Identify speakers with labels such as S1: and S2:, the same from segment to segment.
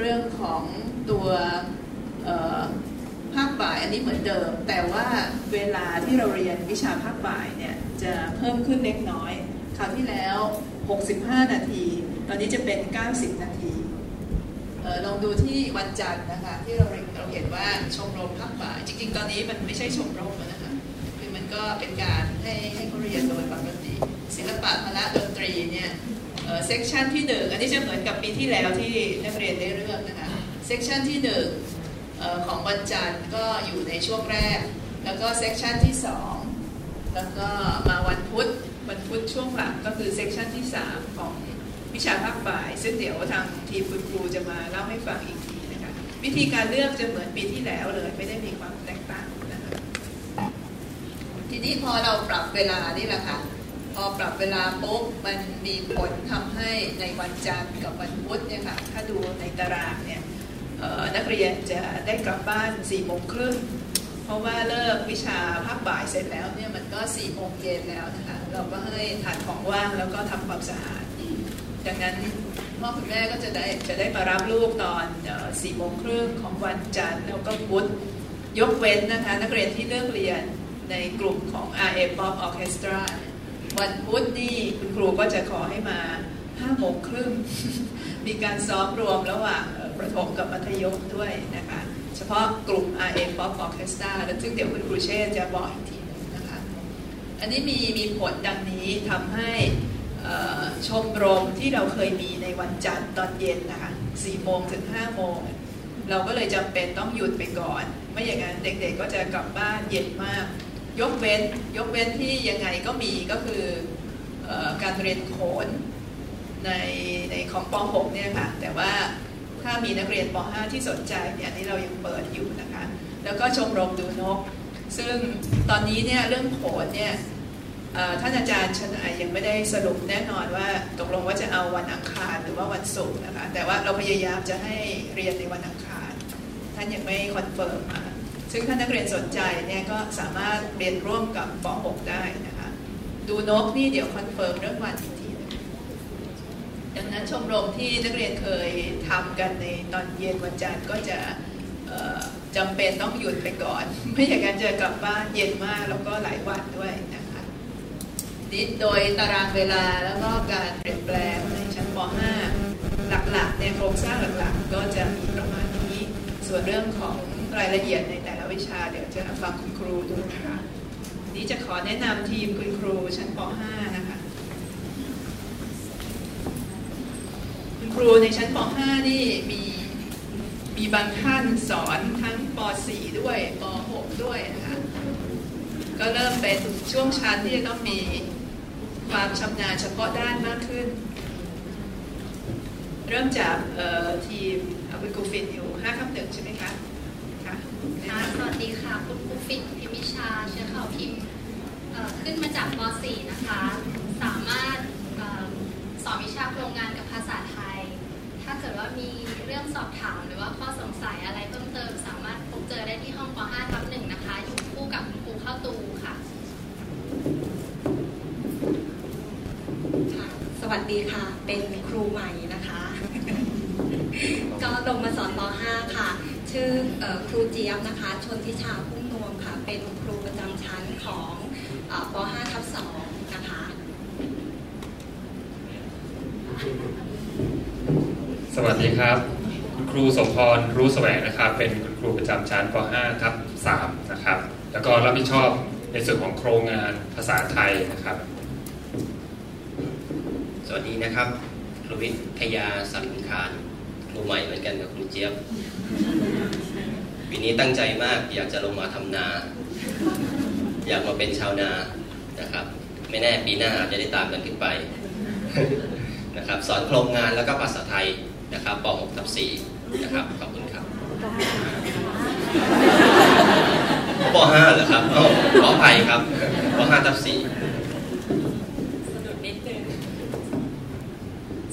S1: เรื่องของตัวภาคบ่ายอันนี้เหมือนเดิม แต่ว่าเวลาที่เราเรียนวิชาภาคบ่ายเนี่ยจะเพิ่มขึ้นเล็กน้อยคราวที่แล้ว 65 นาที ตอนนี้จะเป็น 90 นาทีออลองดูที่วันจันทร์นะคะที่เราเราเห็นว่าชมรมภาคบ่าย จริง ๆ ตอนนี้มันไม่ใช่ชมรมนะคะคือมันก็เป็นการให้ให้เขาเรียนโดยปกติ ศิลปะพละดนตรีเนี่ย section ที่หนึ่งอันนี้จะเหมือนกับปีที่แล้วที่นักเรียนได้เลือกนะคะ section ที่หนึ่งของวันจันทร์ก็อยู่ในช่วงแรก แล้วก็ section ที่สองแล้วก็มาวันพุธวันพุธช่วงหลังก็คือ section ที่สามของวิชาภาคบ่าย ซึ่งเดี๋ยวทางทีมคุณครูจะมาเล่าให้ฟังอีกทีนะคะวิธีการเลือกจะเหมือนปีที่แล้วเลยไม่ได้มีความแตกต่างนะคะทีนี้พอเราปรับเวลานี่แหละค่ะ อปรับเวลาปุ๊บมันมีผลทำให้ในวันจันทร์กับวันพุธเนี่ยค่ะถ้าดูในตารางเนี่ยนักเรียนจะได้กลับบ้าน4ี่โมงครึ่งเพราะว่าเลิกวิชาภาคบ่ายเสร็จแล้วเนี่ยมันก็4ี่โมงเย็นแล้วนะคะเราก็ให้ทานของว่างแล้วก็ทำความสะอาดดังนั้นพ่อคุณแม่ก็จะได้จะได้มารับลูกตอนสี่โมงครึ่งของวันจันทร์แล้วก็พุธยกเว้นนะคะนักเรียนที่เลิกเรียนในกลุ่มของ RA Pop Orchestra วันพุธนี่คุณครูก็จะขอให้มาห้าโมงครึ่งมีการซ้อมรวมระหว่างประถมกับมัธยมด้วยนะคะ เฉพาะกลุ่ม RM Pop Orchestra แล้วซึ่งเดี๋ยวคุณครูเชษจะบอกอีกทีนึงนะคะ อันนี้มีมีผลดังนี้ทำให้ชมรมที่เราเคยมีในวันจันทร์ตอนเย็นนะคะ4โมงถึง5โมง เราก็เลยจำเป็นต้องหยุดไปก่อน ไม่อย่างนั้นเด็กๆก็จะกลับบ้านเย็นมาก ยกเว้นยกเว้นที่ยังไงก็มีก็คืออการเรียนโขนในในของป .6 เนี่ยค่ะแต่ว่าถ้ามีนักเรียนป .5 ที่สนใจเนี่ยนี่เรายังเปิดอยู่นะคะแล้วก็ชมรมดูนก ซึ่งตอนนี้เนี่ยเรื่องโขนเนี่ยท่านอาจารย์ชนายยังไม่ได้สรุปแน่นอนว่าตกลงว่าจะเอาวันอังคารหรือว่าวันศุกร์นะคะแต่ว่าเราพยายามจะให้เรียนในวันอังคาร ท่านยังไม่ confirm ซึ่งถ้านักเรียนสนใจเนี่ยก็สามารถเรียนร่วมกับป .6 ได้นะคะ ดูนกนี่เดี๋ยว confirm เรื่องวันอีกทีดังนั้นชมรมที่นักเรียนเคยทำกันในตอนเย็นวันจันทร์ก็จะจำเป็นต้องหยุดไปก่อน ไม่อย่างนั้นจะกลับบ้านเย็นมากแล้วก็หลายวันด้วยนะคะนี่โดยตารางเวลาแล้วก็การเปลี่ยนแปลงในชั้นป .5 หลักๆในโครงสร้างหลักๆ ก็จะมีประมาณนี้ ส่วนเรื่องของ รายละเอียดในแต่ละวิชาเดี๋ยวจะฟังคุณครูดูนะคะนี้จะขอแนะนำทีมคุณครูชั้นป .5 นะคะ คุณครูในชั้นป .5 นี่มีมีบางท่านสอนทั้งป .4 ด้วยป .6 ด้วยนะคะก็เริ่มเป็นช่วงชั้นที่จะต้องมีความชำนาญเฉพาะด้านมากขึ้น เริ่มจากทีมคุณครูฟินอยู่5คำหนึ่งใช่ไหมคะ
S2: ค่ะสวัสดีค่ะ คุณครูฟินพิมิชา เชื้อข่าวพิมพ์ขึ้นมาจากป .4 นะคะ สามารถสอนวิชาโครงงานกับภาษาไทย ถ้าเกิดว่ามีเรื่องสอบถามหรือว่าข้อสงสัยอะไรเพิ่มเติม สามารถพบเจอได้ที่ห้องป .5 ทับหนึ่งนะคะ อยู่คู่กับครูเข้าตูค่ะ
S3: สวัสดีค่ะ เป็นครูใหม่นะคะ ก็ลงมาสอนป .5 ค่ะ ชื่อครูเจี๊ยบนะคะ ชนทิชาพุ่งนวมค่ะ เป็นครูประจำชั้นของป .5 ทับ2นะคะ
S4: สวัสดีครับ คุณครูสมพรรู้แสวงนะครับ เป็นคุณครูประจำชั้นป .5 ทับ3นะครับ แล้วก็รับผิดชอบในส่วนของโครงงานภาษาไทยนะครับ
S5: สวัสดีนะครับครูวิทยาสังคารครูใหม่เหมือนกันกับครูเจี๊ยบ ปีนี้ตั้งใจมากอยากจะลงมาทำนา อยากมาเป็นชาวนานะครับ ไม่แน่ปีหน้าอาจจะได้ตามกันขึ้นไปนะครับ สอนโครงงานแล้วก็ภาษาไทยนะครับป .6 ทับ4นะครับขอบคุณครับป .5 เหรอครับอ๋อขออภัยครับป .5 ทับ4
S6: สะดุดนิดนึง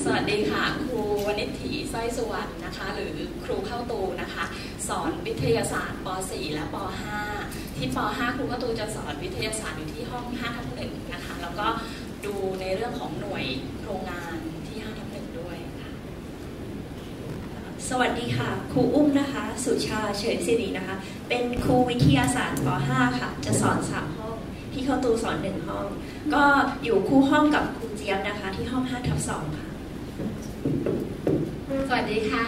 S6: สวัสดีค่ะ ครูวณิถีสร้อยสวรรณนะคะ หรือครูเข้าตูนะคะ สอนวิทยาศาสตร์ป .4 และป .5 ที่ป .5 ครูเข้าตูจะสอนวิทยาศาสตร์อยู่ที่ห้อง5ทับ1นะคะ แล้วก็ดูในเรื่องของหน่วยโครงงานที่5ทับ1ด้วยค่ะ
S7: สวัสดีค่ะ ครูอุ้มนะคะ สุชาเฉยสิรินะคะ เป็นครูวิทยาศาสตร์ป .5 ค่ะ จะสอนสามห้องพี่เข้าตูสอนหนึ่งห้อง ก็อยู่คู่ห้องกับครูเจี๊ยบนะคะ ที่ห้อง5ทับ2ค่ะ
S8: สวัสดีค่ะ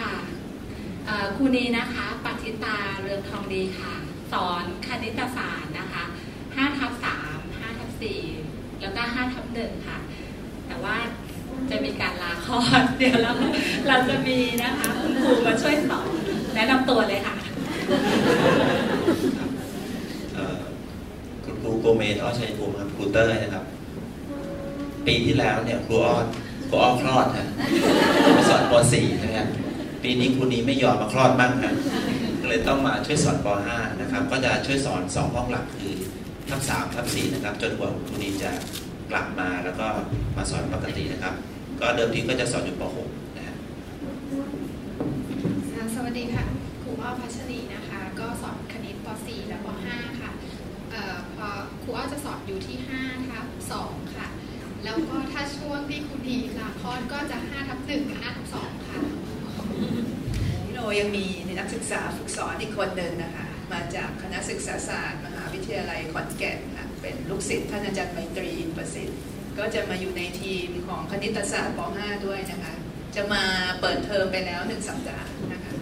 S8: ครูนีนะคะปัทิตาเรืองทองดีค่ะ สอนคณิตศาสตร์นะคะ5ทับ3 5ทับ4แล้วก็5ทับ1ค่ะ แต่ว่าจะมีการลาคลอดเดี๋ยวเราเราจะมีนะคะคุณครูมาช่วยสอนแนะนำตัวเลยค่ะ
S9: คุณครูโกเมสอ้อชัยภูมิครับครูเต้ยนะครับ ปีที่แล้วเนี่ยครูอ้อค รูอ้อคลอดฮะสอนป .4 นะครับปีนี้ครูนี้ไม่ยอมมาคลอดบ้างฮะก็เลยต้องมาช่วยสอนป .5 นะครับ ก็จะช่วยสอนสองห้องหลักคือทับ3ทับ4นะครับ จนกว่าครูนี้จะกลับมาแล้วก็มาสอนปกตินะครับ ก็เดิมทีก็จะสอนอยู่ป .6 นะฮะ
S10: สวัสดีค่ะครูอ้อพัชรีนะคะ ก็สอนคณิตป .4 และป .5 ค่ะออพอครูอ้อจะสอนอยู่ที่5ทับ2 แล้วก็ถ้าช่วงที่ครูดีลาคลอดก็จะ5ทับ1กับ5ทับ2ค่ะ
S1: นี่เรายังมีนักศึกษาฝึกสอนอีกคนหนึ่งนะคะ มาจากคณะศึกษาศาสตร์มหาวิทยาลัยขอนแก่นค่ะเป็นลูกศิษย์ท่านอาจารย์ไมตรีอินประสิทธิ์ ก็จะมาอยู่ในทีมของคณิตศาสตร์ป .5 ด้วยนะคะ จะมาเปิดเทอมไปแล้วหนึ่งสัปดาห์นะคะ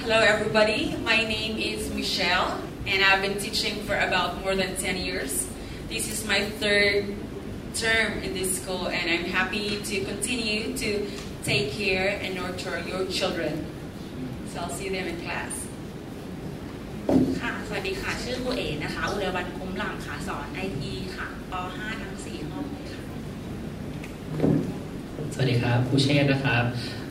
S11: Hello, everybody. My name is Michelle, and I've been teaching for about more than 10 years. This is my third term in this school, and I'm happy to continue to take care and nurture your children. So I'll see them in class.
S12: ค่ะ สวัสดีค่ะ ชื่อครูเอ๋นะคะ อุไรวันคุ้มหลังค่ะ สอนไอทีค่ะป .5 ทั้ง 4 ห้องเลยค่ะ
S13: สวัสดีครับครูเชษฐ์นะครับ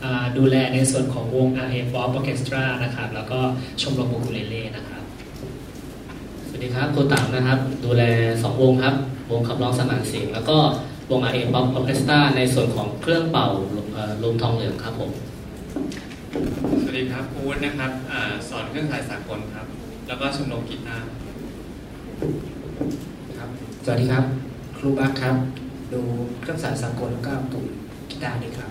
S13: อ่าดูแลในส่วนของวง RF Pop Orchestra นะครับ แล้วก็ชมรมวงกุเลเล่นะครับ
S14: ส วัสดีครับครูต๋ามนะครับ ดูแล2วงครับ วงขับร้องสมานเสียง แล้วก็วง RA Pop Orchestra ในส่วนของเครื่องเป่าเอ่อลมทองเหลืองครับผม
S15: สวัสดีครับครูวุฒินะครับอาสอนเครื่องสายสากลครับ แล้วก็ชมรมกีตาร์
S16: ครับ สวัสดีครับ ครูบักครับ ดูเครื่องสายสากลแล้วก็ปุ่มกีตาร์ด้วยครับ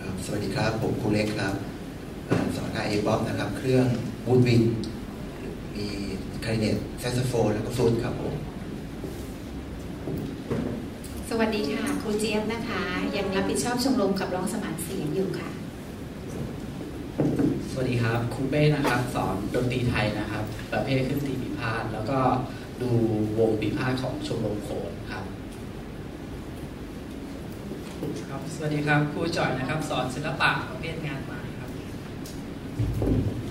S17: ครับ สวัสดีครับ ผมครูเล็กครับเอ่อสอนไอป๊อปนะครับ เครื่องบูดวินมี คลาริเนตแซกโซโฟนแล้วก็ฟลูตครับผม
S18: สวัสดีค่ะ ครูเจี๊ยบนะคะ ยังรับผิดชอบชมรมขับร้องสมานเสียงอยู่ค่ะ
S16: สวัสดีครับครูเป้นะครับ สอนดนตรีไทยนะครับ ประเภทเครื่องดนตรีปี่พาทย์แล้วก็ดูวงปี่พาทย์ของชมรมโขนครับ
S19: ครับ สวัสดีครับครูจ่อยนะครับ สอนศิลปะประเภทงานไม้ครับ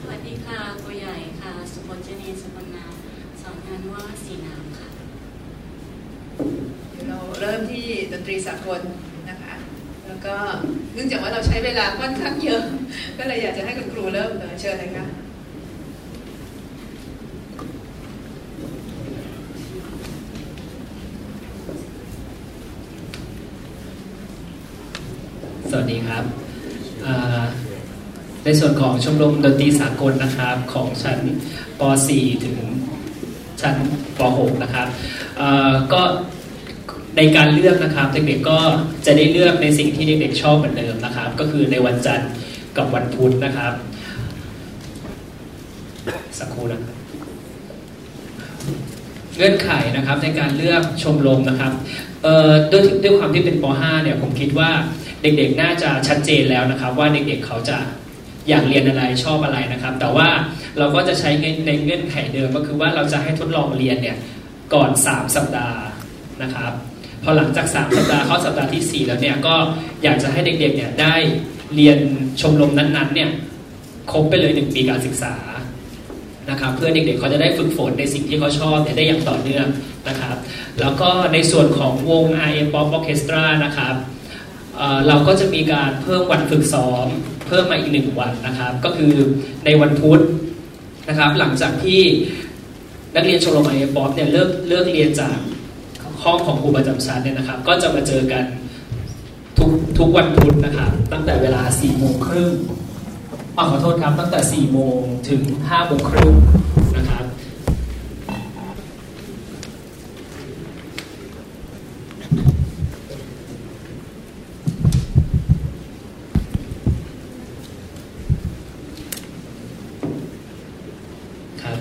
S12: สวัสดีค่ะครูใหญ่ค่ะ สุพจนีสุพนาสอ นงานว่าสีน้ำค่ะ
S1: เดี๋ยวเราเริ่มที่ดนตรีสากลนะคะ แล้วก็เนื่องจากว่าเราใช้เวลาค่อนข้างเยอะ ก็เลยอยากจะให้คุณครูเริ่มเลยเชิญเลยค่ะ
S13: สวัสดีครับอ่าในส่วนของชมรมดนตรีสากลนะครับ ของชั้นป .4 ถึง ชั้นป .6 นะครับก็ในการเลือกนะครับเด็กๆก็จะได้เลือกในสิ่งที่เด็กๆชอบเหมือนเดิมนะครับ ก็คือในวันจันทร์กับวันพุธนะครับ สักครู่นะครับเงื่อนไขนะครับในการเลือกชมรมนะครับด้วยด้วยความที่เป็นป .5 เนี่ยผมคิดว่าเด็กๆ น่าจะชัดเจนแล้วนะครับ ว่าเด็กๆเขาจะ อยากเรียนอะไรชอบอะไรนะครับ แต่ว่าเราก็จะใช้ในเงื่อนไขเดิมก็คือว่าเราจะให้ทดลองเรียนเนี่ยก่อน 3 สัปดาห์นะครับพอหลังจาก 3 สัปดาห์เข้าสัปดาห์ทีสี่ 4 แล้วเนี่ยก็อยากจะให้เด็กๆเนี่ยได้เรียนชมรมนั้นๆเนี่ยครบไปเลย 1 ปีการศึกษานะครับเพื่อเด็กๆเขาจะได้ฝึกฝนในสิ่งที่เขาชอบเนี่ยได้อย่างต่อเนื่องนะครับ แล้วก็ในส่วนของวง RM Pop Orchestra นะครับเเราก็จะมีการเพิ่มวันฝึกซ้อม พิ่มมาอีกหนึ่งวันนะครับ ก็คือในวันพุธนะครับ หลังจากที่นักเรียนชมรม RM Pop เนี่ยเลิกเลิกเรียนจากห้องของครูประจำชั้นเนี่ยนะครับ ก็จะมาเจอกันทุกทุกวันพุธนะครับ ตั้งแต่เวลา4โมงครึ่งขอโทษครับ ตั้งแต่4โมงถึง5โมงครึ่งนะครับ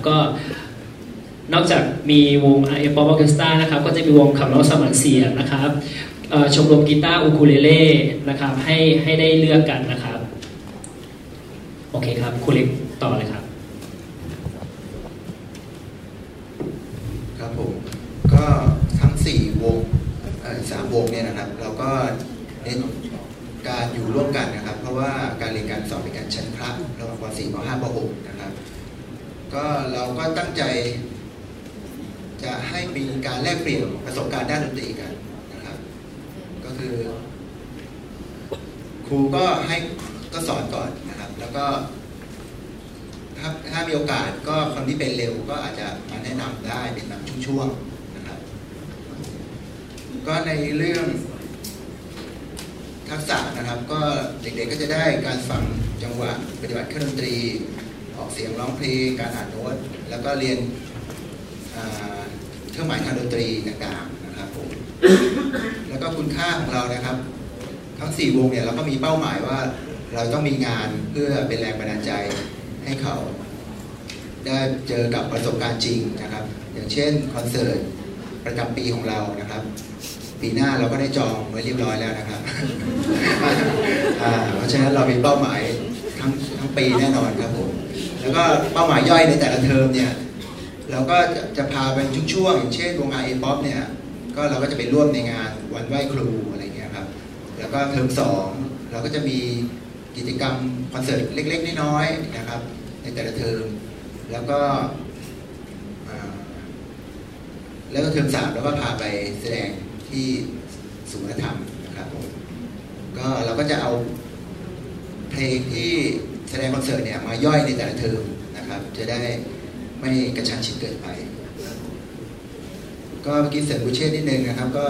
S13: ค ก็นอกจากมีวง i อ Pop Orchestra นะครับก็จะมีวงขับร้องสมานเสียงนะครับชมรมกีตาร์อูคูเลเล่นะครับให้ให้ได้เลือกกันนะครับ โอเคครับคุณเล็กต่อเลยครับ
S17: ครับผมก็ทั้งสี่วงสามวงเนี่ยนะครับ เราก็เน้นการอยู่ร่วมกันนะครับ เพราะว่าการเรียนการสอนเป็นการชั้นพระระหว่างป .4 ป .5 ป .6 นะครับ ก็เราก็ตั้งใจ จะให้มีการแลกเปลี่ยนประสบการณ์ด้านดนตรีกันนะครับ ก็คือ ครูก็ให้ก็สอนก่อนนะครับ แล้วก็ถ้าถ้ามีโอกาสก็คนที่เป็นเร็วก็อาจจะมาแนะนำได้เป็นบางช่วงๆนะครับ ก็ในเรื่องทักษะนะครับ ก็เด็กๆก็จะได้การฟังจังหวะปฏิบัติเครื่องดนตรี ออกเสียงร้องเพลง การอ่านโน้ตแล้วก็เรียนเครื่องหมายทางดนตรีต่างๆนะครับผมแล้วก็คุณค่าของเรานะครับ ทั้ง 4 วงเนี่ยเราก็มีเป้าหมายว่าเราต้องมีงานเพื่อเป็นแรงบันดาลใจให้เขา ได้เจอกับประสบการณ์จริงนะครับ อย่างเช่นคอนเสิร์ตประจำปีของเรานะครับ ปีหน้าเราก็ได้จองไว้เรียบร้อยแล้วนะครับเพราะฉะนั้นเรามีเป้าหมายทั้งทั้งปีแน่นอนครับผม แล้วก็เป้าหมายย่อยในแต่ละเทอมเนี่ยเราก็จะจะพาไปช่วงๆอย่างเช่นวงไอป๊อปเนี่ยก็เราก็จะไปร่วมในงานวันไหว้ครูอะไรเงี้ยครับแล้วก็เทอมสองเราก็จะมีกิจกรรมคอนเสิร์ตเล็ก ๆ น้อยๆนะครับ ในแต่ละเทอมแล้วก็แล้วก็เทอมสามเราก็พาไปแสดงที่ศูนย์ธรรมนะครับผมก็เราก็จะเอาเพลงที่ แสดงคอนเสิร์ตเนี่ยมาย่อยในแต่ละเทอมนะครับ จะได้ไม่กระชั้นชิดเกินไป ก็เมื่อกี้เสริมบุเช่นิดนึงนะครับ ก็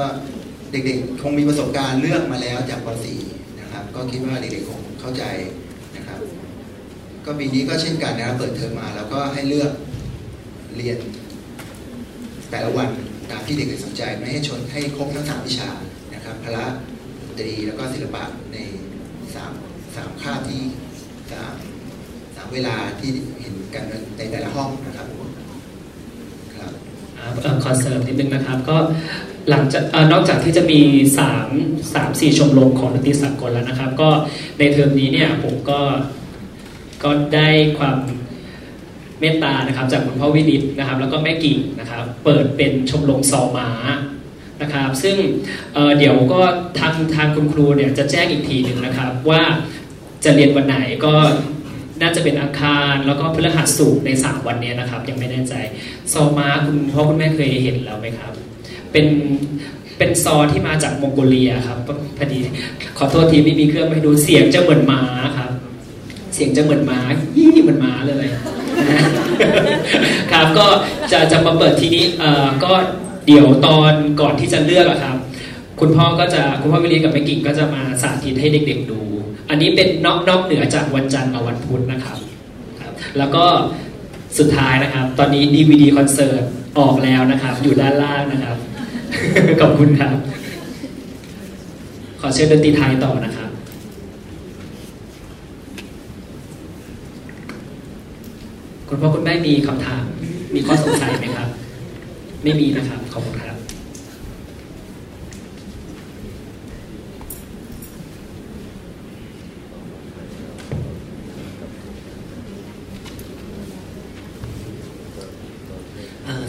S17: เด็กๆ คงมีประสบการณ์เลือกมาแล้วจากป .4 นะครับ ก็คิดว่าเด็กๆคงเข้าใจนะครับ ก็ปีนี้ก็เช่นกันนะครับเปิดเทอมมา แล้วก็ให้เลือกเรียน แต่ละวันตามที่เด็กๆสนใจไม่ให้ชนให้ครบทั้งสามวิชานะครับพละดนตรีแล้วก็ศิลปะในสามสามคาบที่ สามสามเวลาที่เห็นกันในแต่ละห้องนะครับครับ
S13: คอนเสิร์ตนิดนึงนะครับก็หลังจากนอกจากที่จะมี 3 3 4 ชมรมของดนตรีสากลแล้วนะครับ ก็ในเทอมนี้เนี่ยผมก็ก็ได้ความเมตตานะครับ จากคุณพ่อวินิตนะครับ แล้วก็แม่กิ่งนะครับ เปิดเป็นชมรมซอม้านะครับ ซึ่งเเดี๋ยวก็ทางทางคุณครูเนี่ยจะแจ้งอีกทีหนึ่งนะครับว่า จะเรียนวันไหนก็น่าจะเป็นอาคารแล้วก็พฤหัสสุกใน 3 วันนี้นะครับ ยังไม่แน่ใจ ซอมาคุณพ่อคุณแม่เคยเห็นแล้วไหมครับ เป็นเป็นซอที่มาจากมองโกเลียครับพอดีขอโทษทีไม่มีเครื่องให้ดูเสียงจะเหมือนม้าครับ เสียงจะเหมือนม้ายี่เหมือนม้าเลยครับก็จะจะมาเปิดทีนี้เอ่อก็เดี๋ยวตอนก่อนที่จะเลือกอะครับ คุณพ่อก็จะคุณพ่อวิริกับแม่กิ่งก็จะมาสาธิตให้เด็ก ๆดู อันนี้เป็นนอกนอกเหนือจากวันจันทร์มาวันพุธนะครับครับ แล้วก็สุดท้ายนะครับ ตอนนี้ DVD คอนเสิร์ตออกแล้วนะครับ อยู่ด้านล่างนะครับ ขอบคุณครับ ขอเชิญดนตรีไทยต่อนะครับคุณพ่อคุณแม่มีคำถาม มีข้อสงสัยไหมครับ ไม่มีนะครับ ขอบคุณครับ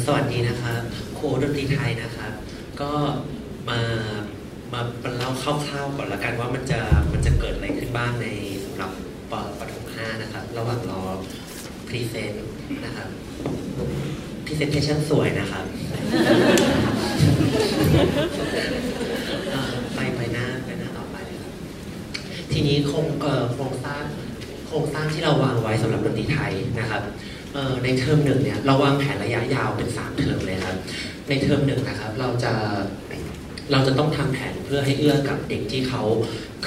S20: สวัสดีนะครับโคดนตรีไทยนะครับ ก็มามาเล่าคร่าวๆก่อนละกันว่ามันจะมันจะเกิดอะไรขึ้นบ้างในสำหรับปปฐมห้านะครับ ระหว่างรอ present นะครับ presentation สวยนะครับไปไปหน้าไปหน้าต่อไปเลยครับทีนี้โครงโครงสร้างโครงสร้างที่เราวางไว้สำหรับดนตรีไทยนะครับในเทอมหนึ่งเนี่ยเราวางแผนระยะยาวเป็น 3 เทอมเลยครับ ในเทอมหนึ่งนะครับเราจะเราจะต้องทำแผนเพื่อให้เอื้อกับเด็กที่เขา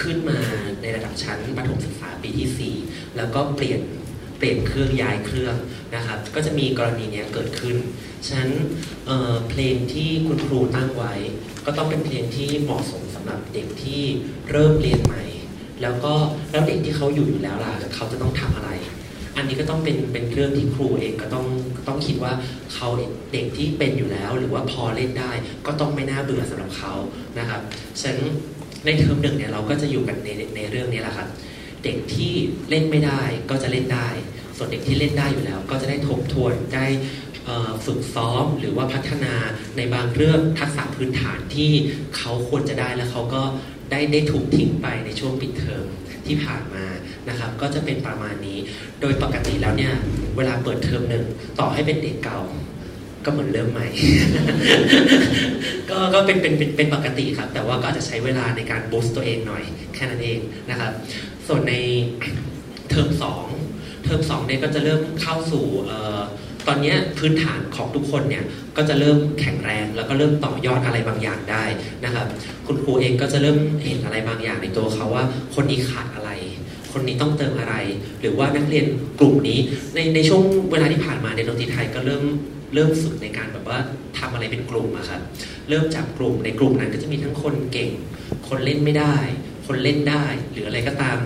S20: ขึ้นมาในระดับชั้นประถมศึกษาปีที่ 4 แล้วก็เปลี่ยน เปลี่ยนเครื่องย้ายเครื่องนะครับ ก็จะมีกรณีนี้เกิดขึ้น ฉะนั้นเเพลงที่คุณครูตั้งไว้ ก็ต้องเป็นเพลงที่เหมาะสมสำหรับเด็กที่เริ่มเรียนใหม่ แล้วก็แล้วเด็กที่เขาอยู่อยู่แล้วล่ะเขาจะต้องทำอะไร อันนี้ก็ต้องเป็นเป็นเรื่องที่ครูเองก็ต้องต้องคิดว่าเขาเด็กที่เป็นอยู่แล้ว หรือว่าพอเล่นได้ ก็ต้องไม่น่าเบื่อสำหรับเขานะครับฉะนั้นในเทอมหนึ่งเนี่ยเราก็จะอยู่กันในในเรื่องนี้แหละครับ เด็กที่เล่นไม่ได้ก็จะเล่นได้ ส่วนเด็กที่เล่นได้อยู่แล้ว ก็จะได้ทบทวนได้ฝึกซ้อมหรือว่าพัฒนาในบางเรื่องทักษะพื้นฐานที่เขาควรจะได้แล้วเขาก็ได้ได้ถูกทิ้งไปในช่วงปิดเทอมที่ผ่านมานะครับ ก็จะเป็นประมาณนี้ โดยปกติแล้วเนี่ย เวลาเปิดเทอมหนึ่งต่อให้เป็นเด็กเก่า ก็เหมือนเริ่มใหม่ ก็ก็เป็นเป็นเป็นปกติครับ แต่ว่าก็จะใช้เวลาในการบูสต์ตัวเองหน่อยแค่นั้นเองนะครับ ส่วนในเทอมสองเทอมสองเนี่ยก็จะเริ่มเข้าสู่ตอนนี้พื้นฐานของทุกคนเนี่ยก็จะเริ่มแข็งแรง แล้วก็เริ่มต่อยอดอะไรบางอย่างได้นะครับ คุณครูเองก็จะเริ่มเห็นอะไรบางอย่างในตัวเขาว่า คนนี้ขาดอะไร คนนี้ต้องเติมอะไร หรือว่านักเรียนกลุ่มนี้ ในในช่วงเวลาที่ผ่านมาในดนตรีไทยก็เริ่มเริ่มฝึกในการแบบว่าทำอะไรเป็นกลุ่มอะครับเริ่มจากกลุ่มในกลุ่มนั้นก็จะมีทั้งคนเก่ง คนเล่นไม่ได้ คนเล่นได้หรืออะไรก็ตาม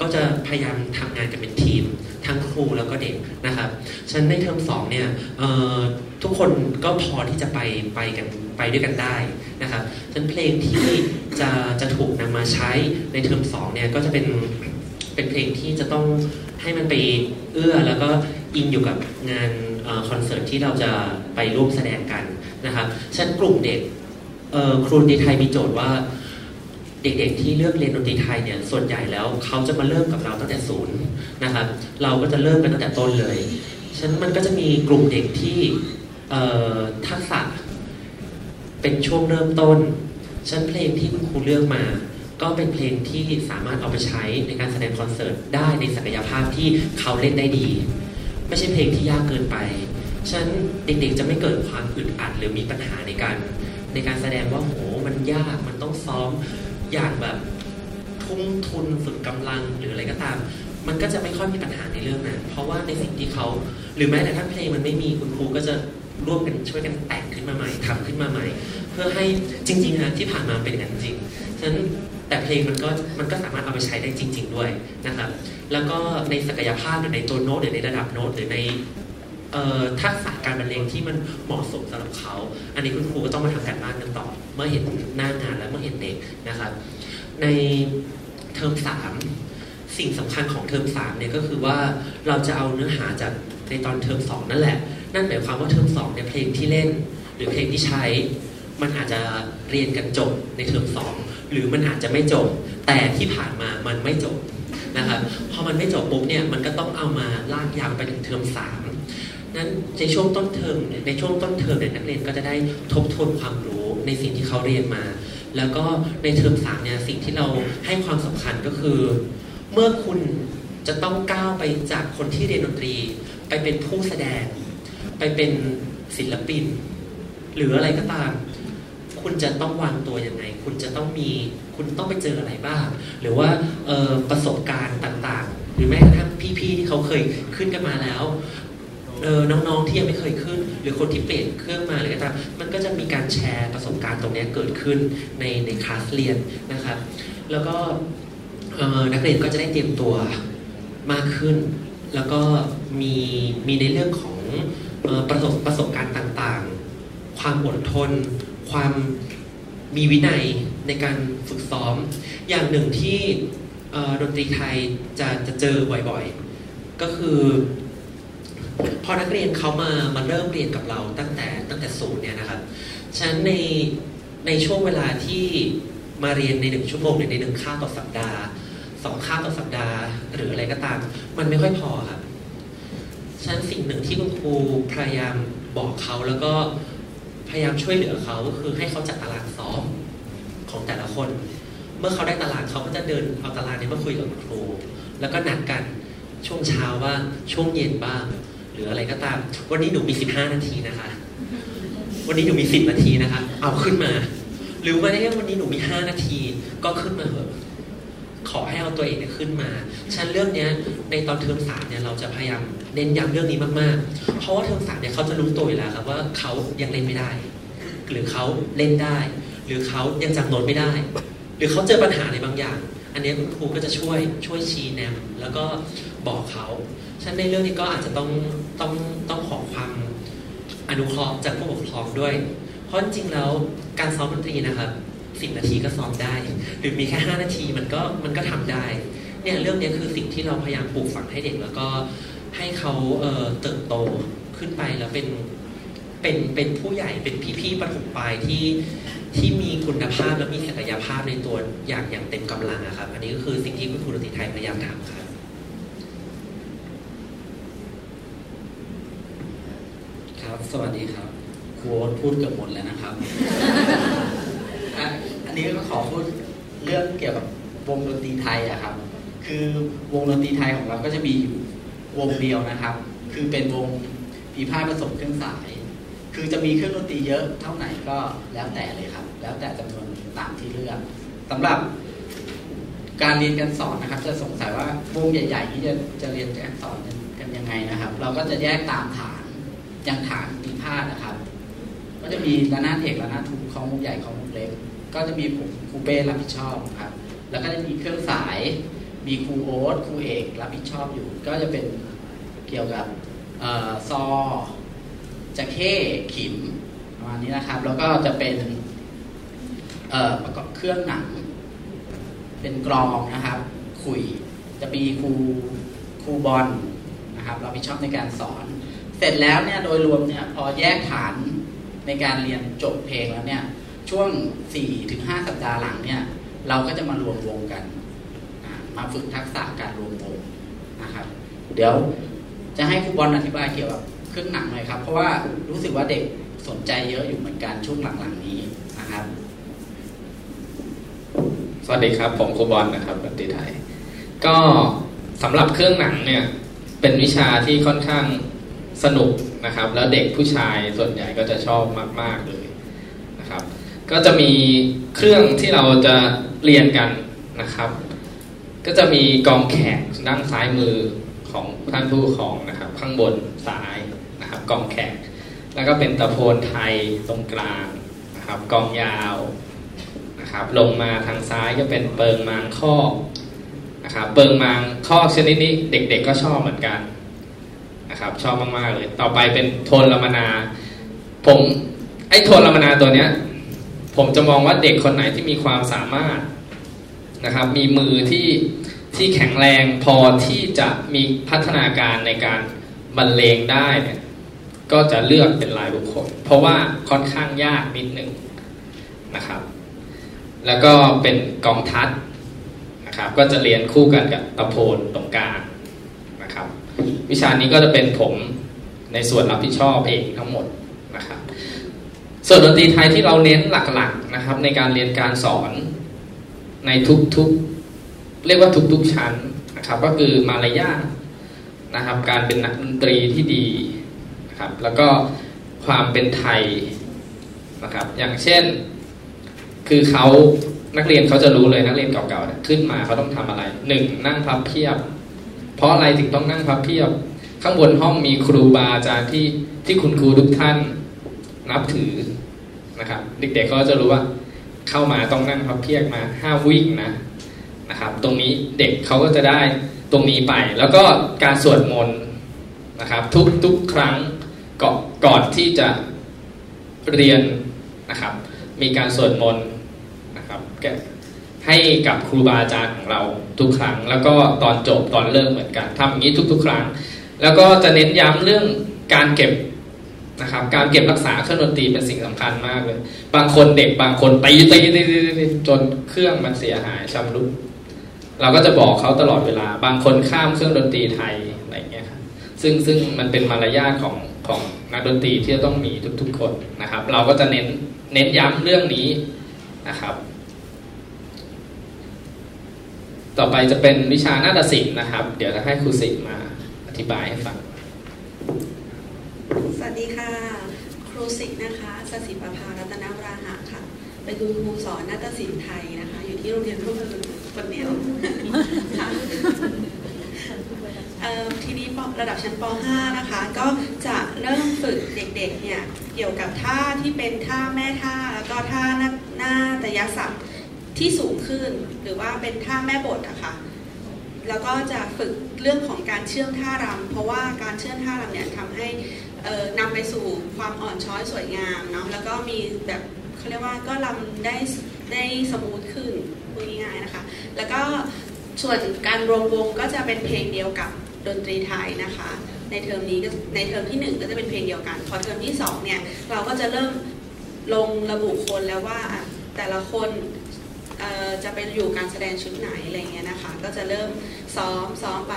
S20: ก็จะพยายามทำงานกันเป็นทีม ทั้งครูแล้วก็เด็กนะครับฉะนั้นในเทอมสองเนี่ยทุกคนก็พอที่จะไปไปกันไปด้วยกันได้นะครับฉะนั้นเพลงที่จะจะถูกนำมาใช้ในเทอมสองเนี่ยก็จะเป็นเป็นเพลงที่จะต้องให้มันไปเอื้อแล้วก็อิงอยู่กับงานคอนเสิร์ตที่เราจะไปร่วมแสดงกันนะครับฉะนั้นกลุ่มเด็กครูดีไทยมีโจทย์ว่า เด็กๆที่เลือกเรียนดนตรีไทยเนี่ยส่วนใหญ่แล้วเขาจะมาเริ่มกับเราตั้งแต่ศูนย์นะครับเราก็จะเริ่มกันตั้งแต่ต้นเลยฉะนั้นมันก็จะมีกลุ่มเด็กที่ทักษะเป็นช่วงเริ่มต้นชั้นเพลงที่คุณครูเลือกมา ก็เป็นเพลงที่สามารถเอาไปใช้ในการแสดงคอนเสิร์ตได้ในศักยภาพที่เขาเล่นได้ดี ไม่ใช่เพลงที่ยากเกินไปฉันเด็กๆจะไม่เกิดความอึดอัดหรือมีปัญหาในการในการแสดงว่าโหมันยากมันต้องซ้อม อย่างแบบทุ่มทุนฝึกกำลังหรืออะไรก็ตาม มันก็จะไม่ค่อยมีปัญหาในเรื่องนั้น เพราะว่าในสิ่งที่เขาหรือแม้แต่ถ้าเพลงมันไม่มีคุณครูก็จะร่วมกันช่วยกันแต่งขึ้นมาใหม่ทำขึ้นมาใหม่ เพื่อให้จริงๆนะที่ผ่านมาเป็นอย่างนั้นจริงฉะนั้นแต่เพลงมันก็มันก็สามารถเอาไปใช้ได้จริง ๆ ด้วยนะครับ แล้วก็ในศักยภาพหรือในตัวโน้ตหรือในระดับโน้ตหรือใน ทักษะการบรรเลงที่มันเหมาะสมสำหรับเขา อันนี้คุณครูก็ต้องมาทำการบ้านกันต่อ เมื่อเห็นหน้างานและเมื่อเห็นเด็กนะครับ ในเทอมสามสิ่งสำคัญของเทอมสามเนี่ยก็คือว่าเราจะเอาเนื้อหาจากในตอนเทอมสองนั่นแหละ นั่นหมายความว่าเทอมสองเนี่ยเพลงที่เล่น หรือเพลงที่ใช้ มันอาจจะเรียนกันจบในเทอมสองหรือมันอาจจะไม่จบ แต่ที่ผ่านมามันไม่จบนะครับพอมันไม่จบปุ๊บเนี่ยมันก็ต้องเอามาลากยาวไปถึงเทอมสาม นั้นในช่วงต้นเทอมในช่วงต้นเทอมเนี่ยนักเรียนก็จะได้ทบทวนความรู้ในสิ่งที่เขาเรียนมา แล้วก็ในเทอมสามเนี่ยสิ่งที่เราให้ความสำคัญก็คือ เมื่อคุณจะต้องก้าวไปจากคนที่เรียนดนตรี ไปเป็นผู้แสดง ไปเป็นศิลปิน หรืออะไรก็ตาม คุณจะต้องวางตัวยังไง คุณจะต้องมีคุณต้องไปเจออะไรบ้าง หรือว่าประสบการณ์ต่างๆ หรือแม้กระทั่งพี่ๆที่เขาเคยขึ้นกันมาแล้ว เออน้องๆที่ยังไม่เคยขึ้น หรือคนที่เปลี่ยนเครื่องมาหรืออะไรตางมันก็จะมีการแชร์ประสบการณ์ตรงนี้เกิดขึ้นในในคลาสเรียนนะครับ แล้วก็นักเรียนก็จะได้เตรียมตัวมากขึ้น แล้วก็มีมีในเรื่องของประสบประสบการณ์ต่างๆ ความอดทน ความมีวินัยในการฝึกซ้อม อย่างหนึ่งที่ดนตรีไทยจะจะเจอบ่อยๆ ก็คือ พอนักเรียนเขามามาเริ่มเรียนกับเราตั้งแต่ตั้งแต่ศูนย์เนี่ยนะครับฉะนั้นในในช่วงเวลาที่มาเรียนในหนึ่งชั่วโมงหรือในหนึ่งค่าต่อสัปดาห์สองค่าต่อสัปดาห์ หรืออะไรก็ตาม มันไม่ค่อยพอครับฉะนั้นสิ่งหนึ่งที่คุณครูพยายามบอกเขาแล้วก็พยายามช่วยเหลือเขาก็คือให้เขาจัดตารางซ้อมของแต่ละคน เมื่อเขาได้ตารางเขาก็จะเดินเอาตารางนี้มาคุยกับครู แล้วก็นัดกันช่วงเช้าบ้าช่วงเย็นบ้าง หรืออะไรก็ตาม วันนี้หนูมีสิบห้านาทีนะคะ วันนี้หนูมีสิบนาทีนะคะ เอาขึ้นมา หรือว่าในวันนี้หนูมีห้านาที ก็ขึ้นมาเถอะขอให้เอาตัวเองขึ้นมาฉันเรื่องนี้ในตอนเทอมสามเนี่ยเราจะพยายามเน้นย้ำเรื่องนี้มากๆ เพราะว่าเทอมสามเนี่ยเขาจะรู้ตัวอยู่แล้วครับว่าเขายังเล่นไม่ได้ หรือเขาเล่นได้ หรือเขายังจำโน้ตไม่ได้ หรือเขาเจอปัญหาอะไรบางอย่าง อันนี้คุณครูก็จะช่วยช่วยชี้แนวแล้วก็บอกเขา ฉะนั้นในเรื่องนี้ก็อาจจะต้องต้องต้องขอความอนุเคราะห์จากผู้ปกครองด้วย เพราะจริงๆแล้วการซ้อมดนตรีนะครับสิบนาทีก็ซ้อมได้ หรือมีแค่ห้านาทีมันก็มันก็ทำได้เนี่ยเรื่องนี้คือสิ่งที่เราพยายามปลูกฝังให้เด็กแล้วก็ให้เขาเอ่อเติบโตขึ้นไปแล้วเป็นเป็นเป็นผู้ใหญ่เป็นพี่ๆประถมปลายที่ที่มีคุณภาพและมีศักยภาพในตัวอย่างอย่างเต็มกำลังนะครับ อันนี้ก็คือสิ่งที่คุณครูดนตรีไทยพยายามทำครับ
S16: ครับ สวัสดีครับครูโอ๊ตพูดเกือบหมดแล้วนะครับอะอันนี้ก็ขอพูดเรื่องเกี่ยวกับวงดนตรีไทยอะครับ คือวงดนตรีไทยของเราก็จะมีอยู่วงเดียวนะครับ คือเป็นวงปีพาทผสมเครื่องสาย คือจะมีเครื่องดนตรีเยอะเท่าไหร่ก็แล้วแต่เลยครับ แล้วแต่จำนวนตามที่เลือกสำหรับการเรียนการสอนนะครับ จะสงสัยว่าวงใหญ่ ๆ ที่จะจะเรียนการสอนกันยังไงนะครับ เราก็จะแยกตามฐาน อย่างฐานปีพาทนะครับ ก็จะมีระนาดเอกระนาดทุกของวงใหญ่ของวงเล็ก ก็จะมีผมครูเป้รับผิดชอบครับ แล้วก็จะมีเครื่องสาย มีครูโอ๊ตครูเอกรับผิดชอบอยู่ ก็จะเป็นเกี่ยวกับซอจะเข้ขิมประมาณนี้นะครับ แล้วก็จะเป็นเอ่อประกอบเครื่องหนัง เป็นกรองนะครับ คุยจะมีครูครูบอลนะครับ เราผิดชอบในการสอน เสร็จแล้วเนี่ยโดยรวมเนี่ยพอแยกฐานในการเรียนจบเพลงแล้วเนี่ยช่วง 4-5 สัปดาห์หลังเนี่ยเราก็จะมารวมวงกัน มาฝึกทักษะการรวมวงนะครับเดี๋ยวจะให้ครูบอลอธิบายเกี่ยวกับเครื่องหนังหน่อยครับ เพราะว่ารู้สึกว่าเด็กสนใจเยอะอยู่เหมือนกันช่วงหลังๆนี้นะครับ
S21: สวัสดีครับ ผมครูบอลนะครับดนตรีไทย ก็สำหรับเครื่องหนังเนี่ยเป็นวิชาที่ค่อนข้าง สนุกนะครับ แล้วเด็กผู้ชายส่วนใหญ่ก็จะชอบมาก ๆเลยนะครับ ก็จะมีเครื่องที่เราจะเรียนกันนะครับ ก็จะมีกองแขกด้านซ้ายมือของท่านผู้ปกครองนะครับ ข้างบนซ้ายนะครับกองแขก แล้วก็เป็นตะโพนไทยตรงกลางนะครับกองยาวนะครับลงมาทางซ้ายก็เป็นเปิงมางคอกนะครับเปิงมางคอชนิดนี้เด็กๆก็ชอบเหมือนกัน นะครับ ชอบมากๆเลย ต่อไปเป็นโทนลมนา ผมไอ้โทนลมนาตัวเนี้ย ผมจะมองว่าเด็กคนไหนที่มีความสามารถนะครับ มีมือที่ที่แข็งแรงพอที่จะมีพัฒนาการในการบรรเลงได้เนี่ยก็จะเลือกเป็นรายบุคคล เพราะว่าค่อนข้างยากนิดหนึ่งนะครับ แล้วก็เป็นกองทัดนะครับ ก็จะเรียนคู่กันกับตะโพนตรงกลางนะครับ วิชานี้ก็จะเป็นผมในส่วนรับผิดชอบเองทั้งหมดนะครับส่วนดนตรีไทยที่เราเน้นหลักๆนะครับ ในการเรียนการสอนในทุกๆ เรียกว่าทุกๆชั้นนะครับ ก็คือมารยาทนะครับ การเป็นนักดนตรีที่ดีนะครับ แล้วก็ความเป็นไทยนะครับ อย่างเช่น คือเขานักเรียนเขาจะรู้เลยนักเรียนเก่าๆขึ้นมาเขาต้องทำอะไรหนึ่งนั่งพับเพียบ ราะอะไรถึงต้องนั่งพับเพียบ ข้างบนห้องมีครูบาอาจารย์ที่ที่คุณครูทุกท่านนับถือนะครับ เด็กๆก็จะรู้ว่า เข้ามาต้องนั่งพับเพียบมาห้าวิ่งนะนะครับ ตรงนี้เด็กเขาก็จะได้ตรงนี้ไป แล้วก็การสวดมนต์นะครับ ทุกทุกครั้งก่อนก่อนที่จะเรียนนะครับ มีการสวดมนต์นะครับแก ให้กับครูบาอาจารย์ของเราทุกครั้ง แล้วก็ตอนจบตอนเริ่มเหมือนกันทำอย่างนี้ทุก ๆ ครั้ง แล้วก็จะเน้นย้ำเรื่องการเก็บนะครับการเก็บรักษาเครื่องดนตรีเป็นสิ่งสำคัญมากเลย บางคนเด็กบางคนตีตีตีตีจนเครื่องมันเสียหายชำรุดเราก็จะบอกเขาตลอดเวลา บางคนข้ามเครื่องดนตรีไทยอะไรเงี้ยครับซึ่งซึ่งมันเป็นมารยาทของของนักดนตรีที่จะต้องมีทุกๆคนนะครับ เราก็จะเน้นเน้นย้ำเรื่องนี้นะครับ ต่อไปจะเป็นวิชานาฏศิลป์นะครับ เดี๋ยวจะให้ครูสิมาอธิบายให้ฟัง
S22: สวัสดีค่ะ ครูสินะคะสศิประภารัตนวราหะค่ะ เป็นคุณครูสอนนาฏศิลป์ไทยนะคะ อยู่ที่โรงเรียนรุ่งเรืองคนเดียวค่ะทีนี้ระดับชั้นป .5 นะคะ ก็จะเริ่มฝึกเด็กๆเนี่ยเกี่ยวกับท่าที่เป็นท่าแม่ท่าแล้วก็ท่าหน้าตยศัพท์ ที่สูงขึ้น หรือว่าเป็นท่าแม่บทอะค่ะแล้วก็จะฝึกเรื่องของการเชื่อมท่ารำ เพราะว่าการเชื่อมท่ารำเนี่ยทำให้นำไปสู่ความอ่อนช้อยสวยงามเนาะแล้วก็มีแบบเขาเรียกว่าก็รำได้ได้สมูทขึ้นพูดง่ายๆนะคะ แล้วก็ส่วนการรวมวงก็จะเป็นเพลงเดียวกับดนตรีไทยนะคะ ในเทอมนี้ในเทอมที่ 1 ก็จะเป็นเพลงเดียวกัน พอเทอมที่2เนี่ยเราก็จะเริ่มลงระบุคนแล้วว่าแต่ละคน จะไปอยู่การแสดงชุดไหนอะไรเงี้ยนะคะ ก็จะเริ่มซ้อมซ้อมไป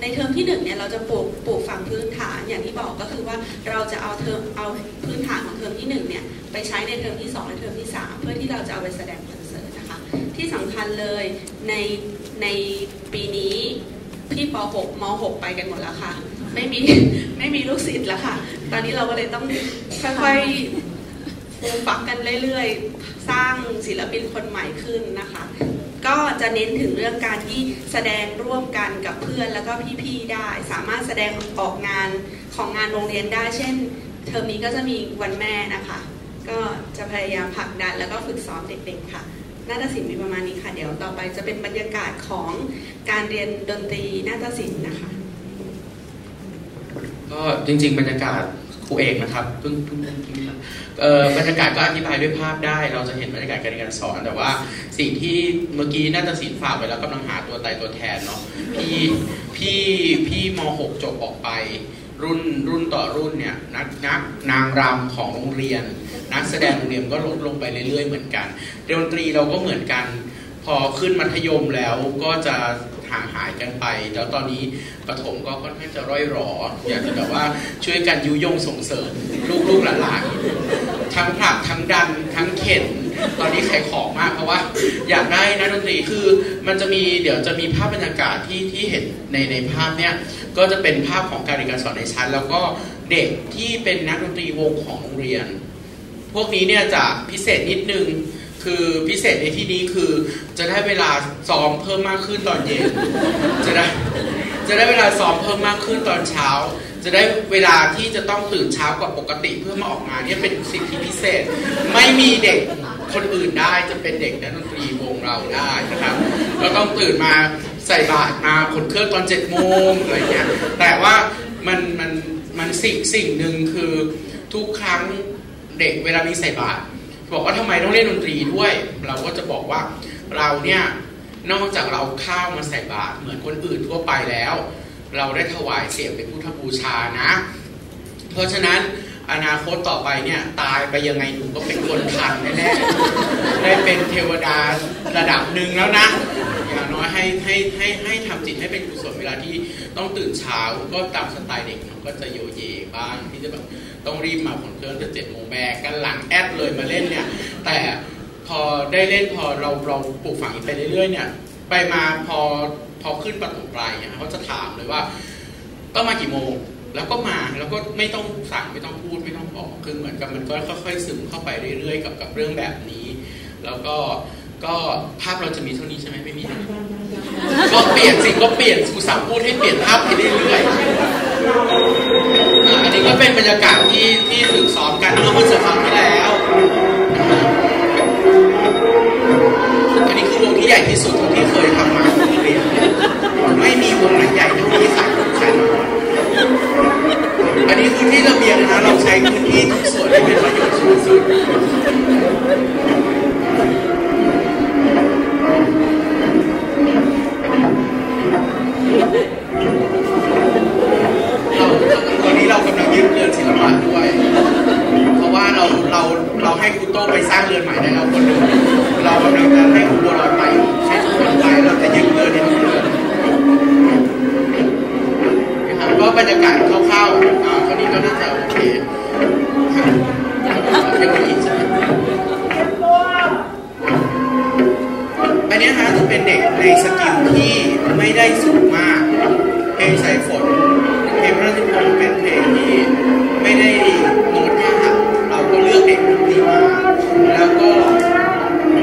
S22: ในเทอมที่1เนี่ยเราจะปลูกปลูกฝังพื้นฐานอย่างที่บอกก็คือว่าเราจะเอาเทอมเอาพื้นฐานของเทอมที่1เนี่ยไปใช้ในเทอมที่ 2 และเทอมที่ 3 เพื่อที่เราจะเอาไปแสดงคอนเสิร์ตนะคะ ที่สำคัญเลยในในปีนี้พี่ป .6 ม .6 ไปกันหมดแล้วค่ะ ไม่มีไม่มีลูกศิษย์แล้วค่ะ ตอนนี้เราก็เลยต้องค่อยๆ ฟูฟักกันเรื่อยๆ สร้างศิลปินคนใหม่ขึ้นนะคะ ก็จะเน้นถึงเรื่องการที่แสดงร่วมกันกับเพื่อนแล้วก็พี่ๆได้ สามารถแสดงออกงานของงานโรงเรียนได้ เช่น เทอมนี้ก็จะมีวันแม่นะคะ ก็จะพยายามผลักดันแล้วก็ฝึกซ้อมเด็กๆค่ะนาฏศิลป์มีประมาณนี้ค่ะ เดี๋ยวต่อไปจะเป็นบรรยากาศของการเรียนดนตรีนาฏศิลป์นะคะ
S23: ก็จริง ๆ บรรยากาศครูเอกนะครับเพิ่งเพิ่งเอ่อ บรรยากาศก็อธิบายด้วยภาพได้ เราจะเห็นบรรยากาศการเรียนสอน แต่ว่าสิ่งที่เมื่อกี้น่าฏศิลป์ฝากไว้แล้วกำลังหาตัวไต่ตัวแทนเนาะพี่พี่พี่ม .6 จบออกไป รุ่นรุ่นต่อรุ่นเนี่ยนักนักนางรำของโรงเรียน นักแสดงโรงเรียนก็ลดลงไปเรื่อยๆเหมือนกันดนตรีเราก็เหมือนกัน พอขึ้นมัธยมแล้วก็จะ ห่างหายกันไป แล้วตอนนี้ปฐมก็ค่อนข้างจะร่อยหรอ อยากจะแบบว่าช่วยกันยุยงส่งเสริมลูกๆหลานๆทั้งผลักทั้งดันทั้งเข็นตอนนี้ขายของมากเพราะว่า อยากได้นักดนตรีคือมันจะมีเดี๋ยวจะมีภาพบรรยากาศที่ที่เห็นในในภาพเนี้ยก็จะเป็นภาพของการเรียนการสอนในชั้น แล้วก็เด็กที่เป็นนักดนตรีวงของโรงเรียน พวกนี้เนี่ยจะพิเศษนิดนึง คือพิเศษในที่นี้คือจะได้เวลาซ้อมเพิ่มมากขึ้นตอนเย็น จะได้จะได้เวลาซ้อมเพิ่มมากขึ้นตอนเช้า จะได้เวลาที่จะต้องตื่นเช้ากว่าปกติเพื่อมาออกงานเนี่ยเป็นสิ่งที่พิเศษ ไม่มีเด็กคนอื่นได้จะเป็นเด็กนักดนตรีวงเราได้นะครับก็ต้องตื่นมาใส่บาตรมาขนเครื่องตอนเจ็ดโมงอะไรเงี้ยแต่ว่ามันมันมันสิ่งสิ่งหนึ่งคือทุกครั้งเด็กเวลามีใส่บาตร บอกว่าทำไมต้องเล่นดนตรีด้วย เราก็จะบอกว่าเราเนี่ยนอกจากเราข้าวมาใส่บาตรเหมือนคนอื่นทั่วไปแล้ว เราได้ถวายเสียงเป็นพุทธบูชานะ เพราะฉะนั้นอนาคตต่อไปเนี่ยตายไปยังไงหนูก็เป็นคนทันแน่ๆได้เป็นเทวดาระดับหนึ่งแล้วนะ อย่างน้อยให้ให้ให้ให้ทำจิตให้เป็นกุศลเวลาที่ต้องตื่นเช้าก็ตามสไตล์เด็กก็จะโยเยบ้างที่จะแบบ ต้องรีบมาผลเครื่องจะเจ็ดโมงแบกกันหลังแอดเลยมาเล่นเนี่ย แต่พอได้เล่นพอเราเราปลูกฝังไปเรื่อยๆเนี่ย ไปมาพอพอขึ้นประถมปลายเนี่ยเขาจะถามเลยว่า ต้องมากี่โมง แล้วก็มาแล้วก็ไม่ต้องสั่งไม่ต้องพูดไม่ต้องบอกคือเหมือนกับมันก็ค่อยๆซึมเข้าไปเรื่อยๆกับกับเรื่องแบบนี้ แล้วก็ ก็ภาพเราจะมีเท่านี้ใช่ไหมไม่มีก็เปลี่ยนสิก็เปลี่ยนอุตส่าห์พูดให้เปลี่ยนภาพไปเรื่อยๆอันนี้ก็เป็นบรรยากาศที่ที่ฝึกซ้อมกันเมื่อวันเสาร์ที่แล้วอันนี้คือวงที่ใหญ่ที่สุดที่เคยทำมาเรียนไม่มีวงไหนใหญ่เท่านี้ค่ะใช่อันนี้คือที่ระเบียงนะเราใช้พื้นที่ทุกส่วนให้เป็นประโยชน์สูงสุด เรากำลังยึดเรือนศิลปะด้วย เพราะว่าเราเราเราให้คุณโต้ไปสร้างเรือนใหม่ได้แล้วคนหนึ่งเรากำลังจะให้คุณบัวลอยไปใช้ทุกคนไปเราจะยึดเรือนในทุกเรือนนะครับก็บรรยากาศคร่าวๆอ่าเท่านี้ก็น่าจะโอเคยังไม่อีกใช่ไหมอันนี้ฮะจะเป็นเด็กในสกิลที่ไม่ได้สูงมากเพลงสายฝน เพลงพระราชนิพนธ์เป็นเพลงที่ไม่ได้โน้ตยากเราก็เลือกเด็กดนตรีมาแล้วก็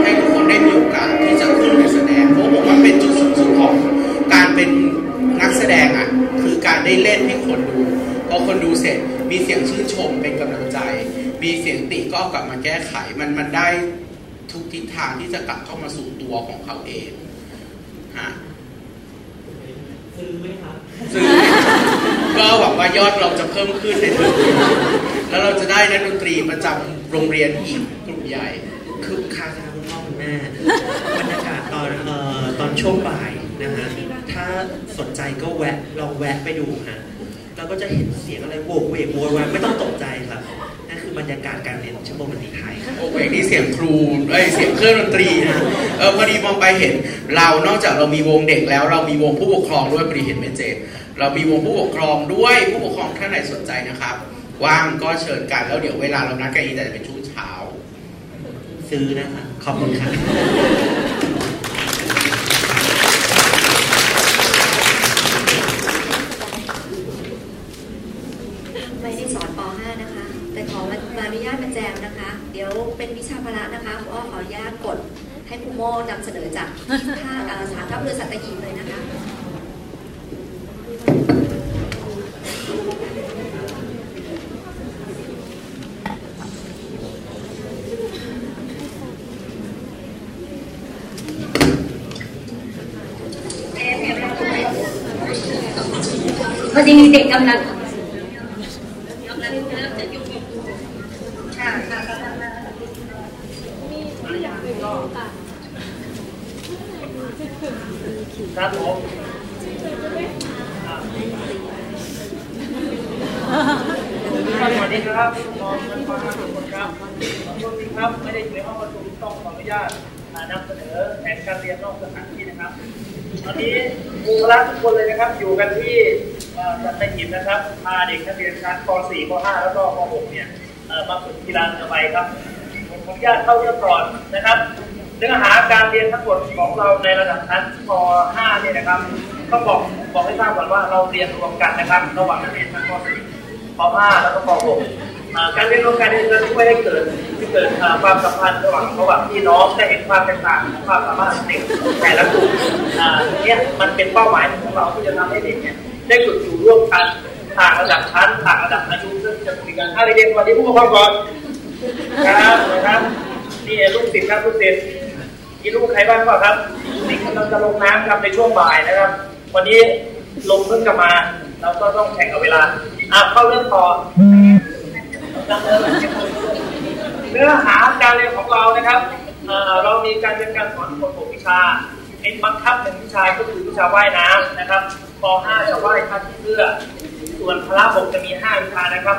S23: ให้ทุกคนได้มีโอกาสที่จะขึ้นไปแสดงเพราะผมว่าเป็นจุดสูงสุดของการเป็นนักแสดงอะคือการได้เล่นให้คนดูพอคนดูเสร็จมีเสียงชื่นชมเป็นกำลังใจ มีเสียงติก็เอากลับมาแก้ไขมันมันได้ทุกกทิศทางที่จะกลับเข้ามาสู่ตัวของเขาเองฮะ
S16: ซื้อไหมครับ
S23: ซึ่ง ก็หวังว่ายอดเราจะเพิ่มขึ้นในเทอมนี้แล้วเราจะได้นักดนตรีประจำโรงเรียนอีกกลุ่มใหญ่
S16: คึกคักนะครับคุณพ่อคุณแม่บรรยากาศตอนเอ่อตอนช่วงบ่ายนะฮะถ้าสนใจก็แวะลองแวะไปดูฮะแล้วก็จะเห็นเสียงอะไรโวกเวกโวยวายไม่ต้องตกใจครับนั่นคือบรรยากาศการเรียนชั่วโมงดนตรีไทยครับ
S23: โอ้โหนี่เสียงครูเอ้ยเสียงเครื่องดนตรีนะเออพอดีมองไปเห็นเรานอกจากเรามีวงเด็กแล้ว เรามีวงผู้ปกครองด้วยพอดีเห็นเมเจ เรามีวงผู้ปกครองด้วยผู้ปกครองท่านไหนสนใจนะครับ ว่างก็เชิญกันแล้วเดี๋ยวเวลาเรานัดกันอีกแต่จะเป็นช่วงเช้า
S16: ซื้อนะคะขอบคุณค่ะบ
S24: ไม่ได้สอนป .5 นะคะ แต่ขอมามาอนุญาตมาแจมนะคะ เดี๋ยวเป็นวิชาพละนะคะขอขออนุญาตกดให้ครูโมนำเสนอจากท่าเอ่อสถานทัพเรือสัตหีบเลยนะคะ
S25: พอดีเด็กกำลัง
S26: ครับผมสวัสดีครับมองกันมาทุกคนครับขอโทษทีครับ ไม่ได้อยู่ในห้องประชุมต้องขออนุญาตอ่านำเสนอแผนการเรียนนอกสถานที่นะครับ ตอนนี้ครูพละทุกคนเลยนะครับ อยู่กันที่เอ่อสัตหีบนะครับ พา เด็กนักเรียนชั้นป .4 ป .5 แล้วก็ป .6 เนี่ยมาฝึกกีฬาเรือใบครับผมขออนุญาตเข้าเรื่องก่อนนะครับเนื้อหาการเรียนทั้งหมดของเราในระดับชั้นป .5 เนี่ยนะครับก็บอกบอกให้ทราบก่อนว่าเราเรียนรวมกันนะครับ ระหว่างนักเรียนชั้นป .4 ป .5 แล้วก็ป .6 การเรียนรวมกันนี่ยจะช่วยให้เกิดให้เกิดความสัมพันธ์ระหว่างระหว่างพี่น้องได้เห็นความแตกต่างของความสามารถของเด็กแต่ละกลุ่มเนี้ยมันเป็นเป้าหมายของเราที่จะทำให้เด็กเนี่ยได้ฝึกอยู่ร่วมกัน ต่างระดับชั้นต่างระดับอายุซึ่งจะคุยกันถ้าเรียนวันนี้ผู้ปกครองก่อนครับนะครับนี่ลูกศิษย์ครับลูกศิษย์มีลูกใครบ้างเปล่าครับนี่กำลังจะลงน้ำครับในช่วงบ่ายนะครับ วันนี้ลงเพิ่งจะมาเราก็ต้องแข่งกับเวลาอะเข้าเรื่องต่อเนื้อหาการเรียนของเรานะครับเออเรามีการเรียนการสอนคนหกวิชาเป็นบังคับหนึ่งวิชาก็คือวิชาว่ายน้ำนะครับป .5 จะว่ายท่าที่เรือ ส่วนพละบกจะมี 5 วิชานะครับ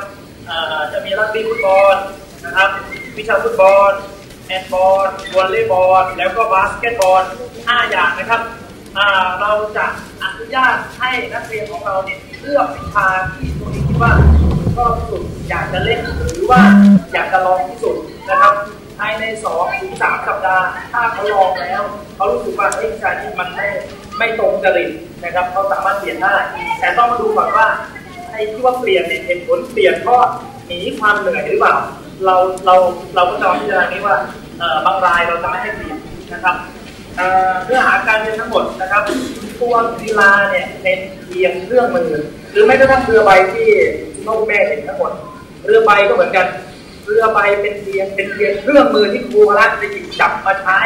S26: จะมีรักบี้ฟุตบอลนะครับ วิชาฟุตบอลแฮนบอลวอลเลย์บอลแล้วก็บาสเกตบอล 5 อย่างนะครับเราจะอนุญาตให้นักเรียนของเราเนี่ยเลือกวิชาที่ตัวเองคิดว่าชอบที่สุดอยากจะเล่นหรือว่าอยากจะลองที่สุดนะครับภายในสองถึงสามสัปดาห์ถ้าเขาลองแล้วเขารู้สึกว่าเอ้ยวิชานี้มันไม่ไม่ตรงจริตนะครับเขาสามารถเปลี่ยนได้ แต่ต้องมาดูก่อนว่า ไอ้ที่ว่าเปลี่ยนเนี่ยเหตุผลเปลี่ยนเพราะหนีความเหนื่อยหรือเปล่า เราเราเราก็จะพิจารณานี้ว่าเอ่อบางรายเราจะไม่ให้เปลี่ยนนะครับเอ่อเนื้อหาการเรียนทั้งหมดนะครับตัวกีฬาเนี่ยเป็นเพียงเครื่องมือหรือไม่กระทั่งเรือใบที่พ่อแม่เห็นทั้งหมด เรือใบก็เหมือนกัน เรือใบเป็นเพียงเป็นเพียงเครื่องมือที่ครูรัฐจะหยิบจับมาใช้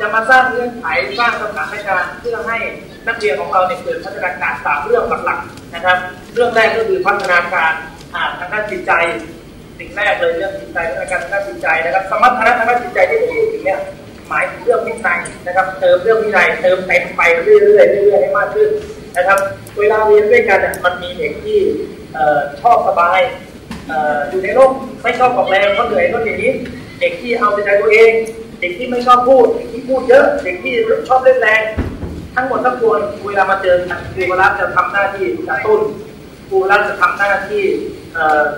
S26: จะมาสร้างเงื่อนไขสร้างสถานการณ์เพื่อให้นักเรียนของเราเนี่ยเกิดพัฒนาการสามเรื่องหลักๆนะครับ เรื่องแรกก็คือพัฒนาการทางด้านจิตใจสิ่งแรกเลยเรื่องจิตใจพัฒนาการทางด้านจิตใจนะครับ สมรรถนะทางด้านจิตใจที่ผมพูดถึงเนี่ยหมายถึงเรื่องวินัยนะครับ เติมเรื่องวินัยเติมเต็มไปเรื่อยๆเรื่อยๆให้มากขึ้นนะครับ เวลาเรียนด้วยกันเนี่ยมันมีเด็กที่ชอบสบายอยู่ในโลกไม่ชอบออกแรงเพราะเหนื่อยเพราะอย่างนี้ เด็กที่เอาใจตัวเอง เด็กที่ไม่ชอบพูดเด็กที่พูดเยอะเด็กที่ชอบเล่นแรง ทั้งหมดทั้งปวงเวลามาเจอกันครูวรัตน์จะทำหน้าที่กระตุ้นครูวรัตน์จะทำหน้าที่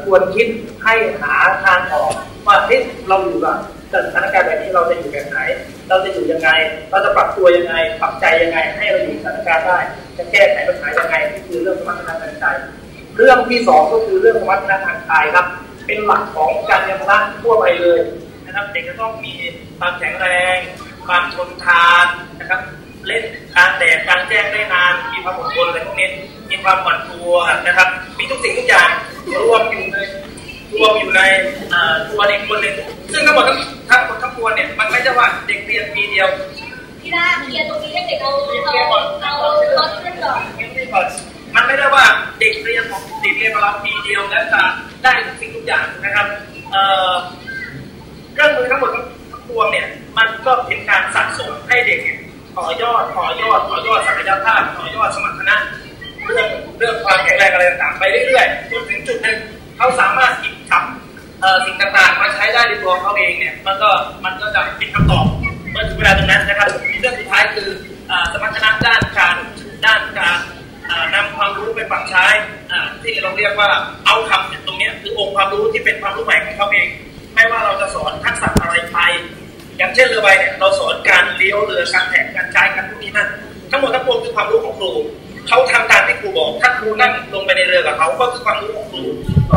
S26: ควรคิดให้หาทางออกว่าเฮ้ยเราอยู่กับสถานการณ์แบบนี้เราจะอยู่แบบไหน เราจะอยู่ยังไง เราจะปรับตัวยังไง ปรับใจยังไง ให้เราอยู่สถานการณ์ได้ จะแก้ไขปัญหายังไงนี่คือเรื่องสมรรถนะทางใจ เรื่องที่สองก็คือเรื่องสมรรถนะทางกายครับ เป็นหลักของการเรียนพละทั่วไปเลย นะครับ เด็กจะต้องมีความแข็งแรง ความทนทานนะครับ เล่นกลารแดดกลารแจ้งได้นาน มีความอดทนอะไรพวกนี้มีความหวั่นตัวนะครับ มีทุกสิ่งทุกอย่างรวมอยู่ในรวมอยู่ในอ่าตัวเด็กคนหนึ่งซึ่งทั้งหมดทั้งทั้งหมดทั้งทั้งมวลเนี่ยมันไม่ใช่ว่าเด็กเรียนปีเดียว
S25: พี่ดาเคลียร์ตรงนี้ให้เด็กเอา
S26: เคลียร์ก่อน
S25: เอารถขึ้นก่อน
S26: มันไม่ได้ว่าเด็กเรียนของเด็กเรียนของเราปีเดียวแล้วจะได้ทุกสิ่งทุกอย่างนะครับ เอ่อเค รื่องมือทั้งหมดทั้งปวงเนี่ย มันก็เป็นการสะสมให้เด็กเนี่ยต่อยอดต่อยอดต่อยอดศักยภาพต่อยอดสมรรถนะเรื่องเรื่องความแข็งแรงอะไรต่างๆไปเรื่อยๆจนถึงจุดหนึ่งเขาสามารถหยิบจับเอ่อสิ่งต่างๆมาใช้ได้ในตัวเขาเองเนี่ยมันก็มันก็จะเป็นคำตอบเมื่อถึงเวลาตรงนั้นนะครับเรื่องสุดท้ายคืออ่อสมรรถนะด้านการด้านการนำความรู้ไปปรับใช้ที่เราเรียกว่าเอาคำตรงนี้คือองค์ความรู้ที่เป็นความรู้ใหม่ของเขาเอง ไม่ว่าเราจะสอนทักษะอะไรไป อย่างเช่นเรือใบเนี่ยเราสอนการเลี้ยวเรือการแข่งการใช้การพวกนี้นั่นทั้งหมดทั้งปวงคือความรู้ของครูเขาทำตามที่ครูบอก ถ้าครูนั่งลงไปในเรือกับเขาก็คือความรู้ของครู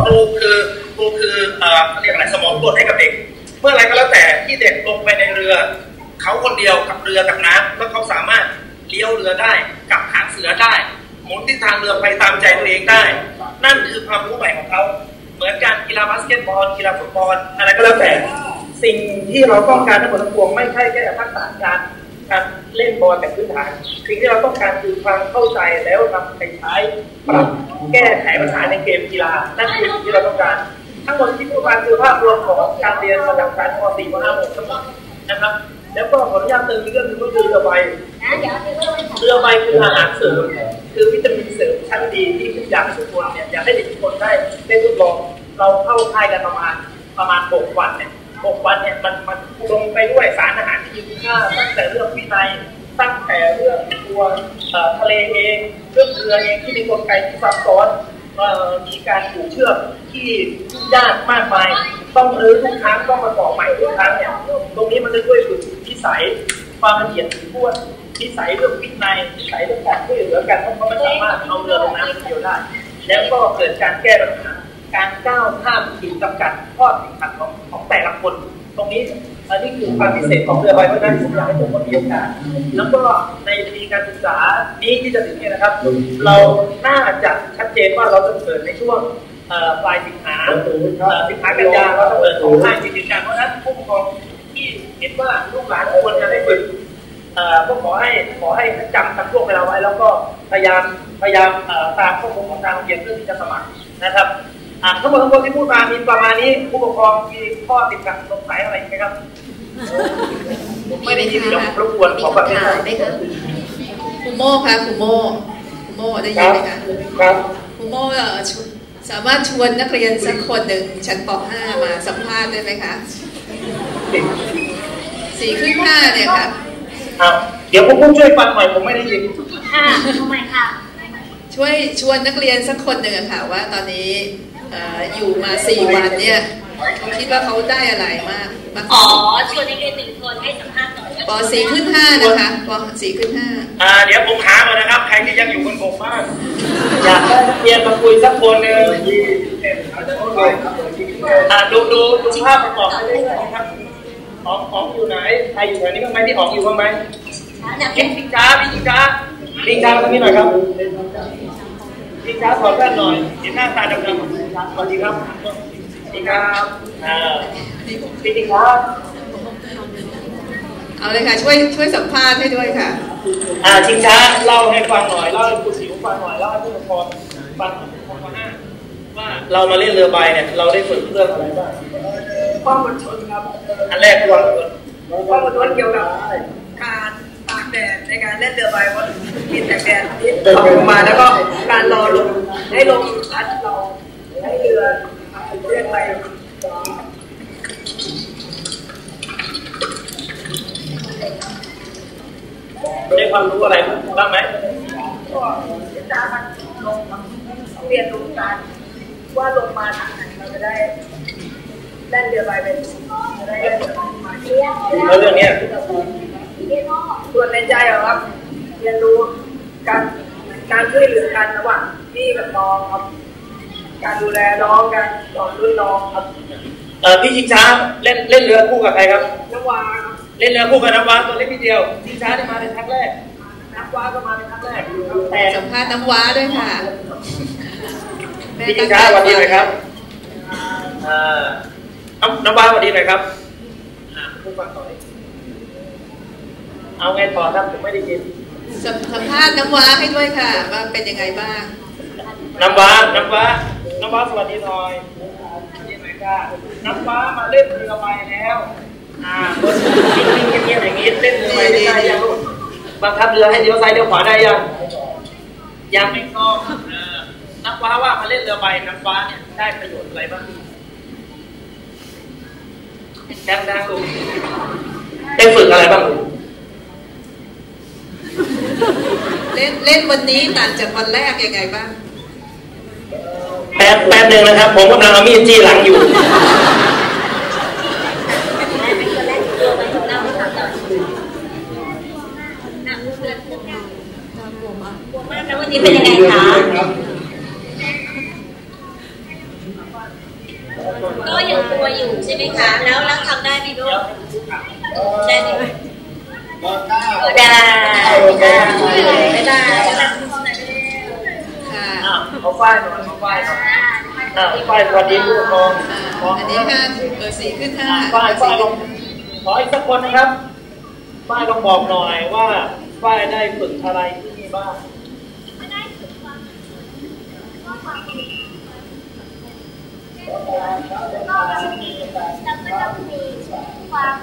S26: ครูคือครูคือเอ่อเรียกอะไรสมองกดให้กับเด็ก เมื่อไรก็แล้วแต่ที่เด็กลงไปในเรือ เขาคนเดียวกับเรือกับน้ำแล้วเขาสามารถเลี้ยวเรือได้กับหางเสือได้หมุนทิศทางเรือไปตามใจตัวเองได้ นั่นคือความรู้ใหม่ของเขา เหมือนการกีฬาบาสเกตบอลกีฬาฟุตบอลอะไรก็แล้วแต่สิ่งที่เราต้องการทั้งหมดทั้งปวงไม่ใช่แค่ทักษะการการเล่นบอลแบบพื้นฐาน สิ่งที่เราต้องการคือความเข้าใจแล้วนำไปใช้ปรับแก้ไขปัญหาในเกมกีฬานั่นคือสิ่งที่เราต้องการ ทั้งหมดที่พูดมาคือภาพรวมของการเรียนระดับชั้นม .4 ม .5 ม .6 ทั้งหมดนะครับ แล้วก็ขออนุญาตเติมอีกเรื่องหนึงก็คือเรือใบเรือใบคืออาหารเสริมคือวิตามินเสริมชั้นดีที่ทุกอย่างทุกคนเนี่ยอยากให้เด็กทุกคนได้ได้ทดลองเราเข้าค่ายกันประมาณประมาณหกวันเนี่ยหกวันเนี่ยมันมันลงไปด้วยสารอาหารที่มีคุณค่าตั้งแต่เรื่องวินัยตั้งแต่เรื่องตัวเอ่อทะเลเองเรื่องเรือเองที่มีกลไกที่ซับซ้อนเอ่อมีการผูกเชือกที่ยากมากมาย ต้องรื้อทุกครั้งต้องมาต่อใหม่ทุกครั้งเนี่ยตรงนี้มันจะช่วยฝึกนิ สัย ความละเอียดถี่ถ้วนนิสัยเรื่องวินัยนิสัยเรื่องการช่วยเหลือกันเพราะเขาไม่สามารถเอาเรือลงน้ำคนเดียวได้ แล้วก็เกิดการแก้ปัญหาการก้าวข้ามขีดจำกัดข้อติดขัดของของแต่ละคน ตรงนี้อันนี้คือความพิเศษของเรือใบเพราะฉะนั้นผมอยากให้ทุกคนมีโอกาสแล้วก็ในปีการศึกษานี้ที่จะถึงเนี่ยนะครับ เราน่าจะชัดเจนว่าเราจะเปิดในช่วงปลายสิงหาสิงหากันยาเราจะเปิดของค่ายจริงๆกันเพราะฉะนั้นผู้ปกครอง ที่เห็นว่าลูกหลานควรจะได้ฝึกเอ่อก็ขอให้ขอให้จำกับช่วงเวลาไว้ แล้วก็พยายามพยายามเอ่อตามข้อมูลของทางโรงเรียนเพื่อที่จะสมัครนะครับอ่าทั้งหมดทั้งมวลที่พูดมามีประมาณนี้ผู้ปกครองมีข้อติดขัดสงสัยอะไรไหมครับผมไม่ได้ยินเดี๋ยวผมรบกวนขอแบบนี้
S1: คุโม่คะคุโม่คุโม่ได้ยินไหมคะ
S26: ครับ
S1: คุโม่เอ่อชวนสามารถชวนนักเรียนสักคนหนึ่งชั้นป .5 มาสัมภาษณ์ได้ไหมคะ สี่ครึ่งห้าเนี่ยค่ะ
S26: อะเดี๋ยวผมพูดช่วยฟังหน่อยผมไม่ได้ยิน
S25: ค่ะทำไมค่ะ
S1: ช่วยชวนนักเรียนสักคนหนึ่งอะค่ะว่าตอนนี้เอ่ออยู่มาสี่วันเนี่ยเขาคิดว่าเขาได้อะไรมากมาก
S25: อ๋อชวนนักเรียนหนึ่งคนให้สัมภาษณ์หน่อย
S1: ปสี่ขึ้นห้านะคะปสี่ขึ้นห้า
S26: อ่าเดี๋ยวผมหาก่อนนะครับ ใครที่ยังอยู่บนบกบ้างอยากได้นักเรียนมาคุยสักคนหนึ่งอ่าดูดูดูภาพประกอบไปเรื่อยๆนะครับอ๋องอ๋องอยู่ไหนใครอยู่แถวนี้บ้างไหมที่อ๋องอยู่บ้างไหมพี่พิงช้าพี่พิงช้าพิงช้าตรงนี้หน่อยครับ พิงช้าขอแว่นหน่อยเห็นหน้าตาดำๆสวัสดีครับสวัสดีครับอ่าพี่พิงช้า
S1: เอาเลยค่ะช่วยช่วยสัมภาษณ์ให้ด้วยค่ะ
S26: อ่าชิงช้าเล่าให้ฟังหน่อยเล่าให้คุณสิวฟังหน่อยเล่าให้ผู้ปกครองฟังหน่อยว่าเรามาเล่นเรือใบเนี่ยเราได้ฝึกเรื่องอะไรบ้าง
S27: ความอดทนครับ
S26: อันแรกคือความอดทน
S27: ความอดทนเกี่ยวกับการตากแดดในการเล่นเรือใบเพราะ กินแดดแดดที่ตกลงมาแล้วก็การรอลมให้ลมพัดเราให้เรือเลื่อนไป
S26: ได้ความรู้อะไรบ้างไหม
S27: ก็ศึกษามันลงเรียนรู้การว่าลงมาทางไหนเราจะได้เล่นเรือใบเป็นจะได้เล่นเรือใบมา
S26: เรื่องเนี้ย
S27: ส่วนในใจอครับเรียนรู้ การการช่วยเหลือกันระหว่างพี่กับน้องครับ การดูแลน้องการสอนรุ่นน้องครับ
S26: เอ่อพี่ชิงช้าเล่นเล่นเรือคู่กับใครครับ
S27: น้ำวาครับ
S26: เล่นเรือคู่กับน้ำว้าตัวเล็กนิดเดียวชิงช้าได้มาในครั้งแรก
S27: น้ำวาก็มาเป็นครั้งแรก
S1: แต่สัมภาษณ์น้ำว้าด้วยค่ะ
S26: พี่ชิงช้าสวัสดีหน่อยครับอ่าน้ำน้ำว้าสวัสดีหน่อยครับอ่าคุณฟังหน่อยเอาไงต่อครับผมไม่ได้ยิน
S1: สัมสัมภาษณ์น้ำว้าให้ด้วยค่ะ ว่าเป็นยังไงบ้าง
S26: น้ำว้า น้ำว้า น้ำว้าสวัสดีหน่อยสวัสดีหน่อยค่ะน้ำว้ามาเล่นเรือใบแล้ว อ่าคนนิ่งๆเงียบอย่างนี้เล่นเรือใบไม่ได้ยังลูกบังคับเรือให้เลี้ยวซ้ายเลี้ยวขวาได้ยังยังไม่ต้องน้ำว้าว่ามาเล่นเรือใบน้ำว้าเนี่ยได้ประโยชน์อะไรบ้างดังๆลูกได้ฝึกอะไรบ้างลูก
S1: เล่นเล่นวันนี้ต่างจากวันแรกยังไงบ้าง
S26: แป๊บแป๊บหนึ่งนะครับ ผมกำลังเอามีดจี้หลังอยู่
S25: วันนี้เป็นยังไงคะก็ยังกลัวอยู่ใช่ไหมคะ แล้วแล้วทำได้ไหมลูกได้ไหม ได้ได้ไม่ได้
S1: ค่ะ
S26: เขาฝ้ายหน่อยเขาฝ้ายหน่อยอ่าฝ้ายสวัสดีผู้ปกครอง
S1: อันนี้ค่ะเบอร์สี่ขึ้นห้า
S26: ฝ้ายฝ้ายลงขออีกสักคนนะครับฝ้ายลงบอกหน่อยว่าฝ้ายได้ฝึกอะไรที่นี่บ้าง
S25: ก็จะมีแล้วก็ต้องมีความ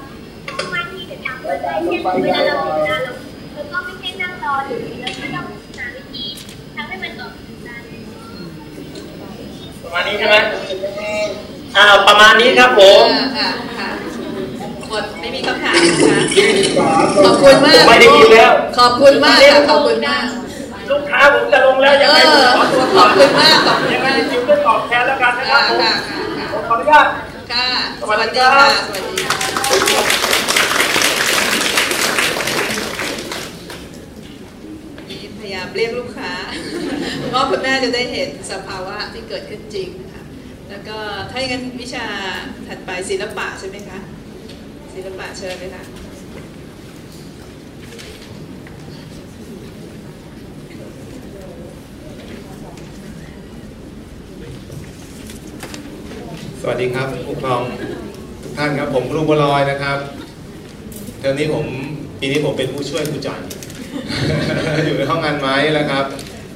S25: มั่นที่จะทำด้วยเช่นเวลาเราทำงานเราเราก็ไม่ใช่นั่งรออยู่เราก็ต้องหาวิธีทำให้มันออกมา
S26: ประมาณนี้ใช่ไหมอ่าประมาณนี้ครับผม
S1: หมดไม่มีคำถามนะคะขอบคุณมาก
S26: ไม่ได้ยินแล้ว
S1: ขอบคุณมากขอบคุณมาก
S26: ลูกค้าผมจะลงแล้วยังไงขอ
S1: บคุณมากขอบคุณมาก
S26: จิ๋วได้ตอบแทนแล้วกันนะครับผมขออนุญาต
S1: ค่ะ
S26: สวัสดีค่ะ
S1: สวัสดีค่ะพยายามเรียกลูกค้าเพราะคุณแม่จะได้เห็นสภาวะที่เกิดขึ้นจริงนะคะ แล้วก็ถ้าอย่างนั้นวิชาถัดไปศิลปะใช่ไหมคะ ศิลปะเชิญเลยค่ะ
S28: สวัสดีครับผู้ปกครองทุกท่านครับ ผมครูบัวลอยนะครับเทอมนี้ผมปีนี้ผมเป็นผู้ช่วยครูจ่อยอยู่ในห้องงานไม้แล้วครับ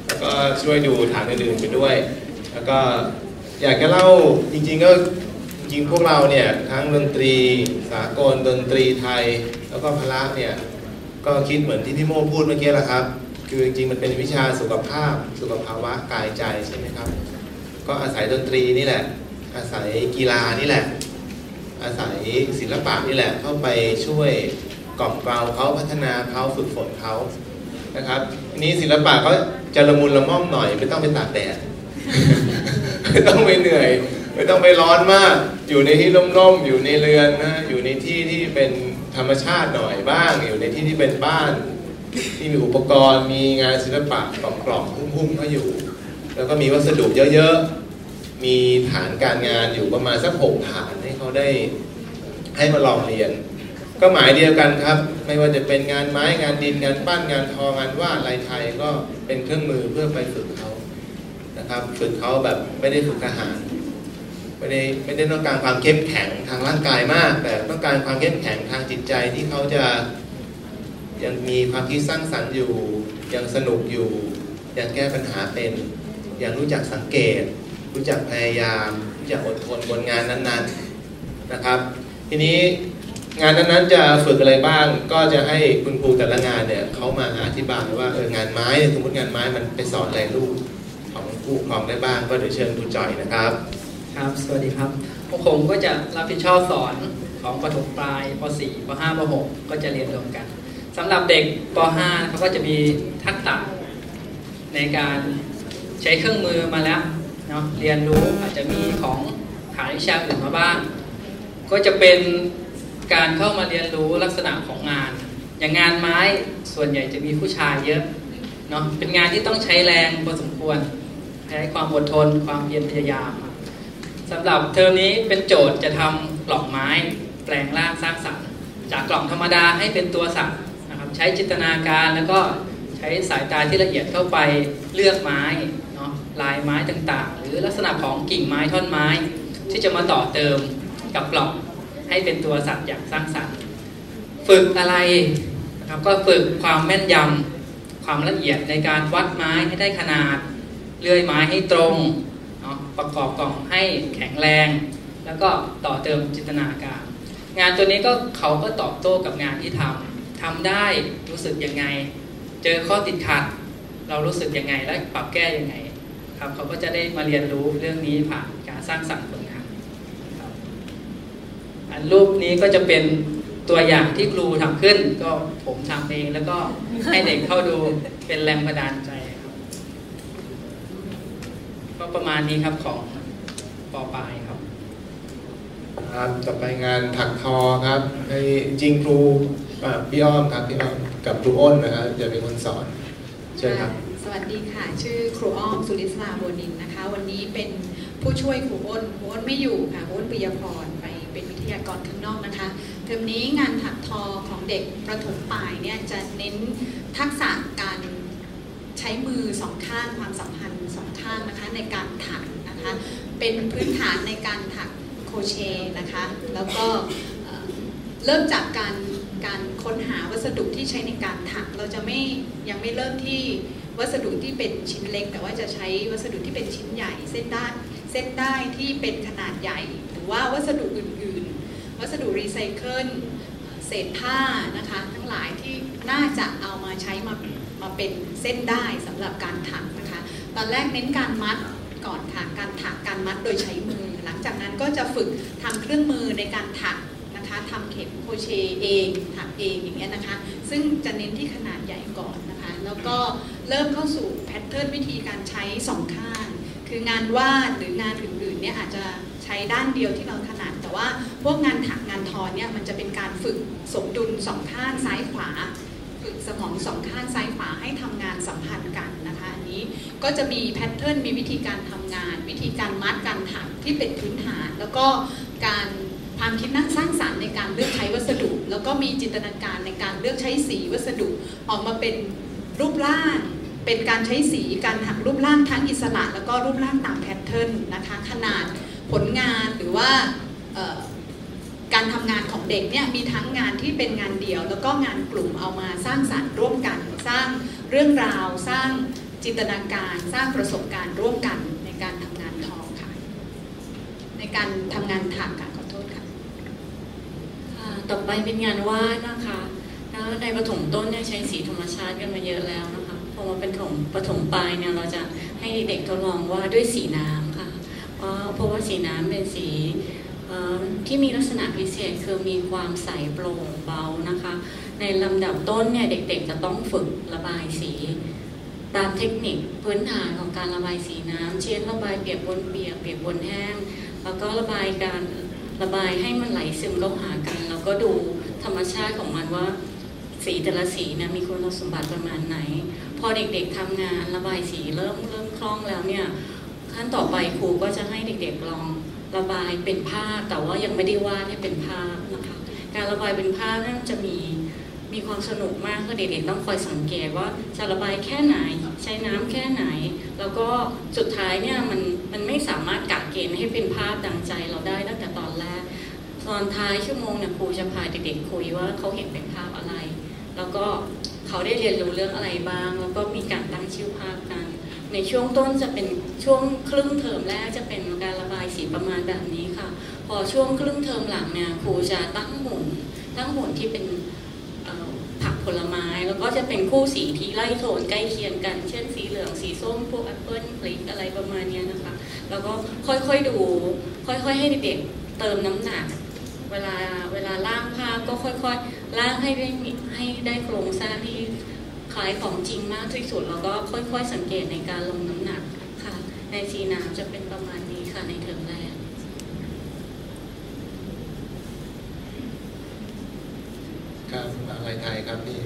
S28: แล้วก็ช่วยดูฐานอื่นๆไปด้วย แล้วก็อยากจะเล่าจริงๆก็จริงพวกเราเนี่ยทั้งดนตรีสากลดนตรีไทย แล้วก็พละเนี่ยก็คิดเหมือนที่พี่โมพูดเมื่อกี้แหละครับ คือจริงๆมันเป็นวิชาสุขภาพ สุขภาวะกายใจใช่ไหมครับ ก็อาศัยดนตรีนี่แหละ อาศัยกีฬานี่แหละ อาศัยศิลปะนี่แหละเข้าไปช่วยกล่อมเกลาเขาพัฒนาเขาฝึกฝนเขานะครับนี้ศิลปะเขาจะละมุนละม่อมหน่อย ไม่ต้องไปตากแดดไม่ต้องไปเหนื่อย ไม่ต้องไปร้อนมาก อยู่ในที่ร่มๆอยู่ในเรือนนะอยู่ในที่ที่เป็นธรรมชาติหน่อยบ้าง อยู่ในที่ที่เป็นบ้าน ที่มีอุปกรณ์มีงานศิลปะกล่อมๆหุ้มๆเขาอยู่ แล้วก็มีวัสดุเยอะๆ มีฐานการงานอยู่ประมาณสักหกฐานให้เขาได้ให้มาลองเรียน ก็หมายเดียวกันครับ ไม่ว่าจะเป็นงานไม้งานดินงานปั้นงานทองานวาดลายไทยก็เป็นเครื่องมือเพื่อไปฝึกเขานะครับฝึกเขาแบบไม่ได้ฝึกทหารไม่ได้ไม่ได้ต้องการความเข้มแข็งทางร่างกายมาก แต่ต้องการความเข้มแข็งทางจิตใจที่เขาจะยังมีความคิดสร้างสรรค์อยู่ ยังสนุกอยู่ ยังแก้ปัญหาเป็น ยังรู้จักสังเกต รู้จักพยายามรู้จักอดทนบนงานนั้นๆนะครับ ทีนี้งานนั้นๆจะฝึกอะไรบ้าง ก็จะให้คุณครูแต่ละงานเนี่ยเขามาอธิบายว่าเอองานไม้สมมติงานไม้มันไปสอนอะไรลูกของผู้ปกครองได้บ้าง ก็เดี๋ยวเชิญครูจอยนะครับ
S13: ครับ สวัสดีครับพวกผมก็จะรับผิดชอบสอนของประถมปลายป .4 ป .5 ป .6 ก็จะเรียนรวมกันสำหรับเด็กป .5 เขาก็จะมีทักษะในการใช้เครื่องมือมาแล้ว เนาะเรียนรู้อาจจะมีของฐานวิชาอื่นมาบ้าง ก็จะเป็นการเข้ามาเรียนรู้ลักษณะของงาน อย่างงานไม้ส่วนใหญ่จะมีผู้ชายเยอะเนาะเป็นงานที่ต้องใช้แรงพอสมควรใช้ความอดทน ความเพียรพยายามสำหรับเทอมนี้เป็นโจทย์จะทำกล่องไม้แปลงร่างสร้างสรรค์จากกล่องธรรมดาให้เป็นตัวสัตว์นะครับใช้จินตนาการแล้วก็ใช้สายตาที่ละเอียดเข้าไปเลือกไม้ ลายไม้ต่างๆ หรือลักษณะของกิ่งไม้ท่อนไม้ ที่จะมาต่อเติมกับกล่องให้เป็นตัวสัตว์อย่างสร้างสรรค์
S29: ฝึกอะไรนะครับก็ฝึกความแม่นยำความละเอียดในการวัดไม้ให้ได้ขนาดเลื่อยไม้ให้ตรงเนาะประกอบกล่องให้แข็งแรง แล้วก็ต่อเติมจินตนาการ งานตัวนี้ก็เขาก็ตอบโต้กับงานที่ทำทำได้รู้สึกยังไง เจอข้อติดขัด เรารู้สึกยังไงและปรับแก้ยังไง ครับเขาก็จะได้มาเรียนรู้เรื่องนี้ผ่านการสร้างสรรค์ผลงานครับอันรูปนี้ก็จะเป็นตัวอย่างที่ครูทำขึ้น ก็ผมทำเองแล้วก็ให้เด็กเข้าดูเป็นแรงบันดาลใจครับ ก็ประมาณนี้ครับของปอปลายครับ
S28: ครับต่อไปงานถักทอครับในจริงครูพี่อ้อมครับพี่อ้อมกับครูอ้นนะครับจะเป็นคนสอนเชิญครับ
S30: สวัสดีค่ะ ชื่อครูอ้อมสุริศราบัวนินนะคะ วันนี้เป็นผู้ช่วยครูอ้นครูอ้นไม่อยู่ค่ะครูอ้นปิยพรไปเป็นวิทยากรข้างนอกนะคะเทอมนี้งานถักทอของเด็กประถมปลายเนี่ยจะเน้นทักษะการใช้มือสองข้างความสัมพันธ์สองข้างนะคะในการถักนะคะเป็นพื้นฐานในการถักโคเชนะคะแล้วก็เอ่อเริ่มจากการการค้นหาวัสดุที่ใช้ในการถักเราจะไม่ยังไม่เริ่มที่ วัสดุที่เป็นชิ้นเล็ก แต่ว่าจะใช้วัสดุที่เป็นชิ้นใหญ่ เส้นได้เส้นได้ที่เป็นขนาดใหญ่ หรือว่าวัสดุอื่นๆ วัสดุรีไซเคิลเศษผ้านะคะทั้งหลายที่น่าจะเอามาใช้มามาเป็นเส้นได้สำหรับการถักนะคะ ตอนแรกเน้นการมัดก่อนค่ะการถักการมัดโดยใช้มือ หลังจากนั้นก็จะฝึกทำเครื่องมือในการถัก นะคะทำเข็มโคเชเองถักเองอย่างเงี้ยนะคะ ซึ่งจะเน้นที่ขนาดใหญ่ก่อนนะคะ แล้วก็เริ่มเข้าสู่แพทเทิร์นวิธีการใช้สองข้าง คืองานวาดหรืองานอื่นๆเนี่ยอาจจะใช้ด้านเดียวที่เราถนัด แต่ว่าพวกงานถักงานทอเนี่ยมันจะเป็นการฝึกสมดุลสองข้างซ้ายขวา ฝึกสมองสองข้างซ้ายขวาให้ทำงานสัมพันธ์กันนะคะอันนี้ก็จะมี pattern มีวิธีการทำงาน วิธีการมัดการถักที่เป็นพื้นฐาน แล้วก็การ ความคิดนักสร้างสรรค์ในการเลือกใช้วัสดุ แล้วก็มีจินตนาการในการเลือกใช้สีวัสดุออกมาเป็นรูปร่างเป็นการใช้สีการถักรูปร่างทั้งอิสระ แล้วก็รูปร่างตาม pattern นะคะขนาดผลงานหรือว่าการทำงานของเด็กเนี่ยมีทั้งงานที่เป็นงานเดี่ยว แล้วก็งานกลุ่มเอามาสร้างสรรค์ร่วมกัน สร้างเรื่องราว สร้างจินตนาการ สร้างประสบการณ์ร่วมกันในการทำงานทองค่ะในการทำงานถักค่ะ
S19: ต่อไปเป็นงานวาดนะคะแล้วในประถมต้นเนี่ยใช้สีธรรมชาติกันมาเยอะแล้วนะคะพอมาเป็นถมประถมปลายเนี่ยเราจะให้เด็กทดลองวาดด้วยสีน้ำค่ะเพราะเพราะว่าสีน้ำเป็นสีที่มีลักษณะพิเศษคือมีความใสโปร่งเบานะคะ ในลำดับต้นเนี่ยเด็กๆจะต้องฝึกระบายสีตามเทคนิคพื้นฐานของการระบายสีน้ำเช่นระบายเปียกบนเปียกเปียกบนแห้ง แล้วก็ระบายการระบายให้มันไหลซึมเข้าหากัน ก็ดูธรรมชาติของมันว่า สีแต่ละสีเนะมีคุณสมบัติประมาณไหน พอเด็กๆทำงานระบายสีเริ่มเริ่มคล่องแล้วเนี่ยขั้นต่อไปครูก็จะให้เด็กๆลองระบายเป็นภาพแต่ว่ายังไม่ได้วาดให้เป็นภาพนะคะ การระบายเป็นภาพนั่นจะมีมีความสนุกมากคือเด็กๆต้องคอยสังเกตว่าจะระบายแค่ไหนใช้น้ำแค่ไหน แล้วก็สุดท้ายเนี่ยมันมันไม่สามารถกะเกณฑ์ให้เป็นภาพดังใจเราได้ตั้งแต่ตอน ตอนท้ายชั่วโมงเนี่ยครูจะพาเด็กๆคุยว่าเขาเห็นเป็นภาพอะไร แล้วก็เขาได้เรียนรู้เรื่องอะไรบ้าง แล้วก็มีการตั้งชื่อภาพกัน ในช่วงต้นจะเป็นช่วงครึ่งเทอมแรกจะเป็นการระบายสีประมาณแบบนี้ค่ะ พอช่วงครึ่งเทอมหลังเนี่ยครูจะตั้งหุ่นตั้งหุ่นที่เป็นผักผลไม้ แล้วก็จะเป็นคู่สีที่ไล่โทนใกล้เคียงกัน เช่นสีเหลืองสีส้มพวกแอปเปิ้ลพริกอะไรประมาณนี้นะคะ แล้วก็ค่อยๆดู ค่อยๆให้เด็กๆเติมน้ำหนัก วลาเวลาล่างภาพก็ค่อยๆล่างให้ได้ให้ได้โครงสร้างที่คล้ายของจริงมากที่สุดแล้วก็ค่อย ๆ สังเกตในการลงน้ำหนักค่ะ ในสีน้ำจะเป็นประมาณนี้ค่ะในเทอมแรก
S28: ครับอะไรไทยครับพี่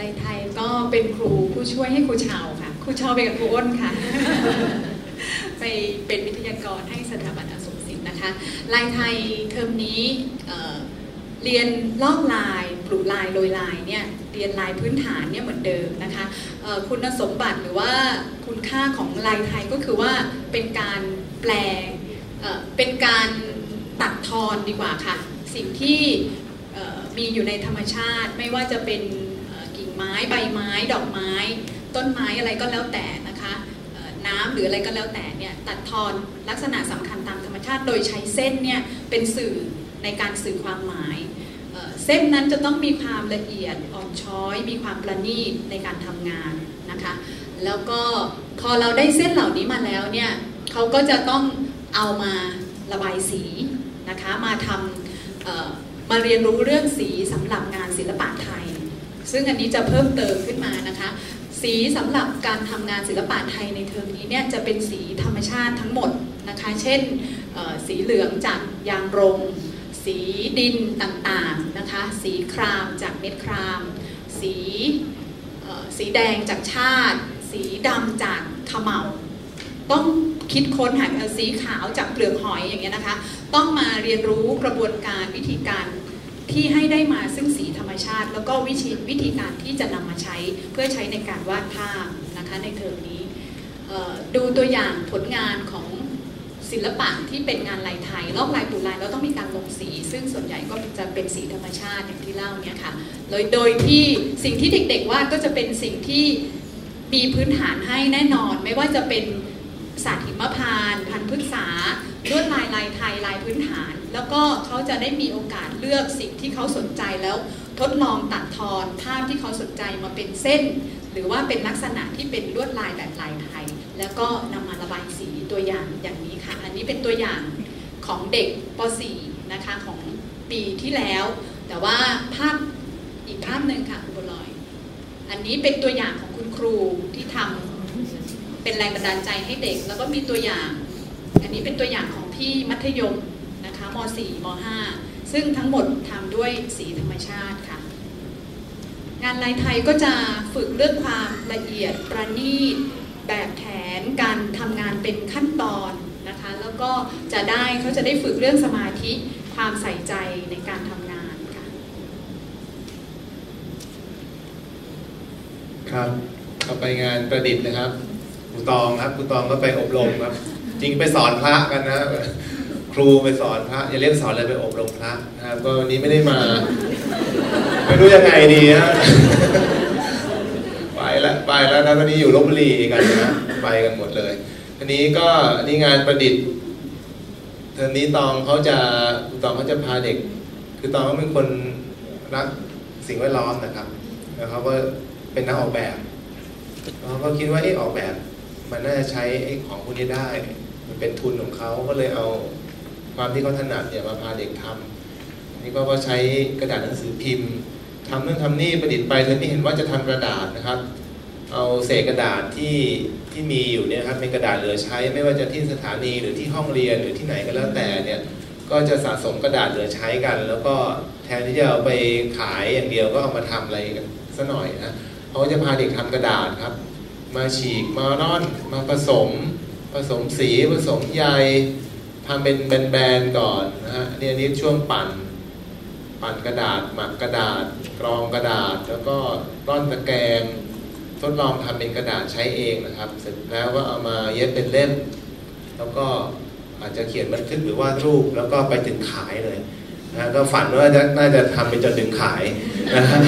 S30: ลายไทยก็เป็นครูผู้ช่วยให้ครูชาวค่ะครูชาวไปกับครูอ้นค่ะ ไปเป็นวิทยากรให้สถาบัน นะคะลายไทยเทอมนี้เเรียนลอกลายปลูกลายโรยลายเนี่ยเรียนลายพื้นฐานเนี่ยเหมือนเดิมนะคะคุณสมบัติหรือว่าคุณค่าของลายไทยก็คือว่าเป็นการแปลเป็นการตัดทอนดีกว่าค่ะ สิ่งที่มีอยู่ในธรรมชาติ ไม่ว่าจะเป็นกิ่งไม้ใบไม้ ดอกไม้ ต้นไม้อะไรก็แล้วแต่นะคะน้ำหรืออะไรก็แล้วแต่เนี่ยตัดทอนลักษณะสำคัญตาม ชาติโดยใช้เส้นเนี่ยเป็นสื่อในการสื่อความหมายเเส้นนั้นจะต้องมีความละเอียดอ่อนช้อย มีความประณีตในการทำงานนะคะแล้วก็พอเราได้เส้นเหล่านี้มาแล้วเนี่ยเขาก็จะต้องเอามาระบายสีนะคะมาทำมาเรียนรู้เรื่องสีสำหรับงานศิลปะไทย ซึ่งอันนี้จะเพิ่มเติมขึ้นมานะคะสีสำหรับการทำงานศิลปะไทยในเทอมนี้เนี่ยจะเป็นสีธรรมชาติทั้งหมดนะคะ เช่น สีเหลืองจากยางรง สีดินต่างๆนะคะ สีครามจากเม็ดคราม สีสีแดงจากชาติ สีดำจากขมเหลาต้องคิดค้นหาสีขาวจากเปลือกหอยอย่างเงี้ยนะคะ ต้องมาเรียนรู้กระบวนการวิธีการที่ให้ได้มาซึ่งสีธรรมชาติ แล้วก็วิธีวิธีการที่จะนำมาใช้เพื่อใช้ในการวาดภาพนะคะในเทอมนี้ดูตัวอย่างผลงานของ ศิลปะที่เป็นงานลายไทยลอกลายปูลายเราต้องมีการลงสี ซึ่งส่วนใหญ่ก็จะเป็นสีธรรมชาติอย่างที่เล่าเนี่ยค่ะโดยโดยที่สิ่งที่เด็กๆวาดก็จะเป็นสิ่งที่มีพื้นฐานให้แน่นอน ไม่ว่าจะเป็นศาสตร์หิมพานพันธุ์พฤกษาลวดลายลายไทยลายพื้นฐาน แล้วก็เขาจะได้มีโอกาสเลือกสิ่งที่เขาสนใจแล้วทดลองตัดทอนภาพที่เขาสนใจมาเป็นเส้น หรือว่าเป็นลักษณะที่เป็นลวดลายแบบลายไทย แล้วก็นำมาระบายสีตัวอย่างอย่างนี้ค่ะ อันนี้เป็นตัวอย่างของเด็กป .4 นะคะของปีที่แล้ว แต่ว่าภาพอีกภาพหนึ่งค่ะคุณบัวลอย อันนี้เป็นตัวอย่างของคุณครูที่ทำเป็นแรงบันดาลใจให้เด็ก แล้วก็มีตัวอย่าง อันนี้เป็นตัวอย่างของที่มัธยมนะคะม .4 ม .5 ซึ่งทั้งหมดทำด้วยสีธรรมชาติค่ะงานลายไทยก็จะฝึกเรื่องความละเอียดประณีต แบบแผนการทำงานเป็นขั้นตอนนะคะแล้วก็จะได้เขาจะได้ฝึกเรื่องสมาธิความใส่ใจในการทำงานค่ะ
S28: ครับต่อไปงานประดิษฐ์นะครับครูตองครับครูตองก็ไปอบรมครับ จริงไปสอนพระกันนะครูไปสอนพระอย่าเรียกสอนเลยไปอบรมพระนะครับก็วันนี้ไม่ได้มา ไม่รู้ยังไงดีฮะ แล้วไปแล้วนะวันนี้อยู่ลบบุรีกันนะไปกันหมดเลย อันนี้ก็นนี้งานประดิษฐ์เทอมนี้ตองเขาจะตองเขาจะพาเด็ก คือตองเขาเป็นคนรักสิ่งแวดล้อมนะครับ แล้วเขาก็เป็นนักออกแบบแล้วเขาก็คิดว่าไอ้ออกแบบ มันน่าจะใช้ไอ้ของพวกนี้ได้ มันเป็นทุนของเขาก็เลยเอาความที่เขาถนัดเนี่ยมาพาเด็กทำนี่ก็ว่าใช้กระดาษหนังสือพิมพ์ทำนู่นทำนี่ประดิษฐ์ไปเธอนี่เห็นว่าจะทำกระดาษนะครับ เอาเศษกระดาษที่ที่มีอยู่เนี่ยครับเป็นกระดาษเหลือใช้ ไม่ว่าจะที่สถานีหรือที่ห้องเรียนหรือที่ไหนก็แล้วแต่เนี่ยก็จะสะสมกระดาษเหลือใช้กัน แล้วก็แทนที่จะเอาไปขายอย่างเดียวก็เอามาทำอะไรกันซะหน่อยนะเขาจะพาเด็กทำกระดาษครับ มาฉีกมาร่อนมาผสม ผสมสีผสมใยทำเป็นแบนๆก่อนนะฮะนี่อันนี้ช่วงปั่น ปั่นกระดาษ หมักกระดาษ กรองกระดาษ แล้วก็ร่อนตะแกรง ทดลองทำเป็นกระดาษใช้เองนะครับ เสร็จแล้วก็เอามาเย็บเป็นเล่ม แล้วก็อาจจะเขียนบันทึกหรือวาดรูปแล้วก็ไปถึงขายเลยนะก็ฝันว่าจะน่าจะทำไปจนถึงขายนะฮะ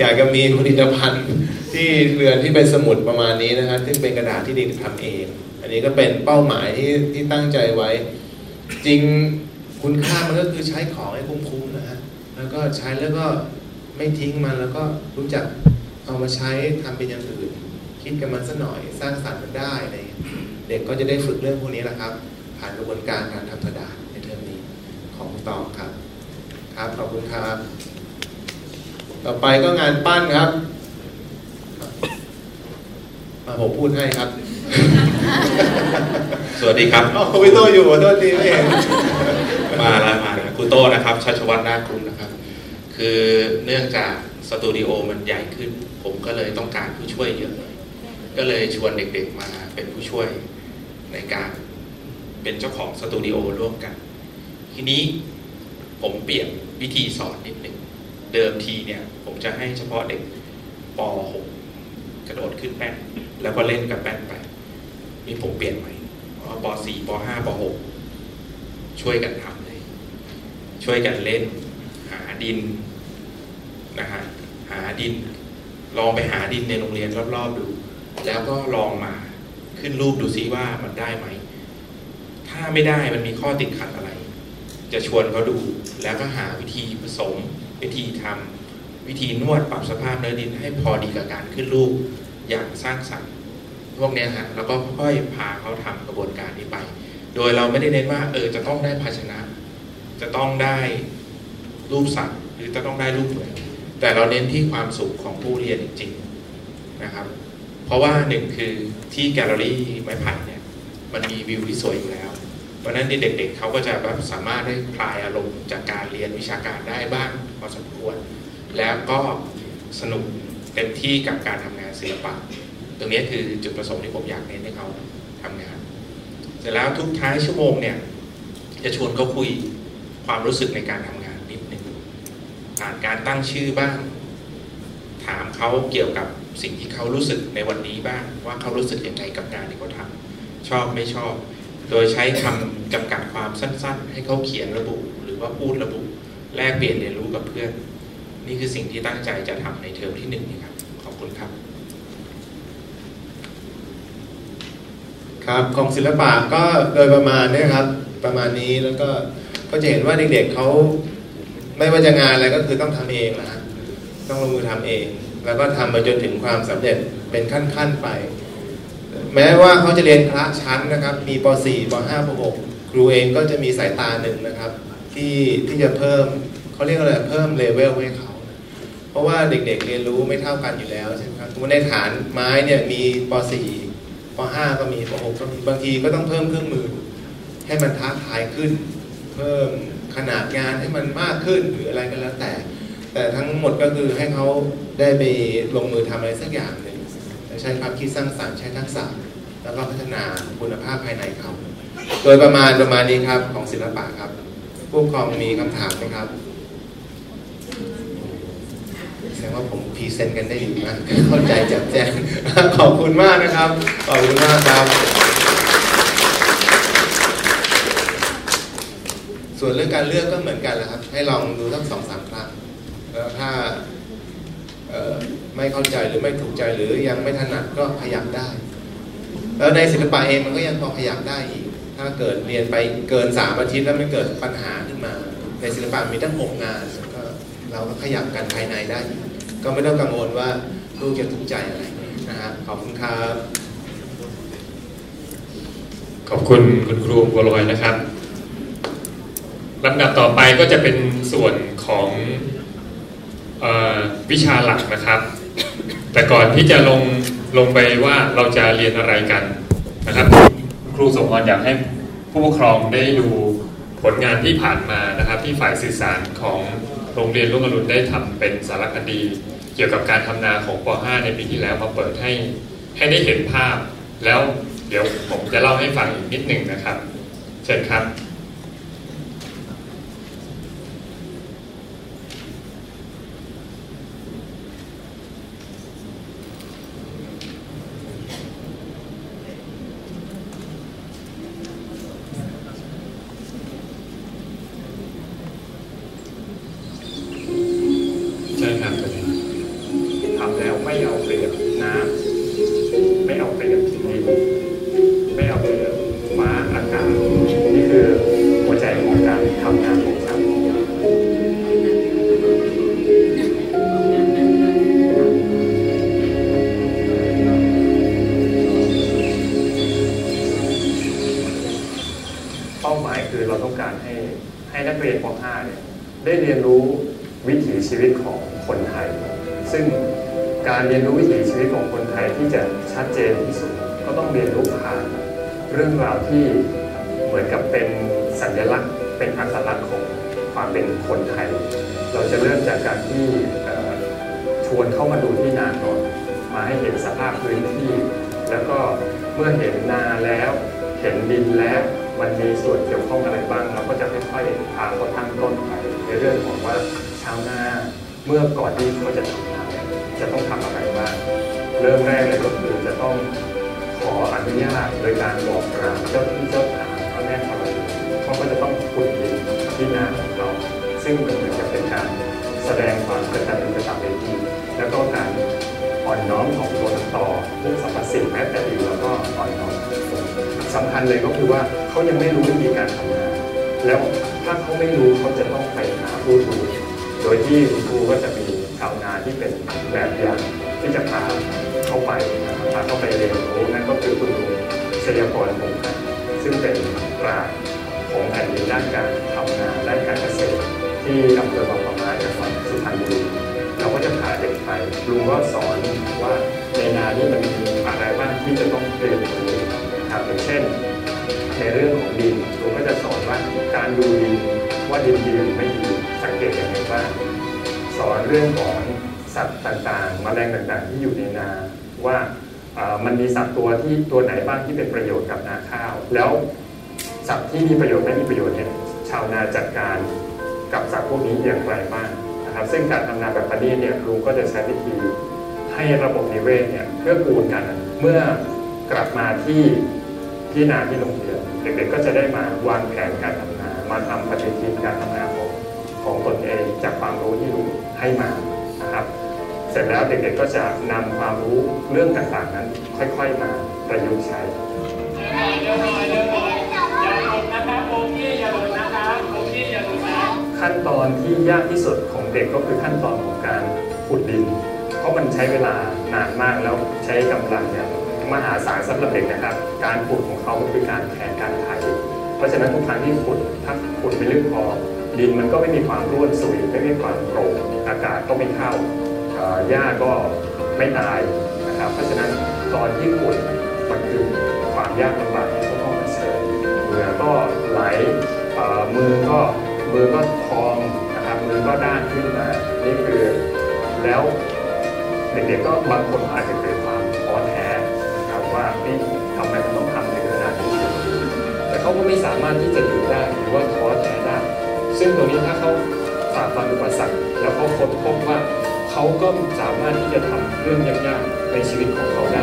S28: อยากจะมีผลิตภัณฑ์ที่เรือนที่เป็นสมุดประมาณนี้นะครับซึ่งเป็นกระดาษที่ด็กทำเอง อันนี้ก็เป็นเป้าหมายที่ที่ตั้งใจไว้ จริงคุณค่ามันก็คือใช้ของให้คุ้มๆนะฮะแล้วก็ใช้แล้วก็ไม่ทิ้งมันแล้วก็รู้จัก เอามาใช้ทำเป็นอย่างอื่น คิดกันมันสักหน่อยสร้างสรรค์มันได้อะไรอย่างเงี้ยเด็กก็จะได้ฝึกเรื่องพวกนี้แหละครับ ผ่านกระบวนการการทำกระดาษในเทอมนี้ของคุณตองครับ ครับขอบคุณครับต่อไปก็งานปั้นครับมาผมพูดให้ครับ
S31: สวัสดีครับ
S28: อ๋อคุณพี่โตอยู่ขอโทษทีไม่เห็น
S31: มาแล้วมาแล้วคุณโต้นะครับชัชวัฒน์นาคคุณนะครับ คือเนื่องจากสตูดิโอมันใหญ่ขึ้น ผมก็เลยต้องการผู้ช่วยเยอะเลยก็เลยชวนเด็กๆมาเป็นผู้ช่วยในการเป็นเจ้าของสตูดิโอร่วมกัน ทีนี้ผมเปลี่ยนวิธีสอนนิดหนึ่งเดิมทีเนี่ยผมจะให้เฉพาะเด็กป .6 กระโดดขึ้นแป้น แล้วก็เล่นกับแป้นไปนี่ผมเปลี่ยนใหม่ป .4 ป .5 ป .6 ช่วยกันทำเลย ช่วยกันเล่น หาดินนะฮะหาดิน ลองไปหาดินในโรงเรียนรอบๆดู แล้วก็ลองมาขึ้นรูปดูซิว่ามันได้ไหม ถ้าไม่ได้มันมีข้อติดขัดอะไร จะชวนเขาดูแล้วก็หาวิธีผสม วิธีทำวิธีนวดปรับสภาพเนื้อดินให้พอดีกับการขึ้นรูปอย่างสร้างสรรค์พวกนี้ฮะแล้วก็ค่อยพาเขาทำกระบวนการนี้ไป โดยเราไม่ได้เน้นว่าเออจะต้องได้ภาชนะ จะต้องได้รูปสัตว์หรือจะต้องได้รูปเหมือน แต่เราเน้นที่ความสุขของผู้เรียนจริงๆนะครับ เพราะว่าหนึ่งคือที่แกลเลอรี่ไม้ไผ่เนี่ยมันมีวิวที่สวยอยู่แล้วเพราะนั้นเด็กๆเขาก็จะแบบสามารถได้คลายอารมณ์จากการเรียนวิชาการได้บ้างพอสมควร แล้วก็สนุกเต็มที่กับการทำงานศิลปะตรงนี้คือจุดประสงค์ที่ผมอยากเน้นให้เขาทำงาน เสร็จแล้วทุกท้ายชั่วโมงเนี่ยจะชวนเขาคุยความรู้สึกในการทำงาน ผ่านการตั้งชื่อบ้าง ถามเขาเกี่ยวกับสิ่งที่เขารู้สึกในวันนี้บ้าง ว่าเขารู้สึกยังไงกับงานที่เขาทำชอบไม่ชอบ โดยใช้คำจำกัดความสั้นๆ ให้เขาเขียนระบุ หรือว่าพูดระบุ แลกเปลี่ยนเรียนรู้กับเพื่อน นี่คือสิ่งที่ตั้งใจจะทำในเทอมที่หนึ่งนี่ครับขอบคุณครับ
S28: ครับของศิลปะก็โดยประมาณนี้ครับประมาณนี้แล้วก็ก็จะเห็นว่าเด็กๆเขา ไม่ว่าจะงานอะไรก็คือต้องทำเองนะฮะต้องลงมือทำเอง แล้วก็ทำมาจนถึงความสำเร็จเป็นขั้นๆไป แม้ว่าเขาจะเรียนคละชั้นนะครับ มีป .4 ป .5 ป .6 ครูเองก็จะมีสายตาหนึ่งนะครับ ที่ที่จะเพิ่มเขาเรียกอะไรเพิ่มเลเวลให้เขา เพราะว่าเด็กๆเรียนรู้ไม่เท่ากันอยู่แล้วใช่ไหมครับมในฐานไม้เนี่ยมีป .4 ป .5 ก็มีป .6 ก็มีบางทีก็ต้องเพิ่มเครื่องมือ ให้มันท้าทายขึ้น เพิ่ม ขนาดงานให้มันมากขึ้นหรืออะไรก็แล้วแต่ แต่ทั้งหมดก็คือให้เขาได้ไปลงมือทำอะไรสักอย่างหนึ่งใช้ความคิดสร้างสรรค์ใช้ทักษะ แล้วก็พัฒนาคุณภาพภายในเขา โดยประมาณประมาณนี้ครับของศิลปะครับผู้กครองมีคำถามไหมครับแสดงว่าผมพรีเซนต์กันได้ดีมากเข้าใจแจ่มแจ้งขอบคุณมากนะครับ ขอบคุณมากครับ ส่วนเรื่องการเลือกก็เหมือนกันแหละครับ ให้ลองดูสักสองสามครั้งแล้วถ้าไม่เข้าใจหรือไม่ถูกใจหรือยังไม่ถนัดก็ขยับได้ แล้วในศิลปะเองมันก็ยังพอขยับได้อีก ถ้าเกิดเรียนไปเกินสามอาทิตย์แล้วมันเกิดปัญหาขึ้นมา ในศิลปะมีตั้งหกงานก็เราก็ขยับกันภายในได้กก็ไม่ต้องกังวลว่าลูกจะถูกใจอะไรนะฮะขอบคุณครับ
S4: ขอบคุณคุณครูบัวลอยนะครับ ลำดับต่อไปก็จะเป็นส่วนของออวิชาหลักนะครับ แต่ก่อนที่จะลงลงไปว่าเราจะเรียนอะไรกันนะครับ ครูสมพรอยากให้ผู้ปกครองได้ดูผลงานที่ผ่านมานะครับ ที่ฝ่ายสื่อสารของโรงเรียนลุงอรุณได้ทำเป็นสารคดี เกี่ยวกับการทำนาของป .5 ในปีที่แล้วมาเปิดให้ให้ได้เห็นภาพ แล้วเดี๋ยวผมจะเล่าให้ฟังอีกนิดหนึ่งนะครับ เชิญครับ เรื่องของสัตว์ต่างๆแมลงต่างๆ ที่อยู่ในนาว่ามันมีสัตว์ตัวที่ตัวไหนบ้างที่เป็นประโยชน์กับนาข้าว แล้วสัตว์ที่มีประโยชน์ไม่มีประโยชน์เนี่ยชาวนาจัดการกับสัตว์พวกนี้อย่างไรบ้างนะครับ ซึ่งการทำนาแบบปณีเนี่ยลุงก็จะใช้วิธีให้ระบบนิเวศเนี่ยเพื่อกูลกันเมื่อกลับมาที่ที่นาที่โรงเรียนเด็กๆก็จะได้มาวางแผนการทำนามาทำปฏิทินการทำงานของของตนเองจากความรู้ที่ลุง ให้มานะครับ เสร็จแล้วเด็กๆก็จะนำความรู้เรื่องต่างๆนั้น ค่อยๆมาประยุกต์ใช้ขั้นตอนที่ยากที่สุดของเด็กก็คือขั้นตอนของการขุดดิน เพราะมันใช้เวลานานมากแล้วใช้กำลังเนี่ยมหาศาลสำหรับเด็กนะครับ การขุดของเขาคือการแทนการไถเพราะฉะนั้นทุกครั้งที่ขุดถ้าขุดไปลึกพอ ดินมันก็ไม่มีความร่วนสุยไม่มีความโปร่งอากาศก็ไม่เข้าหญ้าก็ไม่ตายนะครับเพราะฉะนั้นตอนที่ขุดมันคือความยากลำบากที่เขาต้องเผชิญเหงื่อก็ไหลมือก็มือก็พองนะครับมือก็ด้านขึ้นมานี่คือแล้วเด็กๆก็บางคนอาจจะเกิดความท้อแท้นะครับว่านี่ทำไมมันต้องทำในขนาดนี้แต่เขาก็ไม่สามารถที่จะหยุดได้หรือว่าท้อแท้ได้ ซึ่งตรงนี้ถ้าเขาฝ่าฟันอุปสรรคแล้วเขาค้นพบว่าเขาก็สามารถที่จะทำเรื่องยากๆในชีวิตของเขาได้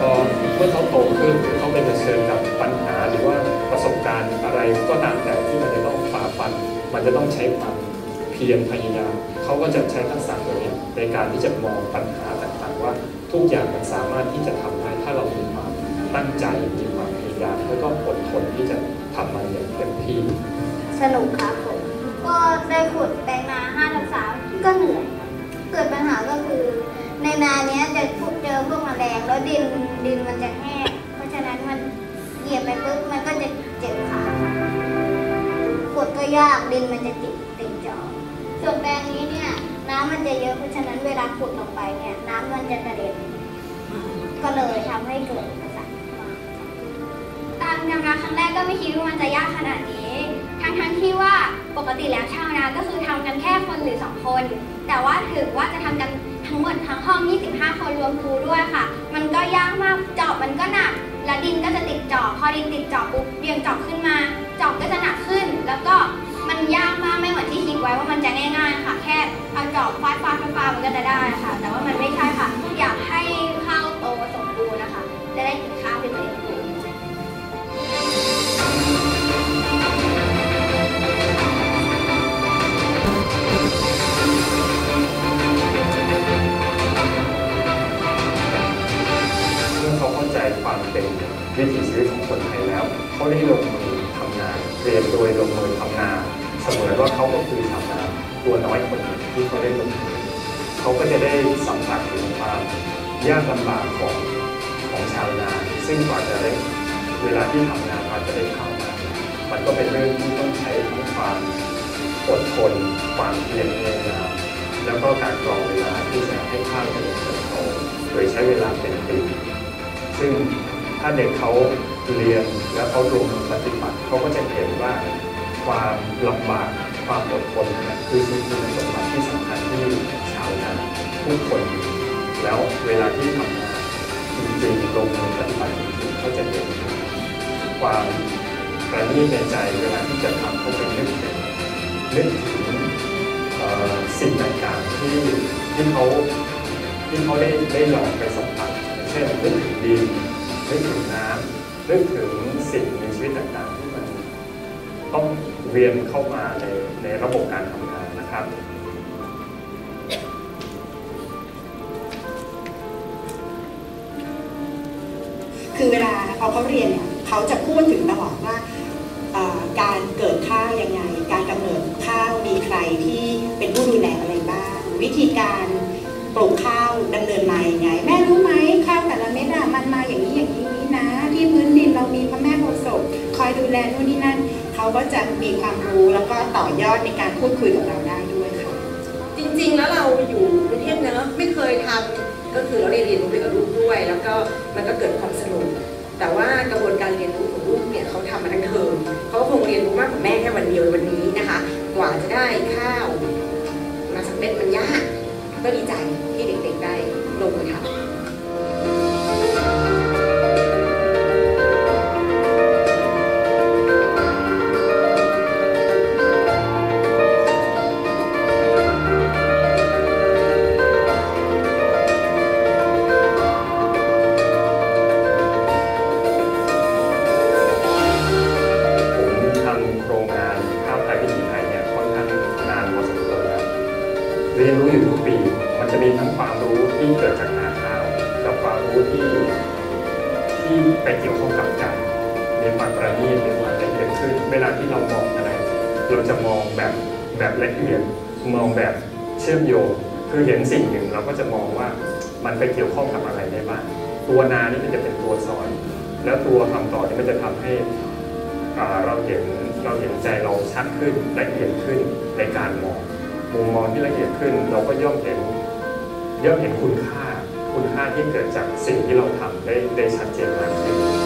S4: พอเมื่อเขาโตขึ้นหรือเขาไปเผชิญกับปัญหาหรือว่าประสบการณ์อะไรก็ตามแต่ที่มันจะต้องฝ่าฟัน มันจะต้องใช้ความเพียรพยายามเขาก็จะใช้ทักษะตัวนี้ในการที่จะมองปัญหาต่างๆว่าทุกอย่างมันสามารถที่จะทำได้ถ้าเรามีความตั้งใจมีความพยายามแล้วก็อดทนที่จะทำมันอย่างเต็มที่
S25: สนุกครับผม ก็ได้ขุดแปลงนาห้าทับสามก็เหนื่อย เกิดปัญหาก็คือ ในนาเนี้ยจะพบเจอพวกแมลงแล้วดินดินมันจะแห้ง เพราะฉะนั้นมันเหยียบไปปุ๊บมันก็จะเจ็บขาขุดก็ยากดินมันจะติดติดจอส่วนแปลงนี้เนี่ยน้ำมันจะเยอะเพราะฉะนั้นเวลาขุดลงไปเนี่ยน้ำมันจะกระเด็นก็เลยทำให้เกิดอุปสรรคตามดำนาครั้งแรกก็ไม่คิดว่ามันจะยากขนาดนี้ ทั้งทั้งที่ว่าปกติแล้วชาวนาก็คือทำกันแค่คนหรือสองคน แต่ว่าถือว่าจะทำกันทั้งหมดทั้งห้อง 25 คนรวมครูด้วยค่ะ มันก็ยากมากจอบมันก็หนัก แล้วดินก็จะติดจอบพอดินติดจอบปุ๊บเรียงจอบขึ้นมา จอบก็จะหนักขึ้น แล้วก็มันยากมากไม่เหมือนที่คิดไว้ว่ามันจะง่ายๆค่ะ แค่เอาจอบฟาดฟาดฟาดฟาดมันก็จะได้ค่ะ แต่ว่ามันไม่ใช่ค่ะอยากให้ข้าวโตสมบูรณ์นะคะ จะได้กิ
S4: น วิถีชีวิตของคนไทยแล้วเขาได้ลงมือทำงานเรียนโดยลงมือทำนาเสมือนว่าเขาก็คือชาวนาตัวน้อยคนหนึ่งที่เขาได้ลงมือเขาก็จะได้สัมผัสถึงความยากลำบากของของชาวนา ซึ่งกว่าจะได้เวลาที่ทำงานกว่าจะได้เข้ามามันก็เป็นเรื่องที่ต้องใช้ทั้งความอดทนความเพียรพยายามแล้วก็การกรองเวลาที่จะให้ข้าวเจริญเติบโตโดยใช้เวลาเป็นปีซึ่ง ถ้าเด็กเขาเรียนแล้วเขาลงมือปฏิบัติเขาก็จะเห็นว่าความลำบากความอดทนนะคือสิ่งที่สมบัติที่สำคัญที่ชาวนาทุกคนมีแล้วเวลาที่ทำงานจริงๆลงมือปฏิบัติจริงๆเขาจะเห็นความประณีตในใจเวลาที่จะทำเขาจะนึกถึงนึกถึงสิ่งต่างๆที่ที่เขาที่เขาได้ได้ลองไปสัมผัสเช่นนึกถึงดิน นึกถึงน้ำนึกถึงสิ่งมีชีวิตต่างๆที่มันต้องเวียนเข้ามาในในระบบการทำงานนะครับ
S32: คือเวลาพอเขาเรียนเนี่ยเขาจะพูดถึงตลอดว่าการเกิดข้าวยังไง แลนู่นนี่นั่นเขาก็จะมีความรู้แล้วก็ต่อยอดในการพูดคุยกับเราได้ด้วยค่ะ
S4: จริงๆ แล้วเราอยู่ประเทศเนอะไม่เคยทำก็คือเราได้เรียนรู้ไปกับลูกด้วย แล้วก็มันก็เกิดความสนุกแต่ว่ากระบวนการเรียนรู้ของลูกเนี่ยเขาทำมาทั้งเทอมเขาคงเรียนรู้มากกว่าแม่แค่วันเดียววันนี้นะคะ กว่าจะได้ข้าว มาสักเม็ดมันยากก็ดีใจที่เด็กๆได้ลงมือทำ
S33: เกี่ยวข้องกับอะไรได้บ้าง ตัวนานี่มันจะเป็นตัวสอน แล้วตัวคำตอนี่มันจะทำให้เราเห็นเราเห็นใจเราชัดขึ้นละเอียดขึ้นในการมองมุมมองที่ละเอียดขึ้น เราก็ย่อมเห็นย่อมเห็นคุณค่า คุณค่าที่เกิดจากสิ่งที่เราทำได้ได้ชั
S34: ดเจนมากขึ้น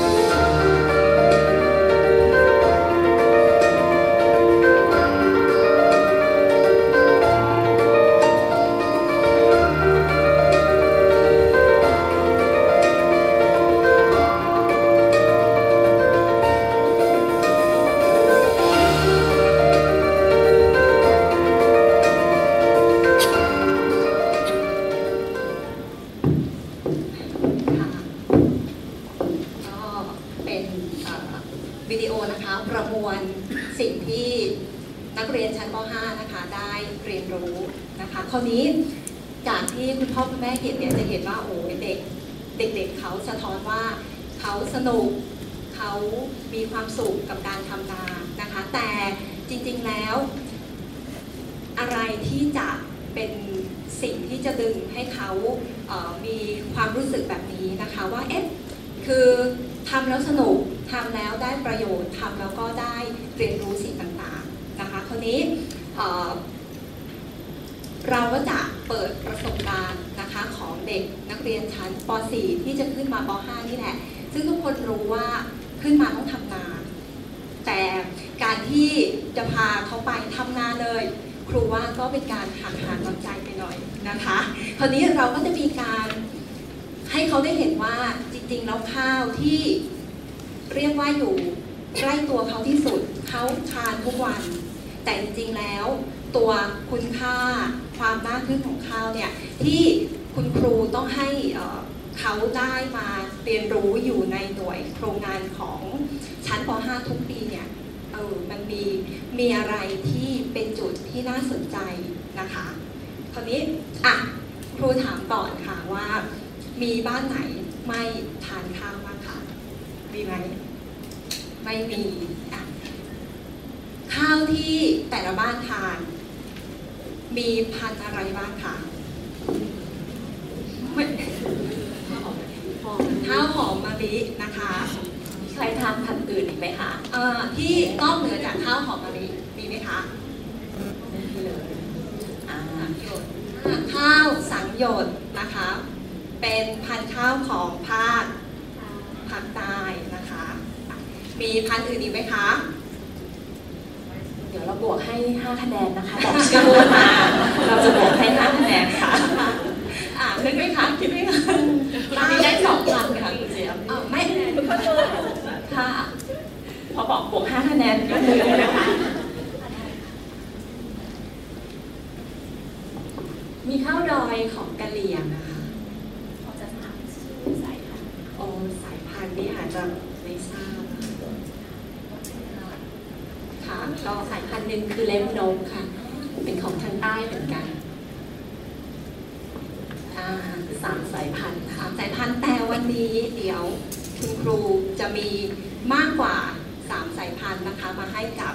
S34: ดีไหมคะ เดี๋ยวเราบวกให้ 5 คะแนนนะคะบอกชื่อมา เราจะบวกให้ 5 คะแนนค่ะ อ่านคิดไหมคะคิดไหมคะมีได้สองพันค่ะคุณเจี๊ยบไม่ค่ะ พอบอกบวก 5 คะแนนก็มือนะคะมีข้าวดอยของกะเหรี่ยง นึ่งคือเล็บนกค่ะ เป็นของทางใต้เหมือนกันสา
S6: มสายพันธุ์ค่ะ
S34: สายพันธุ์แต่วันนี้เดี๋ยวคุณครูจะมีมากกว่าสามสายพันธุ์นะคะ มาให้กับ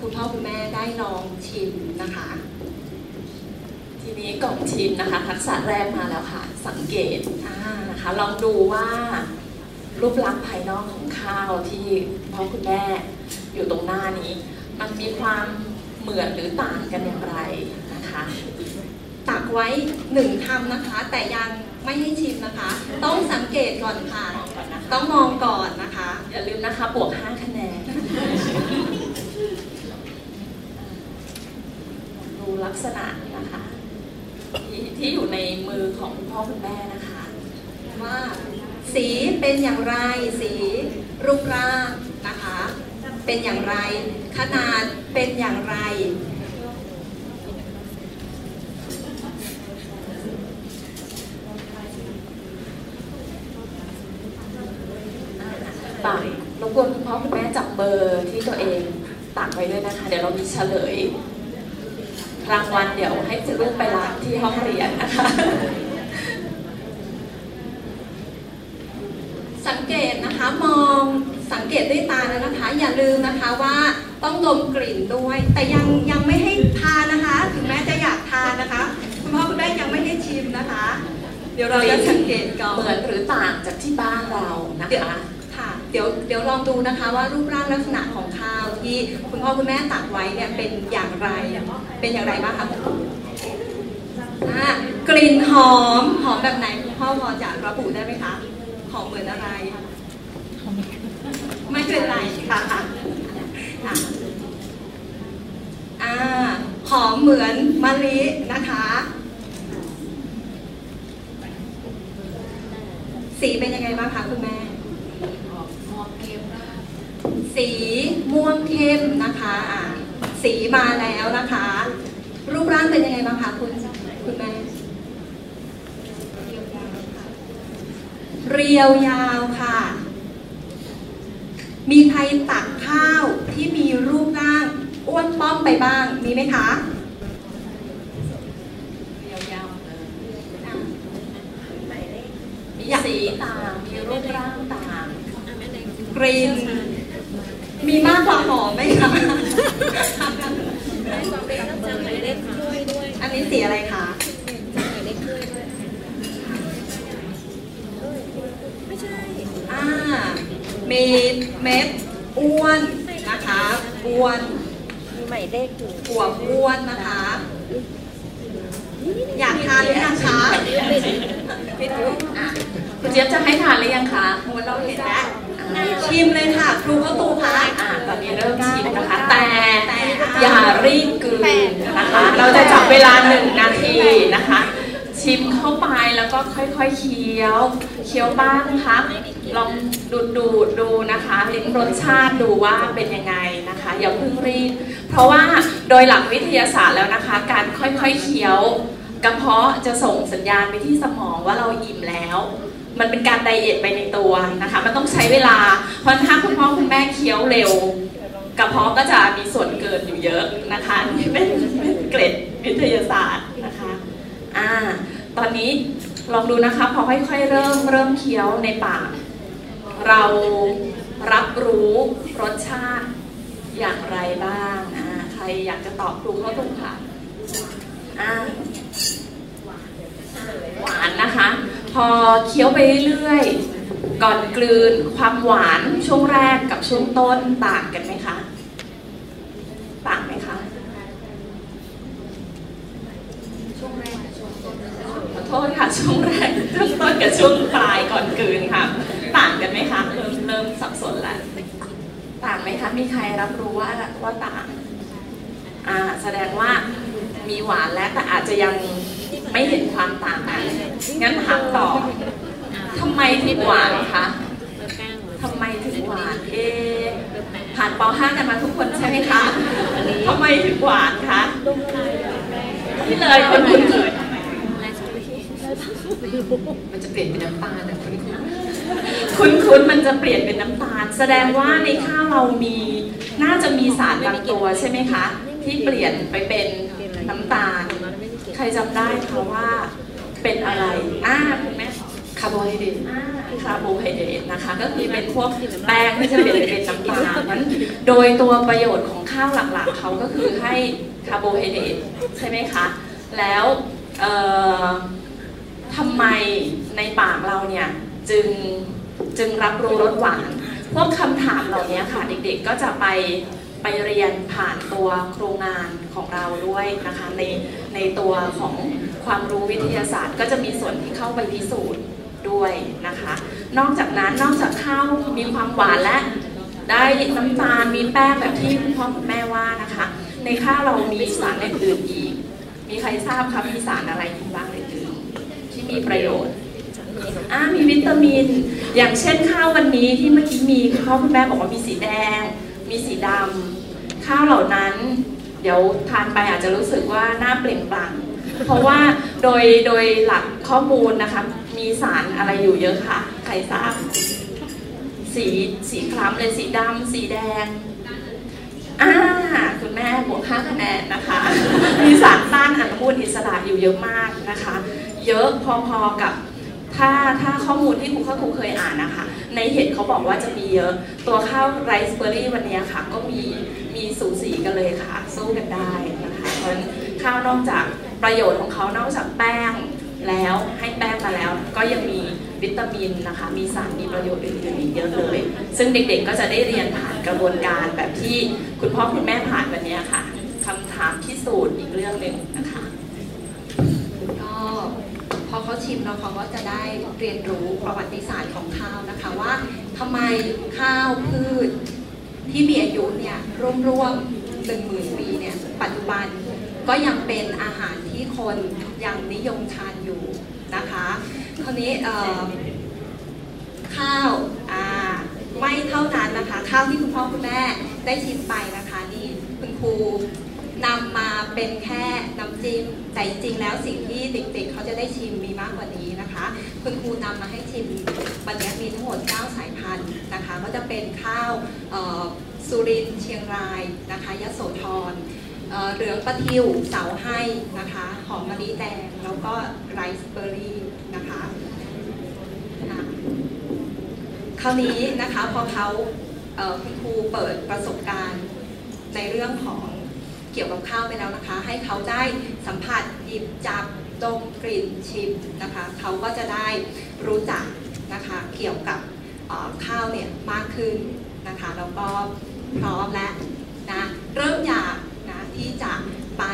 S34: คุณพ่อคุณแม่ได้ลองชิมนะคะ
S6: ทีนี้กล่องชิมนะคะ ทักษะแรกมาแล้วค่ะ สังเกตนะคะลองดูว่ารูปลักษณ์ภายนอกของข้าวที่พ่อคุณแม่อยู่ตรงหน้านี้ มันมีความเหมือนหรือต่างกันอย่างไรนะคะ
S34: ตักไว้หนึ่งคำนะคะ แต่ยังไม่ให้ชิมนะคะ ต้องสังเกตก่อนค่ะ ต้องมองก่อนนะคะ
S6: อย่าลืมนะคะ บวก5คะแนน ดูลักษณะนะคะที่ที่อยู่ในมือของคุณพ่อคุณแม่นะคะ
S34: ว่าสีเป็นอย่างไร สีรูปร่างนะคะ เป็นอย่างไร ขนาดเป็นอย่างไร
S6: ตักรบกวนคุณพ่อคุณแม่จับเบอร์ที่ตัวเองตักไว้ด้วยนะคะ เดี๋ยวเรามีเฉลย รางวัลเดี๋ยวให้คุณลูกไปรับที่ห้องเรียนนะคะ
S34: สังเกตนะคะมอง สังเกตด้วยตาแล้วนะคะ อย่าลืมนะคะว่าต้องดมกลิ่นด้วย แต่ยังยังไม่ให้ทานนะคะ ถึงแม้จะอยากทานนะคะคุณพ่อคุณแม่ยังไม่ให้ชิมนะคะ เดี๋ยวเราจะสังเกตก่อน
S6: เหมือนหรือต่างจากที่บ้านเรานะคะ
S34: ค่ะเดี๋ยวเดี๋ยวลองดูนะคะว่ารูปร่างลักษณะของข้าวที่คุณพ่อคุณแม่ตักไว้เนี่ยเป็นอย่างไรเป็นอย่างไรบ้างคะอ่ากลิ่นหอมหอมแบบไหนคุณพ่อพอจะระบุได้ไหมคะหอมเหมือนอะไร ไม่เป็นไรค่ะอ่าหอมเหมือนมะลินะคะ สีเป็นยังไงบ้างคะคุณแม่ สีม่วงเข้มนะคะอ่าสีมาแล้วนะคะ รูปร่างเป็นยังไงบ้างคะคุณคุณแม่เรียวยาวค่ะ มีใครตักข้าวที่มีรูปร่างอ้วนป้อมไปบ้าง มีไหมคะ
S6: มีสีต่างมีรูปร่างต่าง
S34: กรีนมีมากกว่าหอมไหมคะอันนี้สีอะไรคะอ่า มีเม็ดอ้วนนะคะอ้วนมีใหม่เลขถึงขวบอ้วนนะคะ อยากทานหรือยังคะ
S6: คุณเจี๊ยบจะให้ทานหรือยังคะ
S34: โอ้เราเห็นแล้วชิมเลยค่ะ ครูเข้าตูคะ
S6: อ่าตอนนี้เริ่มชิมนะคะ แต่อย่ารีบกลืนนะคะ เราจะจับเวลาหนึ่งนาทีนะคะ ชิมเข้าไปแล้วก็ค่อยๆเคี้ยว เคี้ยวบ้างนะคะลองดูดดูดูนะคะลิ้มรสชาติดูว่าเป็นยังไงนะคะ อย่าเพิ่งรีบเพราะว่าโดยหลักวิทยาศาสตร์แล้วนะคะ การค่อยๆเคี้ยวกระเพาะจะส่งสัญญาณไปที่สมองว่าเราอิ่มแล้ว มันเป็นการไดเอทไปในตัวนะคะ มันต้องใช้เวลา เพราะถ้าคุณพ่อคุณแม่เคี้ยวเร็วกระเพาะก็จะมีส่วนเกินอยู่เยอะนะคะนี่เป็นเกร็ดวิทยาศาสตร์ นี้ลองดูนะคะพอค่อยๆเริ่มเริ่มเคี้ยวในปาก เรารับรู้รสชาติอย่างไรบ้างอ่าใครอยากจะตอบครูเขาตรงค่ะอ่าหวานนะคะ พอเคี้ยวไปเรื่อยๆก่อนกลืนความหวานช่วงแรกกับช่วงต้นต่างกันไหมคะ ต่างไหมคะ
S34: ช่วงแรกช่วงต้น
S6: ขอโทษค่ะ ช่วงแรกช่วงต้นกับ ช่วงปลายก่อนกลืนค่ะ ต่างกันไหมคะเริ่มเริ่มสับสนแล้วต่างไหมคะมีใครรับรู้ว่าว่าต่างอ่าแสดงว่ามีหวานแล้วแต่อาจจะยังไม่เห็นความต่างงั้นถามต่อทำไมถึงหวานคะทำไมถึงหวานเอ๊ะผ่านป .5 กันมาทุกคนใช่ไหมคะทำไมถึงหวานคะที่เลยคนคุณ
S35: มันจะเปลี่ยนเป็นน้ำตาลอ่คุณคุณ
S6: คุณคุณมันจะเปลี่ยนเป็นน้ำตาล แสดงว่าในข้าวเรามีน่าจะมีสารบางตัวใช่ไหมคะ ที่เปลี่ยนไปเป็นน้ำตาล ใครจำได้คะว่าเป็นอะไรอ่าคุณแม่คาร์โบไฮเดรตคาร์โบไฮเดรตนะคะ ก็คือเป็นพวกแป้งที่จะเป็นเป็นน้ำตาลนั้นโดยตัวประโยชน์ของข้าวหลักๆเขาก็คือให้คาร์โบไฮเดรตใช่ไหมคะ แล้วเอ่อ ทำไมในปากเราเนี่ยจึงจึงรับรู้รสหวาน พวกคำถามเหล่านี้ค่ะเด็กๆก็จะไปไปเรียนผ่านตัวโครงงานของเราด้วยนะคะในในตัวของความรู้วิทยาศาสตร์ ก็จะมีส่วนที่เข้าไปพิสูจน์ด้วยนะคะ นอกจากนั้นนอกจากข้าวมีความหวานและได้น้ำตาลมีแป้งแบบที่คุณพ่อคุณแม่ว่านะคะ ในข้าวเรามีสารอื่นอีก มีใครทราบครับมีสารอะไรอีกบ้างอื่นๆที่ มีประโยชน์อ่ามีวิตามิน อย่างเช่นข้าววันนี้ที่เมื่อกี้มีคุณพ่อคุณแม่บอกว่ามีสีแดง มีสีดำข้าวเหล่านั้น เดี๋ยวทานไปอาจจะรู้สึกว่าหน้าเปล่งปลั่งเพราะว่าโดยโดยหลักข้อมูลนะคะมีสารอะไรอยู่เยอะค่ะ ใครทราบ สีสีคล้ำเลยสีดำสีแดง อ่าคุณแม่บวก5คะแนนนะคะ มีสารต้านอนุมูลอิสระอยู่เยอะมากนะคะ เยอะพอๆกับถ้าถ้าข้อมูลที่ครูข้าครูเคยอ่านนะคะ ในเห็ดเขาบอกว่าจะมีเยอะ ตัวข้าวไรซ์เบอร์รี่วันนี้ค่ะ ก็มีมีสูสีกันเลยค่ะ สู้กันได้นะคะ เพราะข้าวนอกจากประโยชน์ของเขานอกจากแป้ง แล้วให้แป้งมาแล้วก็ยังมีวิตามินนะคะ มีสารมีประโยชน์อื่นๆอีกเยอะเลย ซึ่งเด็กๆก็จะได้เรียนผ่านกระบวนการแบบที่คุณพ่อคุณแม่ผ่านวันนี้ค่ะคำถามพิสูจน์อีกเรื่องหนึ่งนะคะ
S34: ก็พอเขาชิมแล้วเขาก็จะได้เรียนรู้ประวัติศาสตร์ของข้าวนะคะว่าทำไมข้าวพืชที่มีอายุเนี่ยร่วมๆหนึ่งหมื่นปีเนี่ยปัจจุบัน ก็ยังเป็นอาหารที่คนยังนิยมทานอยู่นะคะคราวนี้ข้าวไม่เท่านั้นนะคะ ข้าวที่คุณพ่อคุณแม่ได้ชิมไปนะคะนี่คุณครูนำมาเป็นแค่น้ำจิ้มแต่จริงๆแล้วสิ่งที่เด็กๆเขาจะได้ชิมมีมากกว่านี้นะคะ คุณครูนำมาให้ชิมวันนี้มีทั้งหมด 9 สายพันธุ์นะคะ ก็จะเป็นข้าวสุรินทร์เชียงรายนะคะยะโสธร เหลืองปะทิวเสาให้นะคะหอมมะลิแดงแล้วก็ไรซ์เบอร์รี่นะคะคราวนี้นะคะพอเขาเอ่คุณครูเปิดประสบการณ์ในเรื่องของเกี่ยวกับข้าวไปแล้วนะคะ ให้เขาได้สัมผัสหยิบจับดมกลิ่นชิมนะคะเขาก็จะได้รู้จักนะคะเกี่ยวกับข้าวเนี่ยมากขึ้นนะคะแล้วก็พร้อมและนะเริ่มอยาก ที่จะไป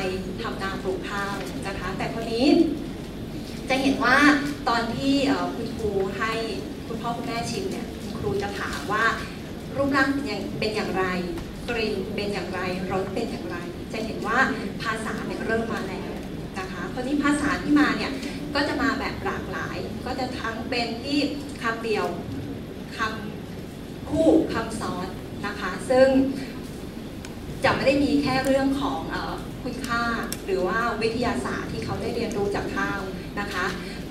S34: ทำนาปลูกข้าวนะคะ แต่คนนี้จะเห็นว่าตอนที่คุณครูให้คุณพ่อคุณแม่ชิมเนี่ยคุณครูจะถามว่ารูปร่างเป็นอย่างเป็นอย่างไรกลิ่นเป็นอย่างไรรสเป็นอย่างไร จะเห็นว่าภาษาเนี่ยเริ่มมาแล้วนะคะคนนี้ภาษาที่มาเนี่ยก็จะมาแบบหลากหลาย ก็จะทั้งเป็นที่คำเดียวคำคู่คำซ้อนนะคะ ซึ่ง จะไม่ได้มีแค่เรื่องของอคุณค่า หรือว่าวิทยาศาสตร์ที่เขาได้เรียนรู้จากข้าวนะคะ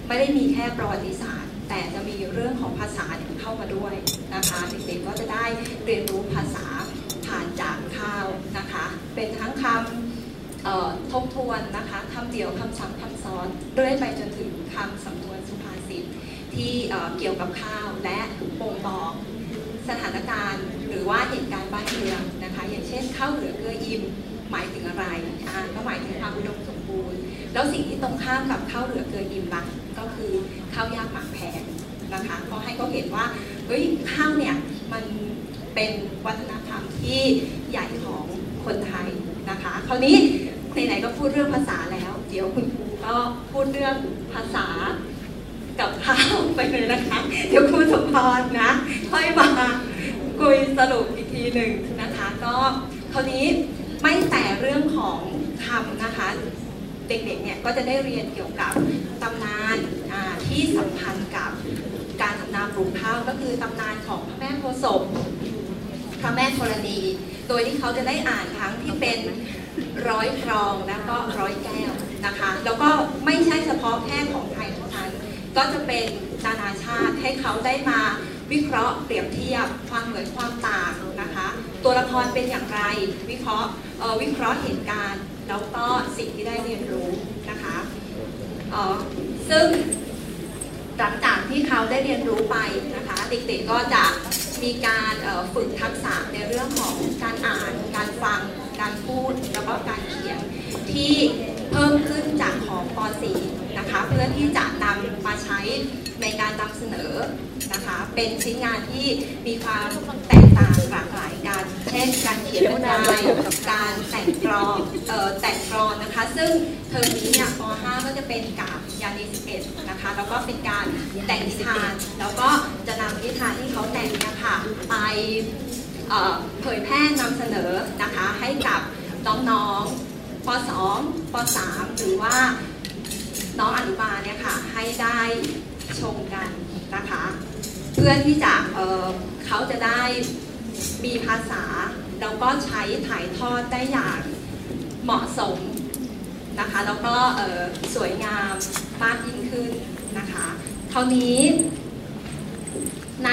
S34: ไม่ได้มีแค่ประวัติศาสตร์ แต่จะมีเรื่องของภาษาเข้ามาด้วยนะคะเด็กๆก็จะได้เรียนรู้ภาษาผ่านจากข้าวนะคะ เป็นทั้งคำทบทวนนะคะคำเดียวคำซ้ำคำซ้อนเรื่อยไปจนถึงคำสำนวนสุภาษิตที่เกี่ยวกับข้าวและบ่งบอกสถานการณ์ หรือว่าเหตุการณ์บ้านเมืองน อย่างเช่นข้าวเหลือเกลืออิ่มหมายถึงอะไรอ่าก็หมายถึงความอุดมสมบูรณ์ แล้วสิ่งที่ตรงข้ามกับข้าวเหลือเกลืออิ่มล่ะก็คือข้าวยากหมากแพงนะคะก็ให้เขาเห็นว่าเฮ้ยข้าวเนี่ยมันเป็นวัฒนธรรมที่ใหญ่ของคนไทยนะคะ คราวนี้ไหนๆก็พูดเรื่องภาษาแล้ว เดี๋ยวคุณครูก็พูดเรื่องภาษากับข้าวไปเลยนะคะ เดี๋ยวครูสมพรนะค่อยมา คุยสรุปอีกทีหนึ่งนะคะ ก็คราวนี้ไม่แต่เรื่องของคำนะคะ เด็กๆเนี่ยก็จะได้เรียนเกี่ยวกับตำนานที่สัมพันธ์กับการทำนาปลูกข้าวก็คือตำนานของพระแม่โพศพพระแม่ธรณี โดยที่เขาจะได้อ่านทั้งที่เป็นร้อยกรองแล้วก็ร้อยแก้วนะคะ แล้วก็ไม่ใช่เฉพาะแค่ของไทยเท่านั้นก็จะเป็นนานาชาติให้เขาได้มา วิเคราะห์เปรียบเทียบความเหมือนความต่างนะคะ ตัวละครเป็นอย่างไร วิเคราะห์วิเคราะห์เหตุการณ์แล้วก็สิ่งที่ได้เรียนรู้นะคะซึ่งหลังจากที่เขาได้เรียนรู้ไปนะคะเด็กๆก็จะมีการฝึกทักษะในเรื่องของการอ่าน การฟัง การพูด แล้วก็การเขียนที่ เพิ่มขึ้นจากของป .4 นะคะ เพื่อที่จะนำมาใช้ในการนำเสนอนะคะ เป็นชิ้นงานที่มีความแตกต่างหลากหลายกัน เช่น การเขียนบรรยายการแต่งกรอนเอ่อแต่งกรอนนะคะ ซึ่งเทอมนี้เนี่ยป .5 ก็จะเป็นกาบยานี11นะคะ แล้วก็เป็นการแต่งนิทาน แล้วก็จะนำนิทานที่เขาแต่งเนี่ยค่ะไปเผยแพร่นำเสนอนะคะให้กับน้องๆ ป .2 ป .3 หรือว่าน้องอนุบาลเนี่ยค่ะให้ได้ชมกันนะคะ เพื่อที่จะเเขาจะได้มีภาษา แล้วก็ใช้ถ่ายทอดได้อย่างเหมาะสมนะคะ แล้วก็สวยงามมากยิ่งขึ้นนะคะเท่านี้ใน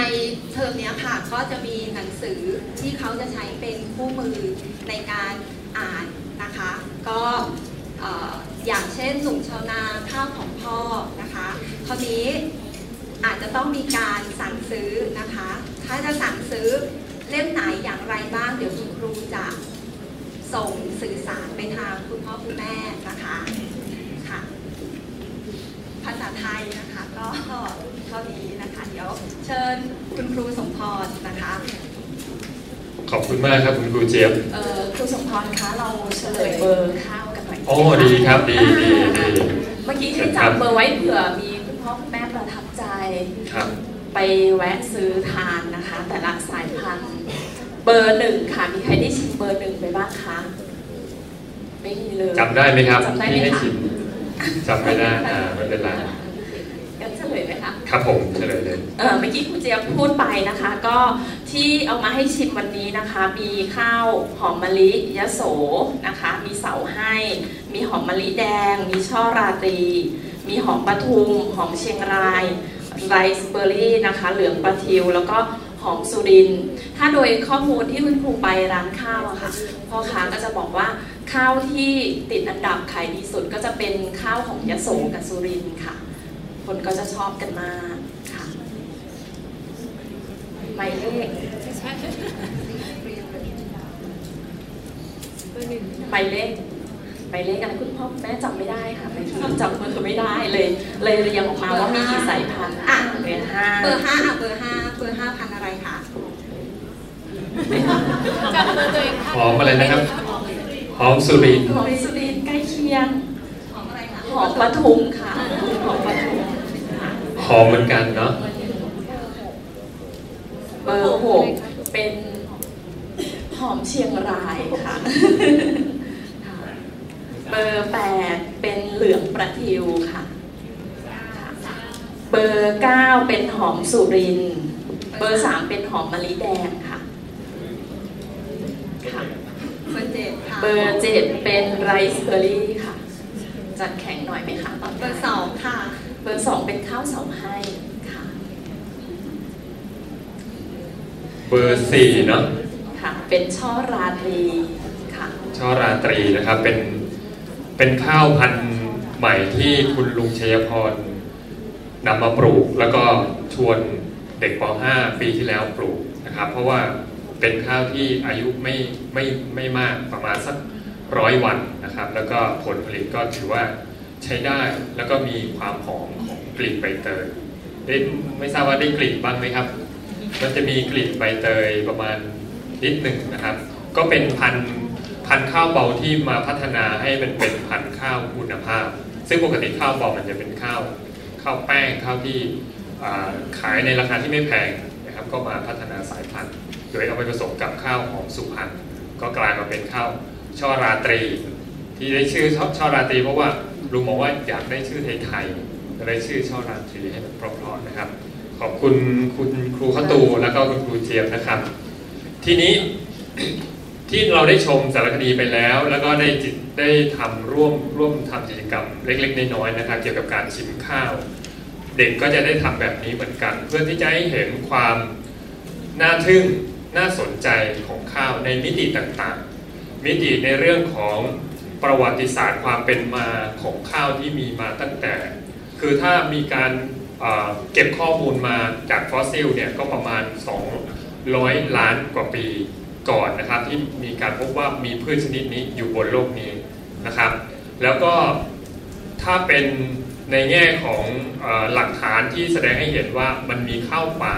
S34: เทอมนี้ค่ะก็จะมีหนังสือที่เขาจะใช้เป็นคู่มือในการอ่าน นะคะ ก็อย่างเช่นหนุ่มชาวนาข้าวของพ่อนะคะคราวนี้อาจจะต้องมีการสั่งซื้อนะคะ ถ้าจะสั่งซื้อเล่มไหนอย่างไรบ้างเดี๋ยวคุณครูจะส่งสื่อสารไปทางคุณพ่อคุณแม่นะคะค่ะภาษาไทยนะคะก็เท่านี้นะคะ เดี๋ยวเชิญคุณครูสมพรนะคะ
S4: ขอบคุณมากครับคุณครูเจี๊ยบ
S34: ครูสมพรคะเราเฉลยเบอร์ข้าวกันหน่อย
S4: โอ้ดีครับดีดีดี
S34: เมื่อกี้ที่จับเบอร์ไว้เผื่อมีคุณพ่อคุณแม่ประทับใจ
S4: ครับ
S34: ไปแวะซื้อทานนะคะ แต่ละสายพันธุ์เบอร์หนึ่งค่ะมีใครได้ชิมเบอร์หนึ่งไปบ้างคะไม่มีเลย
S4: จำได้ไหมครับ
S34: จำได้ไหมคะ
S4: จำไม่ได้อ่าไม่เป็นไร
S34: งั้ นเฉลยไหมคะ
S4: ครับผมเฉลยเลย
S34: เออเมื่อกี้คุณเจี๊ยบพูดไปนะคะ ก็ที่เอามาให้ชิมวันนี้นะคะ มีข้าวหอมมะลิยะโสนะคะ มีเสาให้ มีหอมมะลิแดง มีช่อราตรี มีหอมปทุม หอมเชียงรายไรซ์เบอร์รี่นะคะ เหลืองปลาทิว แล้วก็หอมสุริน ถ้าโดยข้อมูลที่คุณครูไปร้านข้าวอะค่ะ พ่อค้าก็จะบอกว่าข้าวที่ติดอันดับขายดีสุดก็จะเป็นข้าวของยะโสกับสุรินค่ะ คนก็จะชอบกันมากค่ะหมายเลขหมายเลขหมายเลขอะไรคุณพ่อแม่จำไม่ได้ค่ะไม่จำมือไม่ได้เลย เลยเรียงออกมาว่ามีกี่สายพันธุ์อะเบอร์ห้าเบอร์ห้าอะเบอร์ห้าเบอร์ห้าพันอะไรคะ
S4: จำเบอร์ตัวเองหอมอะไรนะครับหอมสุริน
S34: หอมสุรินใกล้เคียงหอมอะไรคะหอมปทุมค่ะหอมปทุม
S4: หอมเหมือนกันเนาะ
S34: เบอร์หกเป็นหอมเชียงรายค่ะ เบอร์แปดเป็นเหลืองประทิวค่ะ เบอร์เก้าเป็นหอมสุริน เบอร์สามเป็นหอมมะลิแดงค่ะค่ะเบอร์เจ็ดค่ะเบอร์เจ็ดเป็นไรซ์เบอร์รี่ค่ะ จัดแข็งหน่อยไหมคะตอนเบอร์สองค่ะ เบอร์สองเป็นข้าวเสาให้ค่ะ
S4: เบอร์สี่เนาะ
S34: ค่ะ เป็นช่อราตรีค่ะ
S4: ช่อราตรีนะครับ เป็น เป็นข้าวพันธุ์ใหม่ที่คุณลุงชัยพรนำมาปลูก แล้วก็ชวนเด็กป .5 ปีที่แล้วปลูกนะครับ เพราะว่าเป็นข้าวที่อายุไม่ไม่ไม่มากประมาณสักร้อยวันนะครับ แล้วก็ผลผลิตก็ถือว่า ใช้ได้แล้วก็มีความหอมของกลิ่นใบเตยไม่ทราบว่าได้กลิ่นบ้างไหมครับ มันจะมีกลิ่นใบเตยประมาณนิดหนึ่งนะครับ ก็เป็นพันธุ์พันธุ์ข้าวเบาที่มาพัฒนาให้มันเป็นพันธุ์ข้าวคุณภาพ ซึ่งปกติข้าวเบามันจะเป็นข้าวข้าวแป้งข้าวที่ขายในราคาที่ไม่แพงนะครับ ก็มาพัฒนาสายพันธุ์ โดยเอาไปผสมกับข้าวหอมสุพรรณก็กลายมาเป็นข้าวช่อราตรี ที่ได้ชื่อช่อราตรีเพราะว่า ลุงบอกว่าอยากได้ชื่อไทยๆก็เลยชื่อช่อราตรีให้เพราะๆนะครับ ขอบคุณคุณครูข้าตูแล้วก็คุณครูเจียมนะครับ ทีนี้ที่เราได้ชมสารคดีไปแล้ว แล้วก็ได้จิตได้ทำร่วมร่วมทำกิจกรรมเล็กๆน้อยๆนะครับ เกี่ยวกับการชิมข้าว เด็กก็จะได้ทำแบบนี้เหมือนกัน เพื่อที่จะให้เห็นความน่าทึ่งน่าสนใจของข้าวในมิติต่างๆ มิติในเรื่องของ ประวัติศาสตร์ความเป็นมาของข้าวที่มีมาตั้งแต่ คือถ้ามีการเก็บข้อมูลมาจากฟอสซิลเนี่ยก็ประมาณ 200 ล้านกว่าปีก่อนนะครับ ที่มีการพบว่ามีพืชชนิดนี้อยู่บนโลกนี้นะครับ แล้วก็ถ้าเป็นในแง่ของหลักฐานที่แสดงให้เห็นว่ามันมีข้าวป่า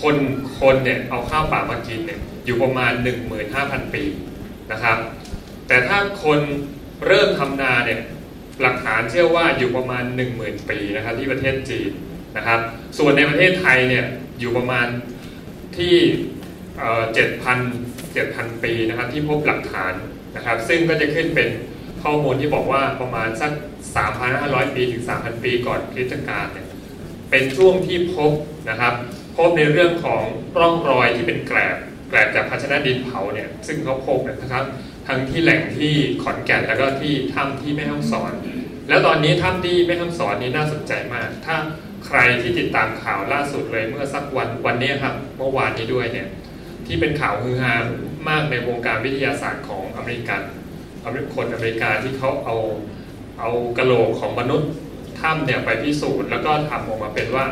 S4: คนคนเนี่ยเอาข้าวป่ามากินเนี่ยอยู่ประมาณ 15,000 ปีนะครับ แต่ถ้าคนเริ่มทำนาเนี่ยหลักฐานเชื่อว่าอยู่ประมาณ 10,000 ปีนะครับที่ประเทศจีนนะครับ ส่วนในประเทศไทยเนี่ยอยู่ประมาณที่เจ็ดพันเจ็ดพันปีนะครับที่พบหลักฐานนะครับ ซึ่งก็จะขึ้นเป็นข้อมูลที่บอกว่าประมาณสัก 3,500 ปีถึง 3,000 ปีก่อนคริสตกาลเนี่ยเป็นช่วงที่พบนะครับ พบในเรื่องของร่องรอยที่เป็นแกลบแกลบจากภาชนะดินเผาเนี่ยซึ่งเขาพบนะครับ ทั้งที่แหล่งที่ขอนแก่นแล้วก็ที่ถ้ำที่แม่ฮ่องสอน แล้วตอนนี้ถ้ำที่แม่ฮ่องสอนนี้น่าสนใจมาก ถ้าใครที่ติดตามข่าวล่าสุดเลยเมื่อสักวันวันนี้ครับเมื่อวานนี้ด้วยเนี่ยที่เป็นข่าวฮือฮามากในวงการวิทยาศาสตร์ของอเมริกันคนอเมริกาที่เขาเอาเอากระโหลกของมนุษย์ถ้ำเนี่ยไปพิสูจน์แล้วก็ทำออกมาเป็นว่า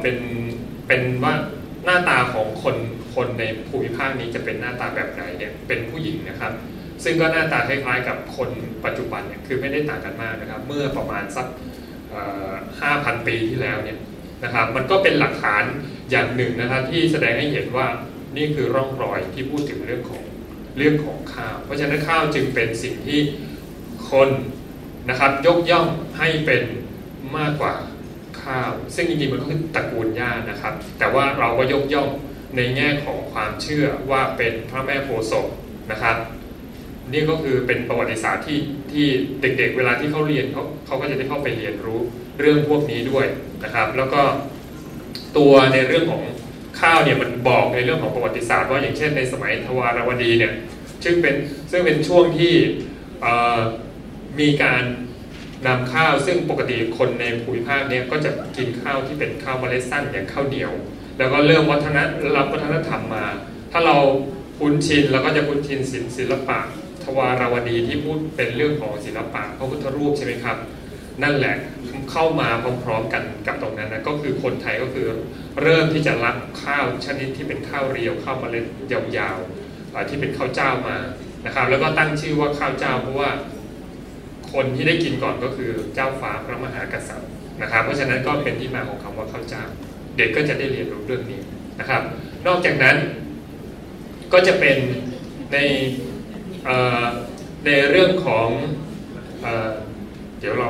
S4: เป็นเป็นว่าหน้าตาของคน คนในภูมิภาคนี้จะเป็นหน้าตาแบบไหนเนี่ยเป็นผู้หญิงนะครับ ซึ่งก็หน้าตาคล้ายๆกับคนปัจจุบันเนี่ยคือไม่ได้ต่างกันมากนะครับ เมื่อประมาณสักห้าพันปีที่แล้วเนี่ยนะครับมันก็เป็นหลักฐานอย่างหนึ่งนะครับที่แสดงให้เห็นว่านี่คือร่องรอยที่พูดถึงเรื่องของเรื่องของข้าว เพราะฉะนั้นข้าวจึงเป็นสิ่งที่คนนะครับยกย่องให้เป็นมากกว่าข้าว ซึ่งจริงๆมันก็คือตระกูลญานะครับ แต่ว่าเราก็ยกย่อง ในแง่ของความเชื่อว่าเป็นพระแม่โพศพนะครับ นี่ก็คือเป็นประวัติศาสตร์ที่ที่เด็กๆเวลาที่เขาเรียนเขาเขาก็จะได้เข้าไปเรียนรู้เรื่องพวกนี้ด้วยนะครับ แล้วก็ตัวในเรื่องของข้าวเนี่ยมันบอกในเรื่องของประวัติศาสตร์ว่าอย่างเช่นในสมัยทวารวดีเนี่ยซึ่งเป็นซึ่งเป็นช่วงที่มีการนำข้าวซึ่งปกติคนในภูมิภาคเนี่ยก็จะกินข้าวที่เป็นข้าวเมล็ดสั้นอย่างข้าวเหนียว แล้วก็เริ่มวัฒนรับวัฒนธรรมมา ถ้าเราคุ้นชินเราก็จะคุ้นชินศิลศิลปะ ทวารวดีที่พูดเป็นเรื่องของศิลปะพระพุทธรูปใช่ไหมครับ นั่นแหละเข้ามาพร้อมๆกันกับตรงนั้นนะก็คือคนไทยก็คือเริ่มที่จะรับข้าวชนิดที่เป็นข้าวเรียวข้าวเมล็ดยาวๆที่เป็นข้าวเจ้ามานะครับ แล้วก็ตั้งชื่อว่าข้าวเจ้าเพราะว่าคนที่ได้กินก่อนก็คือเจ้าฟ้าพระมหากษัตริย์นะครับ เพราะฉะนั้นก็เป็นที่มาของคำว่าข้าวเจ้า เด็กก็จะได้เรียนรู้เรื่องนี้นะครับ นอกจากนั้นก็จะเป็นในในเรื่องของเอเดี๋ยวเรา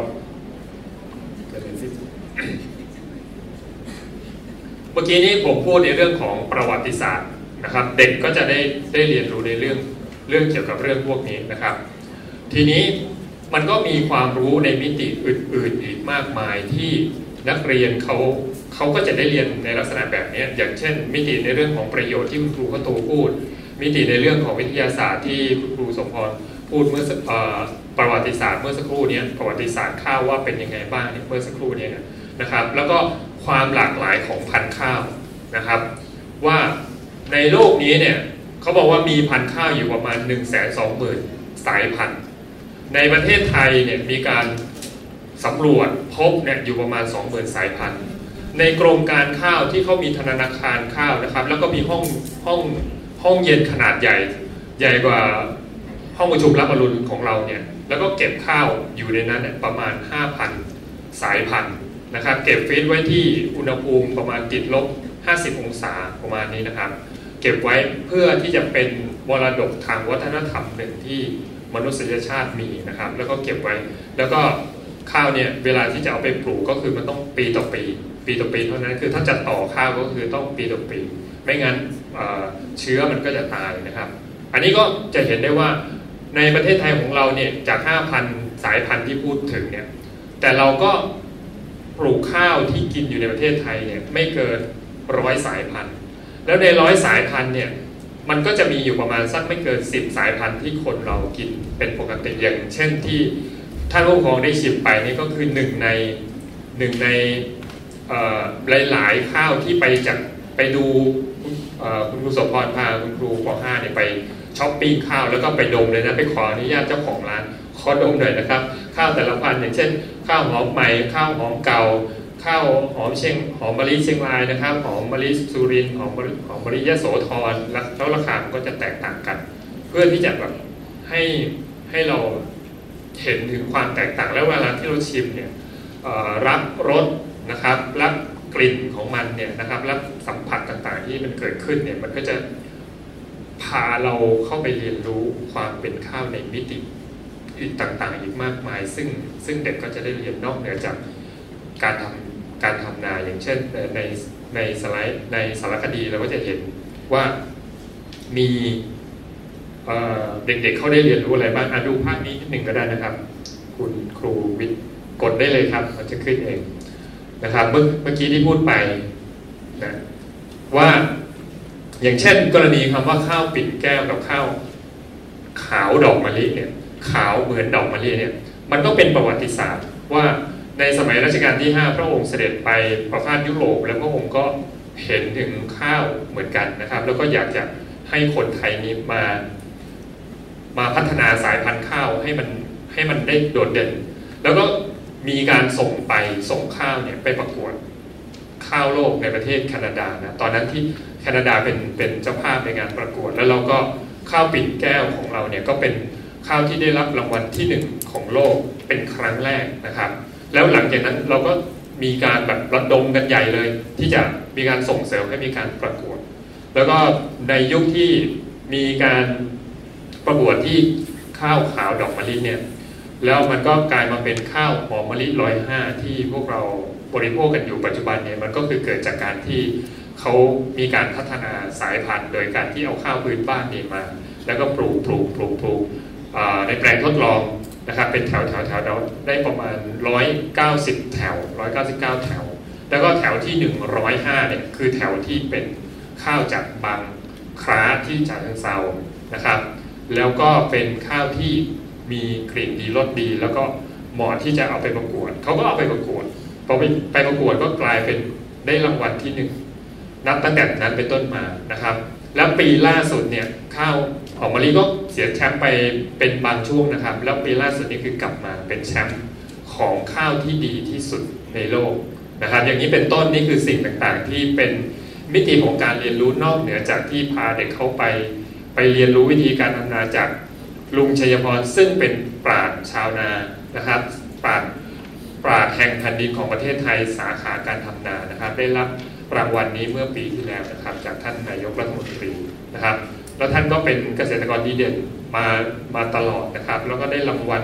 S4: เมื่อกี้นี้ผมพูดในเรื่องของประวัติศาสตร์นะครับ เด็กก็จะได้ได้เรียนรู้ในเรื่องเรื่องเกี่ยวกับเรื่องพวกนี้นะครับ ทีนี้มันก็มีความรู้ในมิติอื่นๆอีกมากมายที่นักเรียนเขา เขาก็จะได้เรียนในลักษณะแบบนี้อย่างเช่น มิติในเรื่องของประโยชน์ที่คุณครูก็ตูพูด มิติในเรื่องของวิทยาศาสตร์ที่คุณครูสมพรพูดเมื่อประวัติศาสตร์เมื่อสักครู่นี้ประวัติศาสตร์ข้าวว่าเป็นยังไงบ้างเมื่อสักครู่นี้นะครับ แล้วก็ความหลากหลายของพันธุ์ข้าวนะครับ ว่าในโลกนี้เนี่ยเขาบอกว่ามีพันธุ์ข้าวอยู่ประมาณ 1 2 0 0 0 0 สายพันธุ์ ในประเทศไทยเนี่ยมีการสำรวจพบเนี่ยอยู่ประมาณ 20,000 สายพันธุ์ ในกรมการข้าวที่เขามีธนาคารข้าวนะครับ แล้วก็มีห้องห้องห้องเย็นขนาดใหญ่ ใหญ่กว่าห้องประชุมรับอรุณของเราเนี่ยแล้วก็เก็บข้าวอยู่ในนั้นเนี่ยประมาณ 5,000 สายพันธุ์นะครับ เก็บฟีดไว้ที่อุณหภูมิประมาณติดลบ 50 องศาประมาณนี้นะครับ เก็บไว้เพื่อที่จะเป็นมรดกทางวัฒนธรรมหนึ่งที่มนุษยชาติมีนะครับ แล้วก็เก็บไว้ แล้วก็ข้าวเนี่ยเวลาที่จะเอาไปปลูกก็คือมันต้องปีต่อปี ปีต่อปีเท่านั้นคือถ้าจะต่อข้าวก็คือต้องปีต่อปี ไม่งั้นเชื้อมันก็จะตายนะครับ อันนี้ก็จะเห็นได้ว่าในประเทศไทยของเราเนี่ยจาก 5,000 สายพันธุ์ที่พูดถึงเนี่ยแต่เราก็ปลูกข้าวที่กินอยู่ในประเทศไทยเนี่ยไม่เกินร้อยสายพันธุ์แล้วในร้อยสายพันธุ์เนี่ยมันก็จะมีอยู่ประมาณสักไม่เกิน 10 สายพันธุ์ที่คนเรากินเป็นปกติอย่างเช่นที่ท่านผู้ปกครองได้ชิมไปนี่ก็คือหนึ่งในหนึ่งใน หลายๆข้าวที่ไปจากไปดูคุณครูสมพรพาคุณครูป .5 เนี่ยไปช้อปปิ้งข้าวแล้วก็ไปดมเลยนะไปขออนุญาตเจ้าของร้านขอดมหน่อยนะครับ ข้าวแต่ละพันธุ์อย่างเช่น ข้าวหอมใหม่ข้าวหอมเก่า ข้าวหอมเชียงหอมมะลิเชียงรายนะครับหอมมะลิสุรินหอมมะลิหอมมะลิยโสธรแล้วราคาก็จะแตกต่างกัน เพื่อที่จะแบบให้ให้เราเห็นถึงความแตกต่างแล้วเวลาที่เราชิมเนี่ยรับรส นะครับรับกลิ่นของมันเนี่ยนะครับรับสัมผัสต่างๆที่มันเกิดขึ้นเนี่ยมันก็จะพาเราเข้าไปเรียนรู้ความเป็นข้าวในมิติอีกต่างๆ อีกมากมาย ซึ่งซึ่งเด็กก็จะได้เรียนนอกเหนือจากการทำการทำนาอย่างเช่นในในสไลด์ในสารคดีเราก็จะเห็นว่ามีเด็กๆเขาได้เรียนรู้อะไรบ้างดูภาพนี้นิดหนึ่งก็ได้นะครับ คุณครูวิทย์กดได้เลยครับมันจะขึ้นเอง นะครับเมื่อเมื่อกี้ที่พูดไปนะว่าอย่างเช่น กรณีคำว่าข้าวปิ่นแก้วกับข้าวขาวดอกมะลิเนี่ยขาวเหมือนดอกมะลิเนี่ยมันก็เป็นประวัติศาสตร์ว่าในสมัยรัชกาลที่ 5 พระองค์เสด็จไปประพาสยุโรป แล้วพระองค์ก็เห็นถึงข้าวเหมือนกันนะครับ แล้วก็อยากจะให้คนไทยนี้มา มาพัฒนาสายพันธุ์ข้าวให้มันให้มันได้โดดเด่น แล้วก็ มีการส่งไปส่งข้าวเนี่ยไปประกวดข้าวโลกในประเทศแคนาดานะตอนนั้นที่แคนาดาเป็นเป็นเจ้าภาพในงานประกวด แล้วเราก็ข้าวปิ่นแก้วของเราเนี่ยก็เป็นข้าวที่ได้รับรางวัลที่หนึ่งของโลกเป็นครั้งแรกนะครับ แล้วหลังจากนั้นเราก็มีการแบบระดมกันใหญ่เลย ที่จะมีการส่งเสริมให้มีการประกวด แล้วก็ในยุคที่มีการประกวดที่ข้าวขาวดอกมะลิเนี่ย แล้วมันก็กลายมาเป็นข้าวหอมมะลิร้อยห้าที่พวกเราบริโภคกันอยู่ปัจจุบันเนี่ยมันก็คือเกิดจากการที่เขามีการพัฒนาสายพันธุ์ โดยการที่เอาข้าวพื้นบ้านนี่มา แล้วก็ปลูกปลูกปลูกปลูกในแปลงทดลองนะครับเป็นแถวแถวแถวได้ประมาณ 190 แถว 199 แถว แล้วก็แถวที่ 105เนี่ยคือแถวที่เป็นข้าวจากบางคราที่จากทางเซานะครับ แล้วก็เป็นข้าวที่ มีกลิ่นดีรสดี แล้วก็เหมาะที่จะเอาไปประกวดเขาก็เอาไปประกวดพอไปไปประกวดก็กลายเป็นได้รางวัลที่หนึ่งนับตั้งแต่นั้นเป็นต้นมานะครับ แล้วปีล่าสุดเนี่ยข้าวหอมมะลิก็เสียแชมป์ไปเป็นบางช่วงนะครับ แล้วปีล่าสุดนี่คือกลับมาเป็นแชมป์ของข้าวที่ดีที่สุดในโลกนะครับ อย่างนี้เป็นต้นนี่คือสิ่งต่างๆ ที่เป็นมิติของการเรียนรู้นอกเหนือจากที่พาเด็กเข้าไป ไปเรียนรู้วิธีการทำนาจาก ลุงชัยพรซึ่งเป็นปราชญ์ชาวนานะครับ ปราชญ์ปราชญ์แห่งแผ่นดินของประเทศไทยสาขาการทำนานะครับ ได้รับรางวัลนนี้เมื่อปีที่แล้วนะครับ จากท่านนายกรัฐมนตรีนะครับ แล้วท่านก็เป็นเกษตรกรดีเด่นมามาตลอดนะครับ แล้วก็ได้รางวัล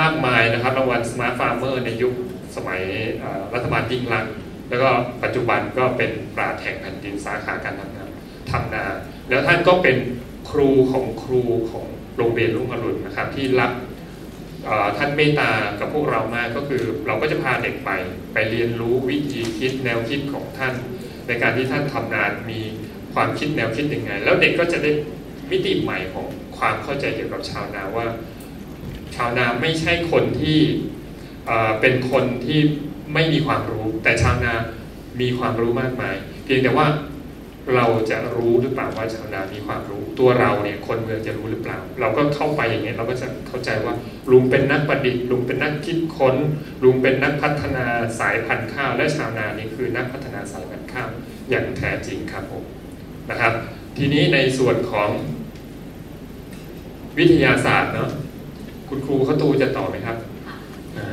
S4: มากมายนะครับรางวัล Smart Farmer ในยุคสมัยรัฐบาลยิ่งรักแล้วก็ปัจจุบันก็เป็นปราชญ์แห่งแผ่นดินสาขาการทำนาทำนา แล้วท่านก็เป็นครูของครูของ โรงเรียนรุ่งอรุณนะครับ ที่รับท่านเมตตากับพวกเรามากก็คือเราก็จะพาเด็กไป ไปเรียนรู้วิธีคิดแนวคิดของท่าน ในการที่ท่านทำงานมีความคิดแนวคิดยังไง แล้วเด็กก็จะได้มิติใหม่ของความเข้าใจเกี่ยวกับชาวนาว่า ชาวนาไม่ใช่คนที่เป็นคนที่ไม่มีความรู้ แต่ชาวนามีความรู้มากมาย เพียงแต่ว่า เราจะรู้หรือเปล่าว่าชาวนามีความรู้ ตัวเราเนี่ยคนเมืองจะรู้หรือเปล่า เราก็เข้าไปอย่างเงี้ยเราก็จะเข้าใจว่าลุงเป็นนักประดิษฐ์ลุงเป็นนักคิดค้น ลุงเป็นนักพัฒนาสายพันธุ์ข้าว และชาวนานี่คือนักพัฒนาสายพันธุ์ข้าวอย่างแท้จริงครับผมนะครับ ทีนี้ในส่วนของวิทยาศาสตร์เนาะคุณครูเขาตูจะต่อไหมครับ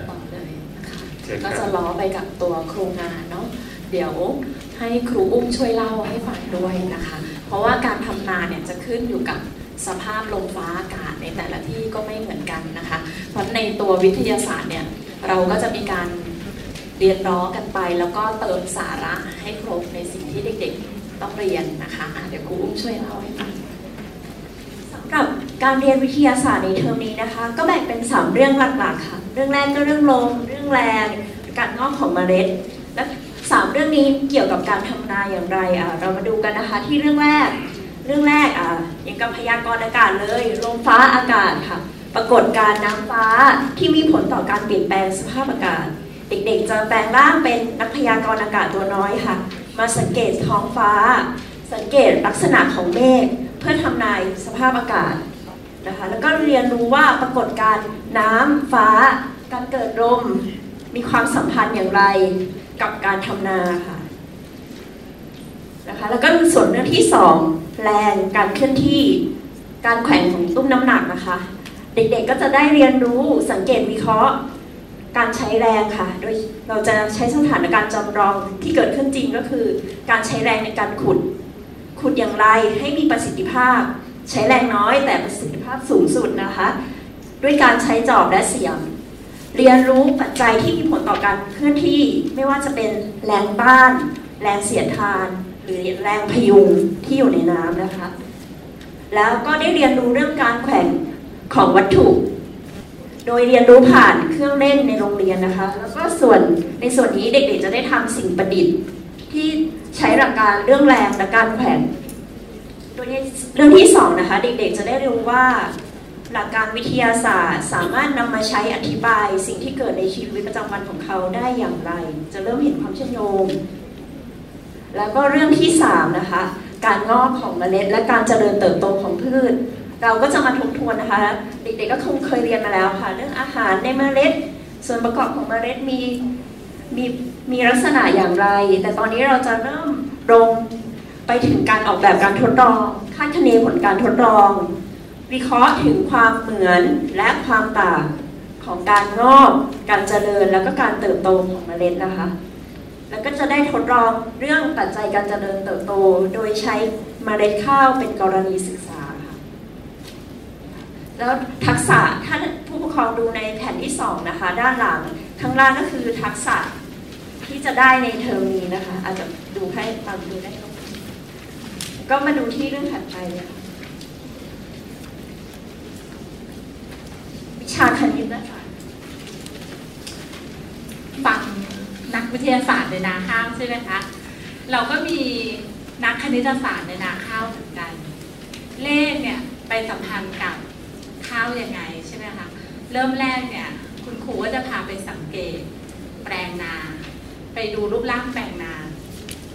S6: ต่อเลยนะคะก็จะล้อไปกับตัวโครงงานเนาะเดี๋ยว ให้ครูอุ้มช่วยเล่าให้ฟังด้วยนะคะ เพราะว่าการทำนาเนี่ยจะขึ้นอยู่กับสภาพลมฟ้าอากาศในแต่ละที่ก็ไม่เหมือนกันนะคะ เพราะในตัววิทยาศาสตร์เนี่ยเราก็จะมีการเรียนรู้กันไป แล้วก็เติมสาระให้ครบในสิ่งที่เด็กๆต้องเรียนนะคะะเดี๋ยวครูอุ้มช่วยเล่าให้ฟัง
S36: สำหรับการเรียนวิทยาศาสตร์ในเทอมนี้นะคะ ก็แบ่งเป็น 3 เรื่องหลักๆค่ะ เรื่องแรกก็เรื่องลม เรื่องแรง การงอกของเมล็ด และ สามเรื่องนี้เกี่ยวกับการทำนาอย่างไรเรามาดูกันนะคะที่เรื่องแรกเรื่องแรกอะอย่างกับพยากรณ์อากาศเลยลมฟ้าอากาศค่ะ ปรากฏการน้ำฟ้าที่มีผลต่อการเปลี่ยนแปลงสภาพอากาศ เด็กๆ จะแปลงร่างเป็นนักพยากรณ์อากาศตัวน้อยค่ะ มาสังเกตท้องฟ้า สังเกตลักษณะของเมฆเพื่อทำนายสภาพอากาศนะคะแล้วก็เรียนรู้ว่าปรากฏการน้ำฟ้า การเกิดลมมีความสัมพันธ์อย่างไร กับการทำนาค่ะนะคะแล้วก็ส่วนเรื่องที่สองแรงการเคลื่อนที่การแขว่งของตุ้มน้ำหนักนะคะ เด็กๆก็จะได้เรียนรู้สังเกตวิเคราะห์ การใช้แรงค่ะ โดยเราจะใช้สถานการณ์จำลองที่เกิดขึ้นจริงก็คือ การใช้แรงในการขุด ขุดอย่างไรให้มีประสิทธิภาพ ใช้แรงน้อยแต่ประสิทธิภาพสูงสุดนะคะ ด้วยการใช้จอบและเสียม เรียนรู้ปัจจัยที่มีผลต่อการเคลื่อนที่ ไม่ว่าจะเป็นแรงบ้าน แรงเสียดทาน หรือแรงพยุงที่อยู่ในน้ำนะคะ แล้วก็ได้เรียนรู้เรื่องการแขว่งของวัตถุ โดยเรียนรู้ผ่านเครื่องเล่นในโรงเรียนนะคะ แล้วก็ส่วนในส่วนนี้เด็กๆจะได้ทำสิ่งประดิษฐ์ ที่ใช้หลักการเรื่องแรงและการแขว่งโดยในเรื่องที่สองนะคะ เด็กๆจะได้รู้ว่า หลักการวิทยาศาสตร์ สามารถนำมาใช้อธิบาย สิ่งที่เกิดในชีวิตประจำวันของเขาได้อย่างไร จะเริ่มเห็นความเชื่อมโยง แล้วก็เรื่องที่สามนะคะการงอกของเมล็ด และการเจริญเติบโตของพืช เราก็จะมาทบทวนนะคะ เด็กๆก็คงเคยเรียนมาแล้วค่ะ เรื่องอาหารในเมล็ด ส่วนประกอบของเมล็ดมีมีมีลักษณะอย่างไร แต่ตอนนี้เราจะเริ่มลงไปถึงการออกแบบการทดลองคาดคะเนผลการทดลอง วิเคราะห์ถึงความเหมือนและความต่างของการงอกการเจริญแล้วก็การเติบโตของเมล็ดนะคะ แล้วก็จะได้ทดลองเรื่องปัจจัยการเจริญเติบโต โดยใช้เมล็ดข้าวเป็นกรณีศึกษาค่ะแล้วทักษะถ้าผู้ปกครองดูในแผ่นที่สองนะคะ ด้านหลังข้างล่างก็คือทักษะที่จะได้ในเทอมนี้นะคะ อาจจะดูให้ฟังดูได้ก็มาดูที่เรื่องถัดไปเลยค่ะ ชาคณิตนะคะ
S37: ฟังนักวิทยาศาสตร์ในนาข้าวใช่ไหมคะ เราก็มีนักคณิตศาสตร์ในนาข้าวเหมือนกัน เลขเนี่ยไปสัมพันธ์กับข้าวยังไงใช่ไหมคะ เริ่มแรกเนี่ยคุณครูก็จะพาไปสังเกต แปลงนา ไปดูรูปร่างแปลงนา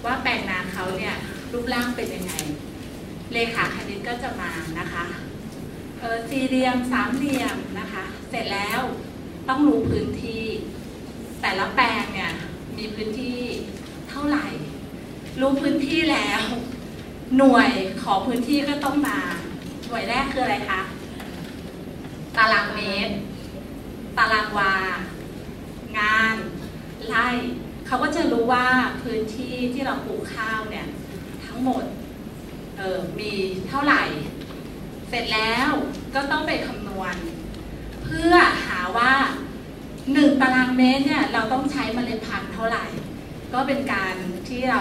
S37: ว่าแปลงนาเขาเนี่ยรูปร่างเป็นยังไง เลขาคณิตก็จะมานะคะ สี่เหลี่ยมสามเหลี่ยมนะคะ เสร็จแล้วต้องรู้พื้นที่ แต่ละแปลงเนี่ยมีพื้นที่เท่าไหร่ รู้พื้นที่แล้ว หน่วยขอพื้นที่ก็ต้องมา หน่วยแรกคืออะไรคะตารางเมตร ตารางวา งานไร่เขาก็จะรู้ว่าพื้นที่ที่เราปลูกข้าวเนี่ยทั้งหมดออมีเท่าไหร่ ร็จแล้วก็ต้องไปคำนวณ เพื่อหาว่าหนึ่งตารางเมตรเนี่ยเราต้องใช้เมล็ดพันธุ์เท่าไหร่ ก็เป็นการที่เรา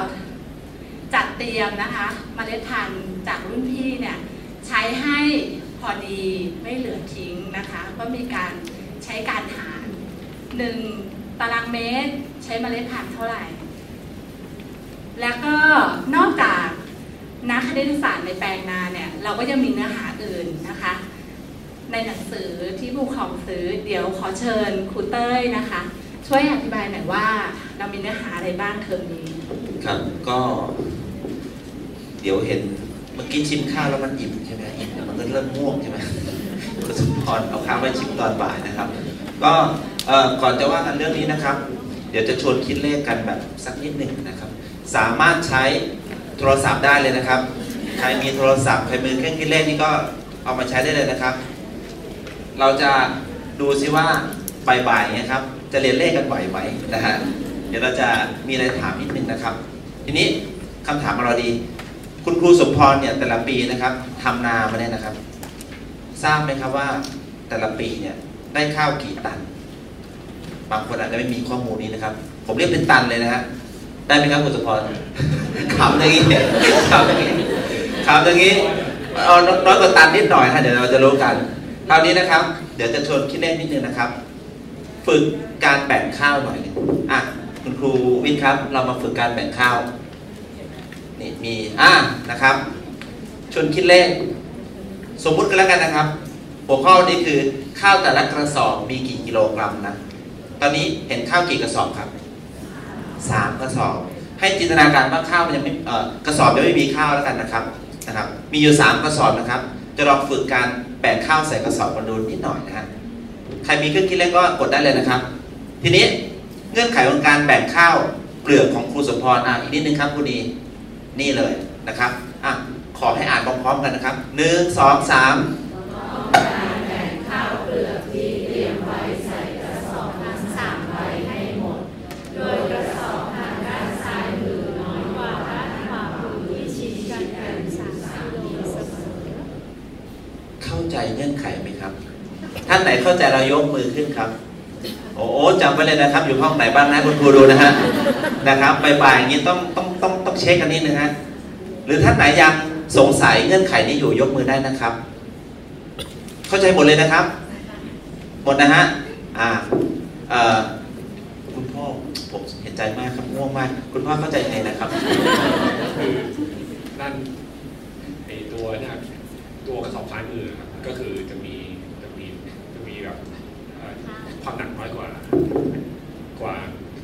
S37: จัดเตรียมนะคะเมล็ดพันธุ์จากรุ่นพี่เนี่ยใช้ให้พอดีไม่เหลือทิ้งนะคะ ก็มีการใช้การหารหนึ่งตารางเมตร ใช้เมล็ดพันธุ์เท่าไหร่ แล้วก็นอกจาก นักคณิตศาสตร์ในแปลงนาเนี่ยเราก็ยังมีเนื้อหาอื่นนะคะ ในหนังสือที่ผู้ปกครองซื้อเดี๋ยวขอเชิญครูเต้ยนะคะ ช่วยอธิบายหน่อยว่า เรามีเนื้อหาอะไรบ้างเทอมนี้
S9: ครับก็ เดี๋ยวเห็นเมื่อกี้ชิมข้าวแล้วมันอิ่มใช่ไหมอิ่มแล้วมันก็เริ่มง่วงใช่ไหมคุณสุพรเอาข้าวมาชิมตอนบ่ายนะครับ ก็เอ่อก่อนจะว่ากันเรื่องนี้นะครับ เดี๋ยวจะชวนคิดเลขกันแบบสักนิดหนึ่งนะครับ สามารถใช้ โทรศัพท์ได้เลยนะครับ ใครมีโทรศัพท์ใครมีเครื่องคิดเลขนี่ก็เอามาใช้ได้เลยนะครับ เราจะดูซิว่าบ่ายๆเนี่ยครับ จะเรียนเลขกันไหวไหมนะฮะเดี๋ยวเราจะมีอะไรถามนิดนึงนะครับ ทีนี้คำถามของเราดี คุณครูสมพรเนี่ยแต่ละปีนะครับทำนามาเนี่ยนะครับ ทราบไหมครับว่าแต่ละปีเนี่ยได้ข้าวกี่ตัน บางคนอาจจะไม่มีข้อมูลนี้นะครับ ผมเรียกเป็นตันเลยนะฮะ ได้ไหมครับคุณสมพรขำอย่างนี้เนี่ยขำอย่างนี้ขำอย่างนี้เอาน้อยกว่าตันนิดหน่อยฮะเดี๋ยวเราจะรู้กันคราวนี้นะครับ เดี๋ยวจะชวนคิดเล่นนิดนึงนะครับ ฝึกการแบ่งข้าวหน่อยนึงอะคุณครูวิทย์ครับ เรามาฝึกการแบ่งข้าวนี่มีอ่านะครับชวนคิดเลขสมมุติกันแล้วกันนะครับ หัวข้อนี้คือข้าวแต่ละกระสอบมีกี่กิโลกรัมนะ ตอนนี้เห็นข้าวกี่กระสอบครับ สามกระสอบ ให้จินตนาการว่าข้าวมันยังไม่เออกระสอบยังไม่มีข้าวแล้วกันนะครับนะครับ มีอยู่สามกระสอบนะครับ จะลองฝึกการแบ่งข้าวใส่กระสอบกันดูนิดหน่อยนะฮะใครมีเครื่องคิดเลขก็กดได้เลยนะครับ ทีนี้เงื่อนไขของการแบ่งข้าวเปลือกของครูสมพรอะอีกนิดนึงครับครูดีนี่เลยนะครับอะขอให้อ่านพร้อมๆกันนะครับหนึ่งสองสาม
S38: ข้าวเปลือกที่เตรียมไว้ใส่กระสอบทั้งสามใบให้หมด โดยกระสอบทางด้านซ้ายมือน้อยกว่าด้านขวามือที่ชิดกันกันสามกิโลเสมอ
S9: เข้าใจเงื่อนไขไหมครับ ท่านไหนเข้าใจเรายกมือขึ้นครับ โอ้โหจำไว้เลยนะครับ อยู่ห้องไหนบ้างนะคุณครูดูนะฮะนะครับบ่ายๆอย่างนี้ต้องต้องต้องต้องเช็คกันนิดนึงฮะหรือท่านไหนยังสงสัยเงื่อนไขนี้อยู่ยกมือได้นะครับ เข้าใจหมดเลยนะครับ หมดนะฮะอ่าเอ่อคุณพ่อผมเห็นใจมากครับง่วงมาก คุณพ่อเข้าใจไงนะครับ
S4: คือด้านไอตัวเนี่ยตัวกระสอบซ้ายมือครับก็คือจะมีจะมีจะมีแบบเอ่อ ความหนักน้อยกว่า กว่า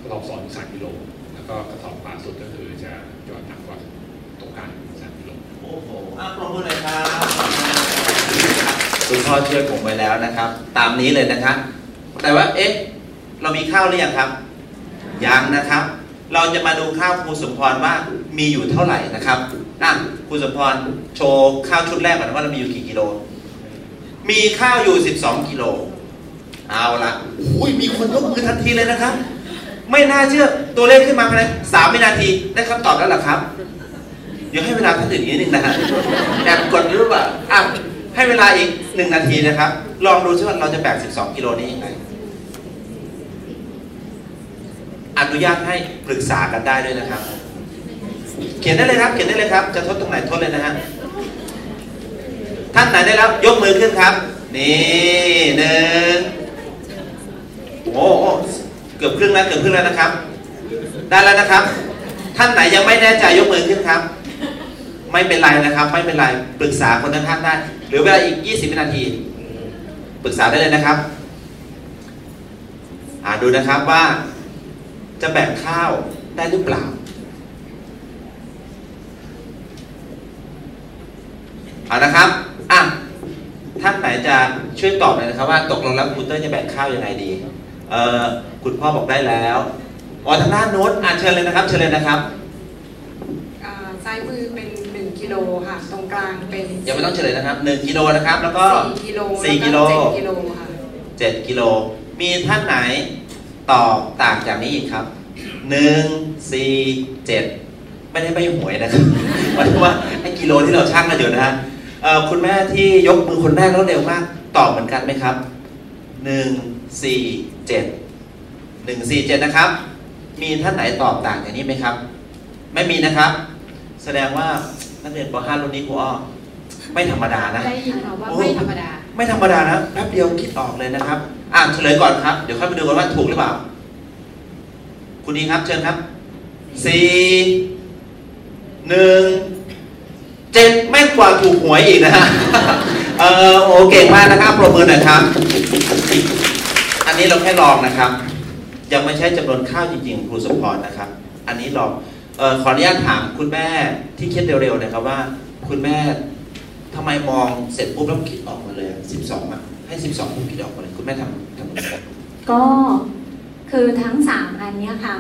S4: กระสอบสองสามกิโล แล้วก็กระสอบขวาสุดก็คือจะจะหนักกว่าตรงกลางสามกิโล
S9: โอ้โหอะปรบมือเลยครับคุณพ่อช่วยผมไปแล้วนะครับ ตามนี้เลยนะครับ แต่ว่าเอ๊ะเรามีข้าวหรือยังครับยังนะครับ เราจะมาดูข้าวครูสมพรว่ามีอยู่เท่าไหร่นะครับอะครูสมพรโชว์ข้าวชุดแรกก่อนว่าเรามีอยู่กี่กิโล มีข้าวอยู่ 12 กิโล เอาละอุ้ยมีคนยกมือทันทีเลยนะครับ ไม่น่าเชื่อตัวเลขขึ้นมาภายในสามวินาทีได้คำตอบแล้วหรอครับเดี๋ยวให้เวลาท่านอื่นอีกนิดนึงนะฮะแอบกดหรือเปล่าอะให้เวลาอีกหนึ่งนาทีนะครับ ลองดูซิว่าเราจะแบ่ง12 กิโลนี้ยังไงอนุญาตให้ปรึกษากันได้ด้วยนะครับ เขียนได้เลยครับ เขียนได้เลยครับ จะทดตรงไหนทดเลยนะฮะ ท่านไหนได้รับยกมือขึ้นครับ นี่หนึ่ง โอ้โหเกือบครึ่งแล้วเกือบครึ่งแล้วนะครับ ได้แล้วนะครับ ท่านไหนยังไม่แน่ใจยกมือขึ้นครับ ไม่เป็นไรนะครับ ไม่เป็นไรปรึกษาคนข้างๆได้หรือเวลาอีก 20 วินาทีปรึกษาได้เลยนะครับอ่าดูนะครับว่า จะแบ่งข้าวได้หรือเปล่าเอานะครับอะท่านไหนจะช่วยตอบหน่อยนะครับว่าตกลงแล้วคุณเต้ยจะแบ่งข้าวยังไงดี คุณพ่อบอกได้แล้วอ๋อทางด้านโน้นอ่านเชิญเลยนะครับ เชิญเลยนะครับ
S30: อ่าซ้ายมือเป็น 1กิโลค่ะ ตรงกลางเป็น
S9: ยังไม่ต้องเฉลยนะครับหนึ่งกิโลนะครับ แล้วก็
S30: 4กิโล
S9: สี่กิโล
S30: แล้วก็7กิโลค่ะ
S9: เจ็ดกิโล มีท่านไหนตอบต่างจากนี้อีกครับหนึ่งสี่เจ็ดไม่ได้ไปหวยนะครับหมายถึงว่าไอ้กิโลที่เราชั่งกันอยู่นะฮะเอ่อคุณแม่ที่ยกมือคนแรกแล้วเร็วมาก ตอบเหมือนกันไหมครับห นึ่งสี่เจ็ดหนึ่งสี่เจ็ดนะครับ มีท่านไหนตอบต่างจากนี้ไหมครับ ไม่มีนะครับ แสดงว่านักเรียนป .5 รุ่นนี้ครูอ้อไม่ธรรมดานะ
S30: ได้ยินมาว่าไม่ธรรมดา
S9: ไม่ธรรมดานะแป๊บเดียวคิดออกเลยนะครับ อ่านเฉลยก่อนครับ เดี๋ยวค่อยไปดูกันว่าถูกหรือเปล่า คุณดีครับเชิญครับสี่หนึ่งเจ็ดแม่นกว่าถูกหวยอีกนะฮะเออโอเก่งมากนะครับปรบมือหน่อยครับ อันนี้เราแค่ลองนะครับ ยังไม่ใช่จำนวนข้าวจริงๆของครูสมพรนะครับ อันนี้ลองเออขออนุญาตถามคุณแม่ที่คิดเร็วๆนะครับว่า คุณแม่ทำไมมองเสร็จปุ๊บแล้วคิดออกมาเลยสิบสองอะให้สิบสองปุ๊บคิดออกมาเลยคุณแม่ทำทำยังไง
S36: ก็คือทั้งสามอันเนี้ยค่ะ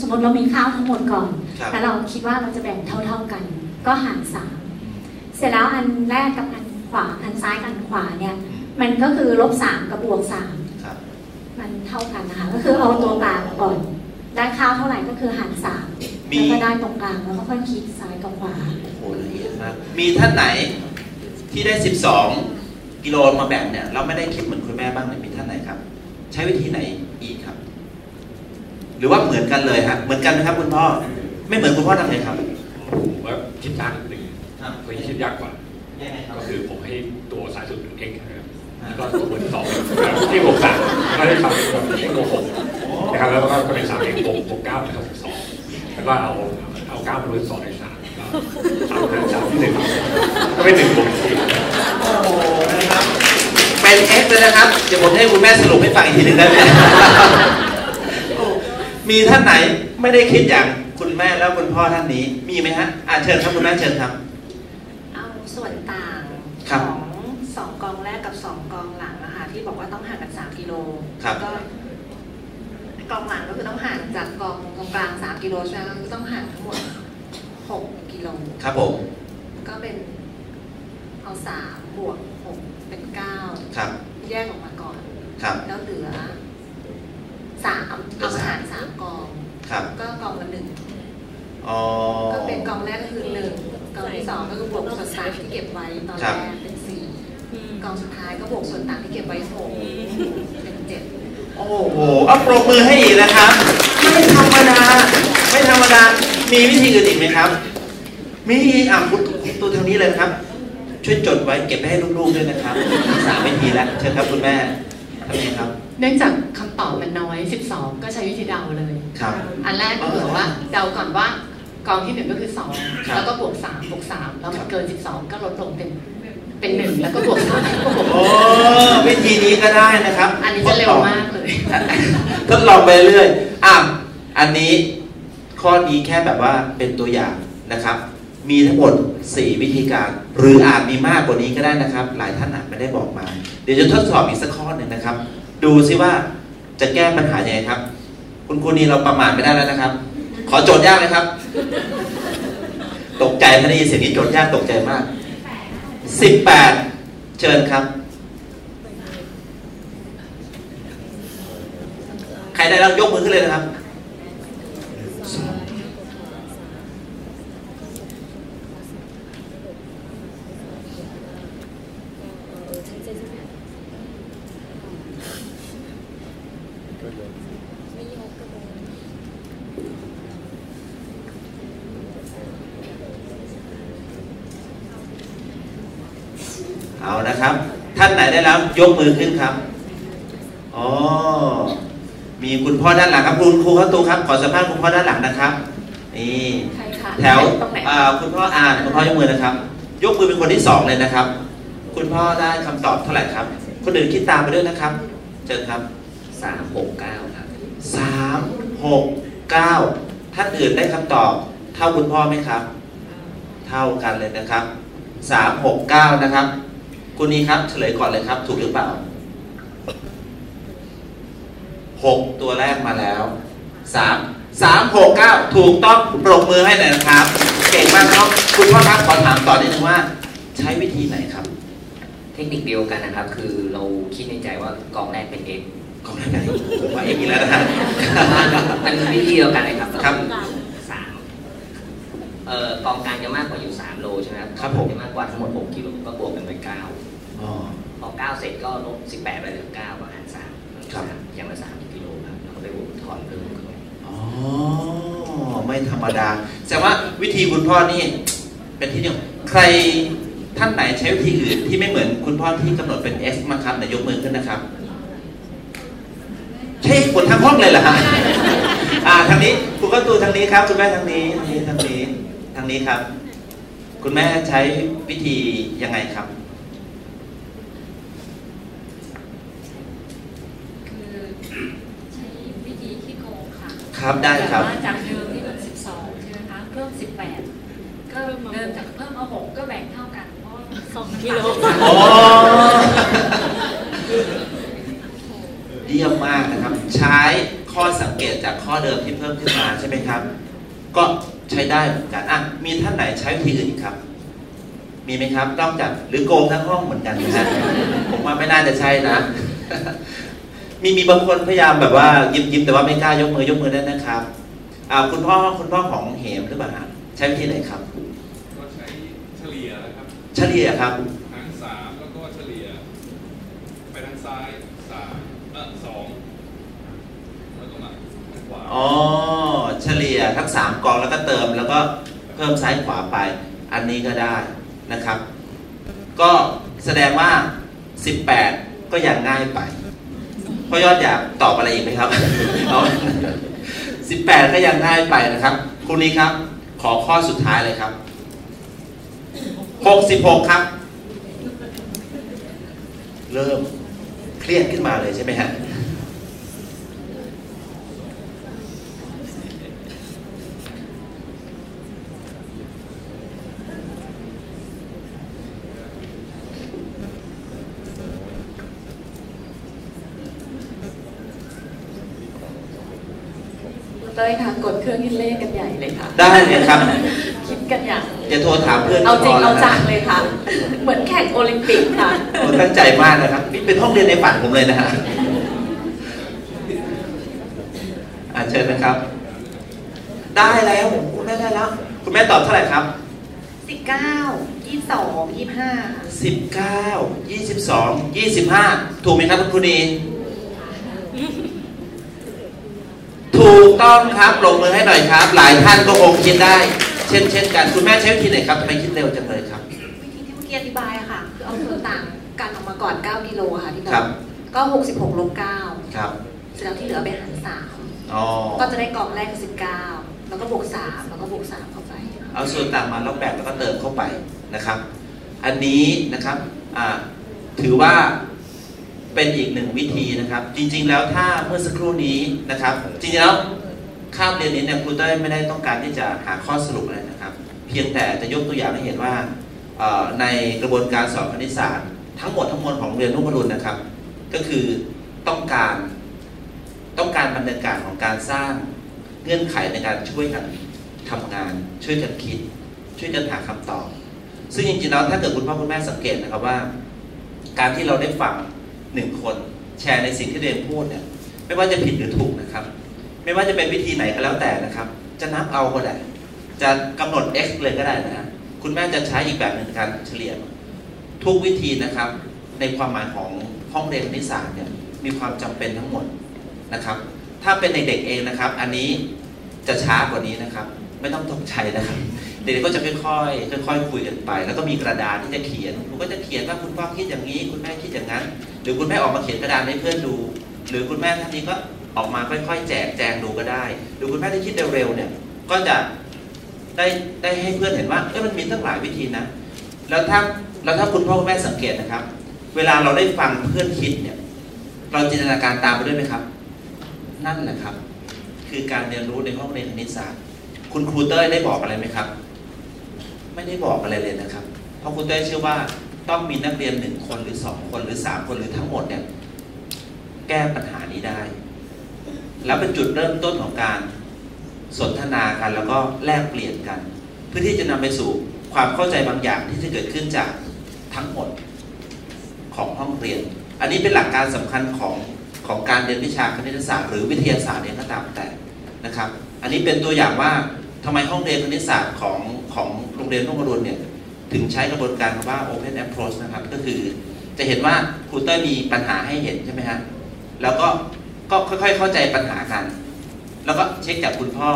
S36: สมมติเรามีข้าวทั้งหมดก่อน
S9: ครับ
S36: แล้วเราคิดว่าเราจะแบ่งเท่า ๆกัน ก็หารสามเสร็จแล้วอันแรกกับอันขวาอันซ้ายกับอันขวาเนี่ย มันก็คือลบสามกับบวกสาม
S9: ครับ
S36: มันเท่ากันนะคะ ก็คือเอาตัวกลางก่อนได้ข้าวเท่าไหร่ก็คือหารสาม
S9: มี
S36: แล้วก็ได้ตรงกลางแล้วก็ค่อยคิดซ้ายกับขวา
S9: โอ้ละเอียดมากมีท่านไหนที่ได้สิบสองกิโลมาแบ่งเนี่ย เราไม่ได้คิดเหมือนคุณแม่บ้างไหมมีท่านไหนครับ ใช้วิธีไหนอีกครับ หรือว่าเหมือนกันเลยฮะเหมือนกันไหมครับคุณพ่อ ไม่เหมือนคุณพ่อทำไงครับ
S4: ผมว่าคิดยากนิดหนึ่ง
S9: ครับ
S4: คนที่คิดยากกว่า
S9: ยังไงครับ
S4: ก็คือผมให้ตัวสายสุดเป็น x นะครับ แล้วก็ตัวบนที่สองที่หกสามก็ได้ทำเป็นแบบ x บวกหกนะครับแล้วก็ก็เป็นสาม x บวกบวกเก้าเป็นเท่ากับสองแล้วก็เอาเอาเก้ามาลบสองในสามสามหาสามที่หนึ่งก็เป็นหนึ่งบวกสี่
S9: เป็น X เลยนะครับ เดี๋ยวผมให้คุณแม่สรุปให้ฟังอีกทีหนึ่งได้ไหมมีท่านไหนไม่ได้คิดอย่างคุณแม่แล้วคุณพ่อท่านนี้มีไหมฮะอาเชิญครับคุณแม่เชิญครับ
S34: เอาส่วนต่างของ องกองแรกกับสองกองหลังนะคะ
S39: ที่บอกว่าต้องห่างกันสามกิโล
S9: ครับ
S39: ก็กองหลังก็คือต้องห่างจากกองกองกลางสามกิโลใช่ไหมก็ต้องห่างทั้งหมดหกกิโล
S9: ครับผม
S39: ก็เป็นเอาสามบวกหกเป็นเก้า
S9: ครับ
S39: แยกออกมาก่อน
S9: ครับ
S39: แล้วเหลือสาม
S9: เหลือ
S39: เอามา
S9: สาม
S39: หารสามกอง
S9: ครับ
S39: ก็กองละหนึ่ง
S9: อ๋อ
S39: ก็เป็นกองแรกก็คือหนึ่งกองที่สองก็คือบวกส่วนต่างที่เก็บไว้ตอน
S9: ครั
S39: แร
S9: บ
S39: กเป็นสี่ กองสุดท้ายก็บวกส่วนต่างที่เก็บไว้หกเป็นเจ็ด
S9: โอ้โหเอาปรบมือให้อีกนะครับ ไม่ธรรมดา ไม่ธรรมดา มีวิธีอื่นอีกไหมครับ มีอะคุณคุณตัวทางนี้เลยนะครับ ช่วยจดไว้เก็บไว้ให้ลูกๆด้วยนะครับมีสามวิธีแล้วเชิญครับคุณแม่ทำไงครับ
S35: เนื่องจากคำตอบมันน้อย 12 ก็ใช้วิธีเดาเลย
S9: ครับ
S35: อันแรกก็คือว่าเดาก่อนว่ากองที่หนึ่งก็คือ
S9: ครับ
S35: 2แล้วก็บวก3บวก3แล้วมันเกิน 12 ก็ลดลงเป็น เป็นหนึ่งแล้วก็บวกสามก็บวก
S9: โอ้วิธีนี้ก็ได้นะครับ
S35: อันนี้จะเร็วมากเลย
S9: ทดลองไปเรื่อยอะอันนี้ข้อนี้แค่แบบว่าเป็นตัวอย่างนะครับ มีทั้งหมด 4 วิธีการ หรืออาจมีมากกว่านี้ก็ได้นะครับ หลายท่านอาจไม่ได้บอกมา เดี๋ยวจะทดสอบอีกสักข้อหนึ่งนะครับ ดูซิว่าจะแก้ปัญหายังไงครับ คุณครูนีเราประมาทไม่ได้แล้วนะครับ ขอโจทย์ยากเลยครับ ตกใจท่านได้ยินเสียงนี้โจทย์ยากตกใจมาก 18 เชิญครับ ใครได้แล้วยกมือขึ้นเลยนะครับ เอานะครับ ท่านไหนได้ แล้วยกมือขึ้นครับอ๋อมีคุณพ่อด้านหลังครับคุณครูเข้าตูครับ ขอสัมภาษณ์คุณพ่อด้านหลังนะครับนี่
S35: ใช่ค่ะ
S9: แถว
S35: ตรงไหน
S9: อ่าคุณพ่ออ่านคุณพ่อยกมือนะครับ ยกมือเป็นคนที่สองเลยนะครับ คุณพ่อได้คำตอบเท่าไหร่ครับ คนอื่นคิดตามไปด้วยนะครับ เชิญครับสามหกเก้าครับสามหกเก้าท่านอื่นได้คำตอบเท่าคุณพ่อไหมครับ เท่ากันเลยนะครับสามหกเก้านะครับ คุณนี้ครับเฉลยก่อนเลยครับ ถูกหรือเปล่าหกตัวแรกมาแล้วสามสามหกเก้าถูกต้องปรบมือให้หน่อยนะครับ เก่งมากครับคุณพ่อครับขอถามต่อนิดนึงว่า ใช้วิธีไหนครับ
S40: เทคนิคเดียวกันนะครับ คือเราคิดในใจว่ากองแรกเป็น x
S9: กองแรกเป็น x ผมว่า x อีกแล้วนะฮะ
S40: มันวิธีเดียวกันนะครับ
S9: ครับ
S40: สามเอ่อกองกลางจะมากกว่าอยู่สามโลใช่ไหมครับ
S9: ครับผม
S40: จะมากกว่าทั้งหมดหกกิโลก็บวกกันเป็นเก้า
S9: อ๋อ
S40: พอเก้าเสร็จก็ลบสิบแปดไปเหลือเก้าก็หารสาม
S9: ครับ
S40: อย่างละสามกิโลครับแล้วก็ไปบวกถอนเพิ่มเข้าไป
S9: อ๋อไม่ธรรมดาแสดงว่าวิธีคุณพ่อนี่เป็นที่นิยมใครท่านไหนใช้วิธีอื่นที่ไม่เหมือนคุณพ่อที่กำหนดเป็น x มาครับไหนยกมือขึ้นนะครับ ใช่หมดทั้งห้องเลยเหรอฮะอ่าทางนี้คุณก็ตูทางนี้ครับ คุณแม่ทางนี้ทางนี้ทางนี้ทางนี้ครับ คุณแม่ใช้วิธียังไงครับ
S37: คือใช้วิธีที่โกง ค่ะ
S9: ครับได้ครับ
S37: แต่ว่าจากเดิมที่มัน 12 ใช่ไหมคะ เพิ่ม 18 ก็เดิมจากเพิ่มมา6ก็แบ่งเท่ากัน เพราะสองกิโล
S9: อ๋อเยี่ยมมากนะครับ ใช้ข้อสังเกตจากข้อเดิมที่เพิ่มขึ้นมาใช่ไหมครับ ก็ใช้ได้เหมือนกันอะมีท่านไหนใช้วิธีอื่นอีกครับ มีไหมครับนอกจากหรือโกงทั้งห้องเหมือนกันนะฮะผมว่าไม่น่าจะใช่นะ มีมีบางคนพยายามแบบว่ายิ้มยิ้มแต่ว่าไม่กล้ายกมือยกมือได้นะครับอ่าคุณพ่อคุณพ่อของเหมหรือเปล่าฮะใช้วิธีไหนครับ
S41: ก็ใช้เฉลี่ยนะครับ
S9: เฉลี่ยครับ
S41: หารสามแล้วก็เฉลี่ย ไปทางซ้ายสามเออสองแล้วก็มาทางขวา
S9: อ๋อเฉลี่ยทั้งสามกองแล้วก็เติมแล้วก็เพิ่มซ้ายขวาไป อันนี้ก็ได้นะครับ ก็แสดงว่า 18 ก็ยังง่ายไป พ่อยอดอยากตอบอะไรอีกไหมครับเอา18ก็ยังง่ายไปนะครับคุณนี้ครับ ขอข้อสุดท้ายเลยครับ66ครับ เริ่มเครียดขึ้นมาเลยใช่ไหมฮะ
S6: ต้ยค่ะกดเครื่องคิดเลขกันใหญ่เลยค่ะ
S9: ได้เลยครับ
S6: คิดกันอย่าง
S9: จะโทรถามเพื่อน
S6: เอาจริง
S9: ก็พ
S6: เอา
S9: แล้วนะ
S6: จังเลยค่ะ เหมือนแข่งโอลิมปิกค่ะ
S9: โอ้ตั้งใจมากนะครับนี่เป็นห้องเรียนในฝันผมเลยนะฮะอ่าเชิญนะครับ ได้แล้วคุณแม่ได้แล้ว คุณแม่ตอบเท่าไหร่ครับ
S34: สิบเก้ายี่สองยี่ห้า
S9: สิบเก้ายี่สิบสองยี่สิบห้าถูกไหมครับคุณครูนี ถูกต้องครับลงมือให้หน่อยครับ หลายท่านก็คงคิดได้ เช่นเช่นกันคุณแม่ใช้วิธีไหนครับทำไมคิดเร็วจังเลยครับ
S34: วิธีที่เมื่อกี้อธิบายอะค่ะ คือเอาส่วนต่างกันออกมาก่อน 9กิโลค่ะที่
S9: ครับ
S34: ก็ 66ลบ9
S9: ครับ
S34: เสร็จแล้วที่เหลือไปหาร
S9: อ๋อ
S34: 3ก็จะได้กล่องแรกคือ19 แล้วก็บวก 3 แล้วก็บวก 3 เข้าไป
S9: เอาส่วนต่างมาแล้วแบ่งแล้วก็เติมเข้าไปนะครับ อันนี้นะครับอ่าถือว่า เป็นอีกหนึ่งวิธีนะครับ จริง ๆ แล้วถ้าเมื่อสักครู่นี้นะครับ จริงๆแล้วคาบเรียนนี้เนี่ยครูเต้ยไม่ได้ต้องการที่จะหาข้อสรุปอะไรนะครับ เพียงแต่จะยกตัวอย่างให้เห็นว่าในกระบวนการสอนคณิตศาสตร์ ทั้งหมดทั้งมวลของเรียนรุ่งอรุณนะครับ ก็คือต้องการต้องการบรรยากาศของการสร้างเงื่อนไขในการช่วยกันทำงาน ช่วยกันคิด ช่วยกันหาคำตอบ ซึ่งจริงๆแล้วถ้าเกิดคุณพ่อคุณแม่สังเกตนะครับว่า การที่เราได้ฟัง หนึ่งคน แชร์ในสิ่งที่ตัวเองพูดเนี่ยไม่ว่าจะผิดหรือถูกนะครับ ไม่ว่าจะเป็นวิธีไหนก็แล้วแต่นะครับ จะนับเอาก็ได้จะกำหนด x เลยก็ได้นะฮะคุณแม่จะใช้อีกแบบหนึ่งการเฉลี่ย ทุกวิธีนะครับ ในความหมายของห้องเรียนคณิตศาสตร์เนี่ยมีความจำเป็นทั้งหมดนะครับ ถ้าเป็นในเด็กเองนะครับ อันนี้จะช้ากว่านี้นะครับ ไม่ต้องตกใจนะครับ เด็กๆก็จะค่อยๆค่อยๆคุยกันไป แล้วก็มีกระดาษที่จะเขียนคุณก็จะเขียนว่าคุณพ่อคิดอย่างนี้ คุณแม่คิดอย่างนั้น หรือคุณแม่ออกมาเขียนกระดาษให้เพื่อนดู หรือคุณแม่ท่านนี้ก็ออกมาค่อยๆ แจกแจงดูก็ได้ หรือคุณแม่ที่คิดเร็วๆเนี่ยก็จะได้ได้ให้เพื่อนเห็นว่าเอ้มันมีตั้งหลายวิธีนะ แล้วถ้าแล้วถ้าคุณพ่อคุณแม่สังเกตนะครับ เวลาเราได้ฟังเพื่อนคิดเนี่ย เราจินตนาการตามไปด้วยไหมครับ นั่นแหละครับ คือการเรียนรู้ในห้องเรียนคณิตศาสตร์ คุณครูเต้ยได้บอกอะไรไหมครับ ไม่ได้บอกอะไรเลยนะครับ เพราะครูเต้ยเชื่อว่า ต้องมีนักเรียนหนึ่งคนหรือสองคนหรือสามคนหรือทั้งหมดเนี่ยแก้ปัญหานี้ได้ แล้วเป็นจุดเริ่มต้นของการสนทนากันแล้วก็แลกเปลี่ยนกัน เพื่อที่จะนำไปสู่ความเข้าใจบางอย่างที่จะเกิดขึ้นจากทั้งหมดของห้องเรียน อันนี้เป็นหลักการสำคัญของของการเรียนวิชาคณิตศาสตร์หรือวิทยาศาสตร์เองก็ตามแต่นะครับ อันนี้เป็นตัวอย่างว่าทำไมห้องเรียนคณิตศาสตร์ของของโรงเรียนรุ่งอรุณเนี่ย ถึงใช้กระบวนการคำว่า open approach นะครับ ก็คือจะเห็นว่าครูเต้ยมีปัญหาให้เห็นใช่ไหมฮะแล้วก็ก็ค่อยๆ เข้าใจปัญหากัน แล้วก็เช็คจากคุณพ่อ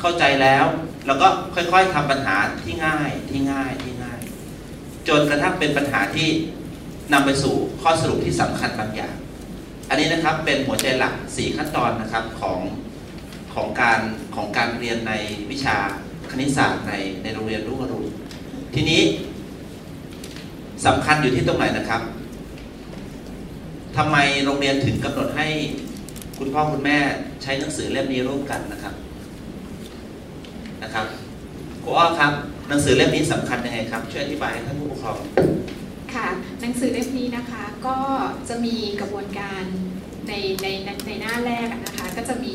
S9: เข้าใจแล้ว แล้วก็ค่อยๆทำปัญหาที่ง่ายที่ง่ายที่ง่าย จนกระทั่งเป็นปัญหาที่นำไปสู่ข้อสรุปที่สำคัญบางอย่าง อันนี้นะครับเป็นหัวใจหลัก 4 ขั้นตอนนะครับของของการของการเรียนในวิชาคณิตศาสตร์ในในโรงเรียนรุ่งอรุณ ทีนี้สำคัญอยู่ที่ตรงไหนนะครับทำไมโรงเรียนถึงกำหนดให้คุณพ่อคุณแม่ใช้หนังสือเล่มนี้ร่วมกันนะครับนะครับครูอ้อครับหนังสือเล่มนี้สำคัญยังไงครับ ช่วยอธิบายให้ท่านผู้ปกครอง
S10: ค่ะ หนังสือเล่มนี้นะคะก็จะมีกระบวนการในในในหน้าแรกนะคะ ก็จะมี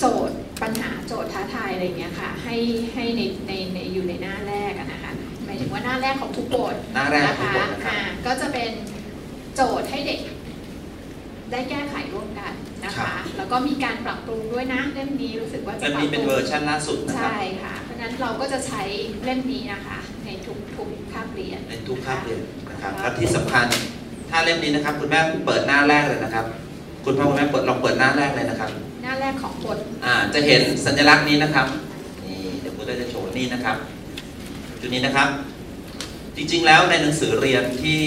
S10: โจทย์ปัญหาโจทย์ท้าทายอะไรอย่างเงี้ยค่ะ ให้ให้ในในในอยู่ในหน้าแรกอะนะคะหมายถึงว่าหน้าแรกของทุกบท
S9: หน้าแรกของทุ
S10: นะ
S9: กบ
S10: คะ
S9: ทนะครับ
S10: อ่าก็จะเป็นโจทย์ให้เด็ก ได้แก้ไขร่วมกันนะคะแล้วก็มีการปรับปรุงด้วยนะเล่มนี้รู้สึกว่าจะ
S9: เล่ม
S10: ปรับ
S9: นี้
S10: ป
S9: เป็น
S10: รุง
S9: เวอร์ชันล่าสุดนะครับ
S10: ใช่ค่ะ เพราะฉะนั้นเราก็จะใช้เล่มนี้นะคะ ในทุกทุกคาบเรียน
S9: ในทุกคาบเรียนนะครับและที่สำคัญถ้าเล่มนี้นะครับ คุณแม่เปิดหน้าแรกเลยนะครับ คุณพ่อคุณแม่เปิดลองเปิดหน้าแรกเลยนะครับ
S10: ห น้าแรกของบท
S9: อ่าจะเห็นสัญลักษณ์นี้นะครับนี่เดี๋ยวคุณจะโชว์นี่นะครับจุดนี้นะครับ จริงๆแล้วในหนังสือเรียนที่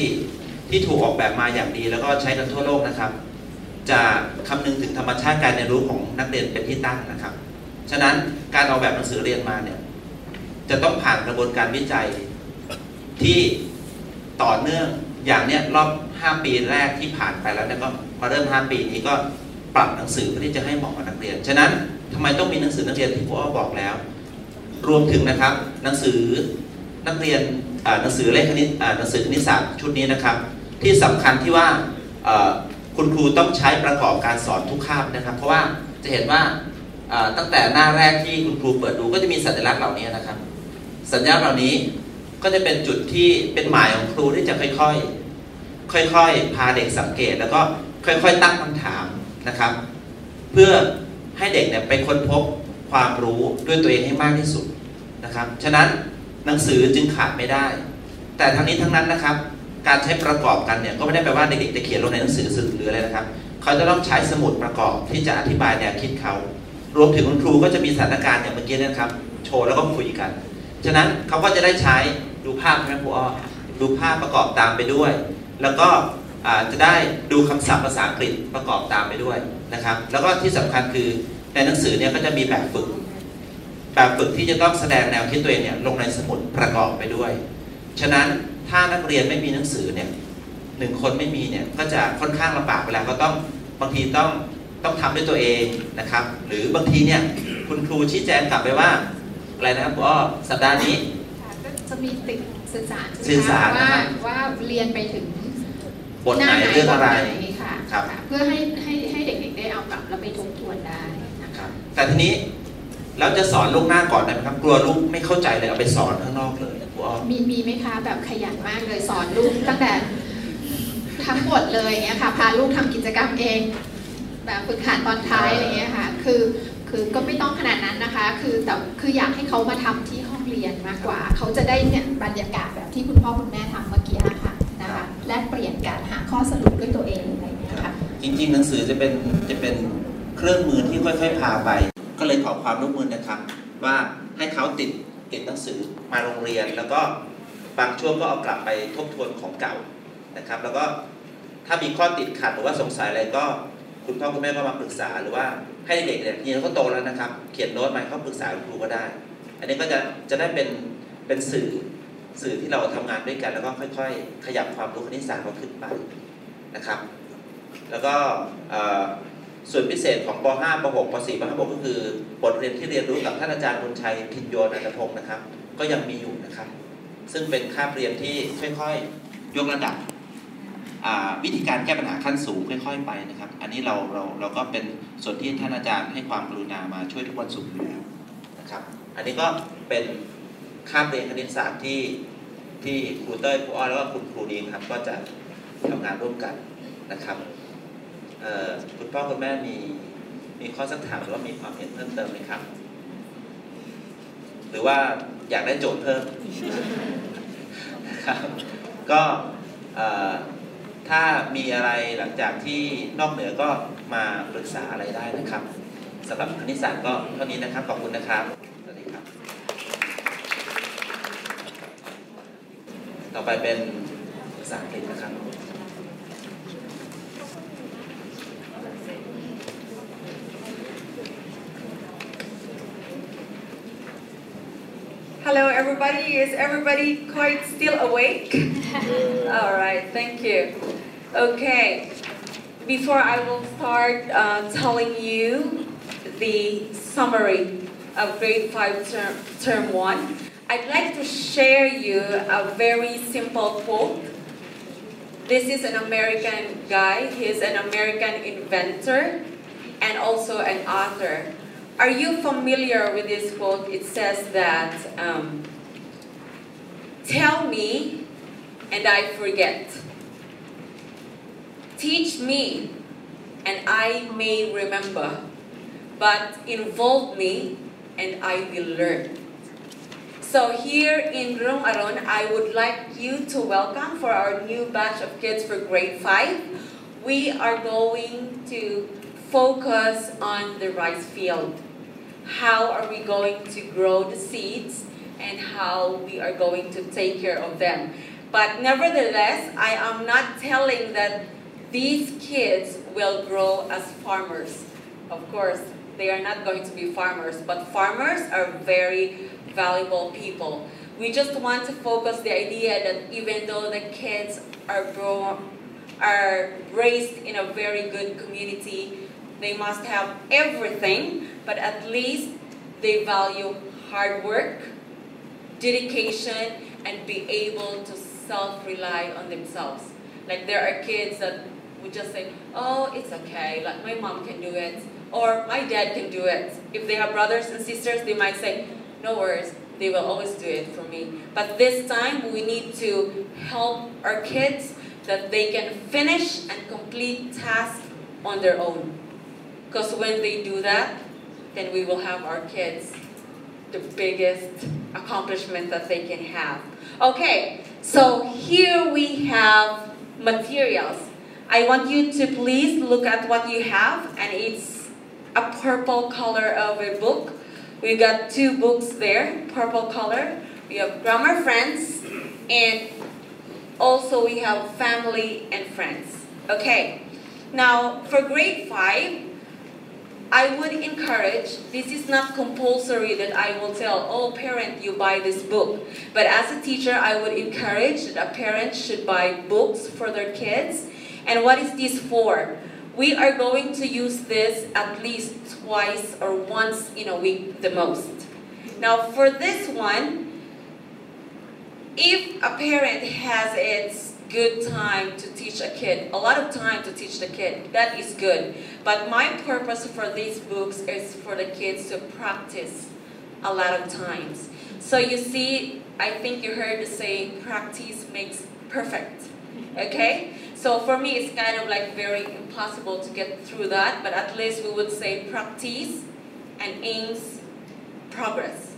S9: ที่ถูกออกแบบมาอย่างดี แล้วก็ใช้กันทั่วโลกนะครับ จะคำนึงถึงธรรมชาติการเรียนรู้ของนักเรียนเป็นที่ตั้งนะครับ ฉะนั้นการออกแบบหนังสือเรียนมาเนี่ยจะต้องผ่านกระบวนการวิจัยที่ต่อเนื่องอย่างเนี้ยรอบ 5 ปีแรกที่ผ่านไปแล้วเนี่ยก็มาเริ่ม 5 ปีนี้ก็ ปรับหนังสือเพื่อที่จะให้เหมาะกับนักเรียน ฉะนั้นทำไมต้องมีหนังสือนักเรียนที่พ่อบอกแล้ว รวมถึงนะครับหนังสือนักเรียนหนังสือเลขคณิตหนังสือคณิตศาสตร์ชุดนี้นะครับ ที่สำคัญที่ว่าคุณครูต้องใช้ประกอบการสอนทุกคาบนะครับ เพราะว่าจะเห็นว่าตั้งแต่หน้าแรกที่คุณครูเปิดดูก็จะมีสัญลักษณ์เหล่านี้นะครับ สัญญาณเหล่านี้ก็จะเป็นจุดที่เป็นหมายของครูที่จะค่อยๆ ค่อยๆ พาเด็กสังเกต แล้วก็ค่อยๆ ตั้งคำถาม นะครับ เพื่อให้เด็กเนี่ยไปค้นพบความรู้ด้วยตัวเองให้มากที่สุดนะครับ ฉะนั้นหนังสือจึงขาดไม่ได้ แต่ทั้งนี้ทั้งนั้นนะครับ การใช้ประกอบกันเนี่ยก็ไม่ได้แปลว่าเด็กๆจะเขียนลงในหนังสือสื่อหรืออะไรนะครับ เขาจะต้องใช้สมุดประกอบที่จะอธิบายแนวคิดเขา รวมถึงคุณครูก็จะมีสถานการณ์อย่างเมื่อกี้นะครับ โชว์แล้วก็คุยกัน ฉะนั้นเขาก็จะได้ใช้ดูภาพนะครูอ้อดูภาพประกอบตามไปด้วย แล้วก็ จะได้ดูคำศัพท์ภาษาอังกฤษประกอบตามไปด้วยนะครับ แล้วก็ที่สำคัญคือในหนังสือเนี่ยก็จะมีแบบฝึก แบบฝึกที่จะต้องแสดงแนวคิดตัวเองเนี่ยลงในสมุดประกอบไปด้วย ฉะนั้นถ้านักเรียนไม่มีหนังสือเนี่ยหนึ่งคนไม่มีเนี่ยก็จะค่อนข้างลำบากเวลาก็ต้องบางทีต้องต้องทำด้วยตัวเองนะครับ หรือบางทีเนี่ยคุณครูชี้แจงกลับไปว่าอะไรนะครับก็สัปดาห์นี้
S30: ก็จะมีติดสื่อสาร
S9: สื่อสาร
S30: ว่าว่าเรียนไปถึง
S9: บทไหนเรื่องอะไร
S30: ค่ะ
S9: ครับ
S30: เพื่อให้ให้ให้เด็กๆได้เอากลับแล้วไปทบทวนได้นะคะ
S9: แต่ทีนี้เราจะสอนลูกหน้าก่อนได้ไหมครับ กลัวลูกไม่เข้าใจเลยเอาไปสอนข้างนอกเลยครูอ้อ
S30: มีมีไหมคะแบบขยันมากเลยสอนลูกตั้งแต่ทั้งหมดเลยเนี้ยค่ะพาลูกทำกิจกรรมเอง แบบฝึกหัดตอนท้ายอะไรเงี้ยค่ะ คือคือก็ไม่ต้องขนาดนั้นนะคะ คือแต่คืออยากให้เขามาทำที่ห้องเรียนมากกว่า เขาจะได้เนี่ยบรรยากาศแบบที่คุณพ่อคุณแม่ทำเมื่อกี้ค่ะ นะคะแลกเปลี่ยนการหาข้อสรุปด้วยตัวเองอะไรเงี้ยค่ะ
S9: จริงๆ หนังสือจะเป็นจะเป็นเครื่องมือที่ค่อยๆพาไป ก็เลยขอความร่วมมือนะครับ ว่าให้เขาติดติดหนังสือมาโรงเรียน แล้วก็บางช่วงก็เอากลับไปทบทวนของเก่านะครับ แล้วก็ถ้ามีข้อติดขัดหรือว่าสงสัยอะไรก็คุณพ่อคุณแม่ก็มาปรึกษาหรือว่าให้เด็กเนี่ยนี่เขาโตแล้วนะครับ เขียนโน้ตมาเขาปรึกษาครูก็ได้ อันนี้ก็จะจะได้เป็นเป็นสื่อ สื่อที่เราทำงานด้วยกัน แล้วก็ค่อย ๆ ขยับความรู้คณิตศาสตร์เราขึ้นไปนะครับ แล้วก็ส่วนพิเศษของป .5 ป .6 ป .4 ป .5 ก็คือบทเรียนที่เรียนรู้กับท่านอาจารย์บุญชัยพิญโยนันทพงศ์นะครับ ก็ยังมีอยู่นะครับ ซึ่งเป็นคาบเรียนที่ค่อยๆยกระดับวิธีการแก้ปัญหาขั้นสูงค่อย ๆ ไปนะครับ อันนี้เราเราเราก็เป็นส่วนที่ท่านอาจารย์ให้ความกรุณามาช่วยทุกวันศุกร์อยู่แล้วนะครับ อันนี้ก็เป็น คาบเรียนคณิตศาสตร์ที่ที่ครูเต้ยครูอ้อยแล้วก็คุณครูดีครับ ก็จะทำงานร่วมกันนะครับคุณพ่อคุณแม่มีมีข้อสักถามหรือว่ามีความเห็นเพิ่มเติมไหมครับ หรือว่าอยากได้โจทย์เพิ่มครับก็ถ้ามีอะไรหลังจากที่นอกเหนือก็มาปรึกษาอะไรได้นะครับสำหรับคณิตศาสตร์ก็เท่านี้นะครับ ขอบคุณนะครับ สวัสดีครับ ต่อไปเป็นภาษาอังกฤษนะครับ
S11: Hello, everybody. Is everybody quite still awake? All right, thank you. Okay, before I will start uh, telling you the summary of grade 5 term, term 1, I'd like to share you a very simple quote. This is an American guy. He's an American inventor and also an author. Are you familiar with this quote? It says that, um, tell me and I forget. Teach me and I may remember, but involve me and I will learn. So here in Rung Aron, I would like you to welcome for our new batch of kids for grade 5. We are going to focus on the rice field. How are we going to grow the seeds and how we are going to take care of them. But nevertheless, I am not telling that these kids will grow as farmers. Of course, they are not going to be farmers, but farmers are very valuable people. We just want to focus the idea that even though the kids are grown, are raised in a very good community, they must have everything, but at least they value hard work, dedication, and be able to self-rely on themselves. Like there are kids that would just say, oh, it's okay, like my mom can do it, Or my dad can do it. If they have brothers and sisters, they might say, no worries, they will always do it for me. But this time, we need to help our kids that they can finish and complete tasks on their own. Because when they do that, then we will have our kids the biggest accomplishment that they can have. Okay, so here we have materials. I want you to please look at what you have, and it's a purple color of a book. We got two books there, purple color. We have Grammar Friends, and also we have Family and Friends. Okay, now for grade 5, I would encourage, this is not compulsory that I will tell, oh parent, you buy this book. But as a teacher, I would encourage that a parent should buy books for their kids. And what is this for? We are going to use this at least twice or once in a week the most. Now for this one, if a parent has its good time to teach a kid, a lot of time to teach the kid, that is good. But my purpose for these books is for the kids to practice a lot of times. So you see, I think you heard the saying, practice makes perfect. Okay? So for me, it's kind of like very impossible to get through that, but at least we would say practice and aims progress.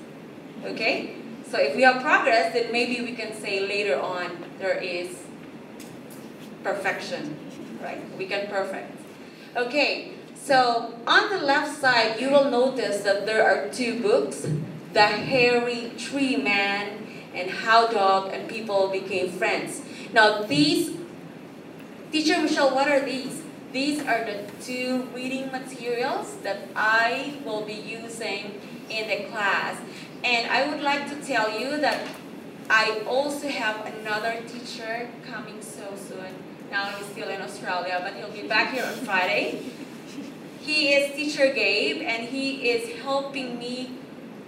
S11: Okay? So if we have progress, then maybe we can say later on there is perfection, right? We can perfect. Okay, so on the left side, you will notice that there are two books, The Hairy Tree Man and How Dog and People Became Friends. Now these, Teacher Michelle, what are these? These are the two reading materials that I will be using in the class. And I would like to tell you that I also have another teacher coming so soon. Now he's still in Australia, but he'll be back here on Friday. He is teacher Gabe, and he is helping me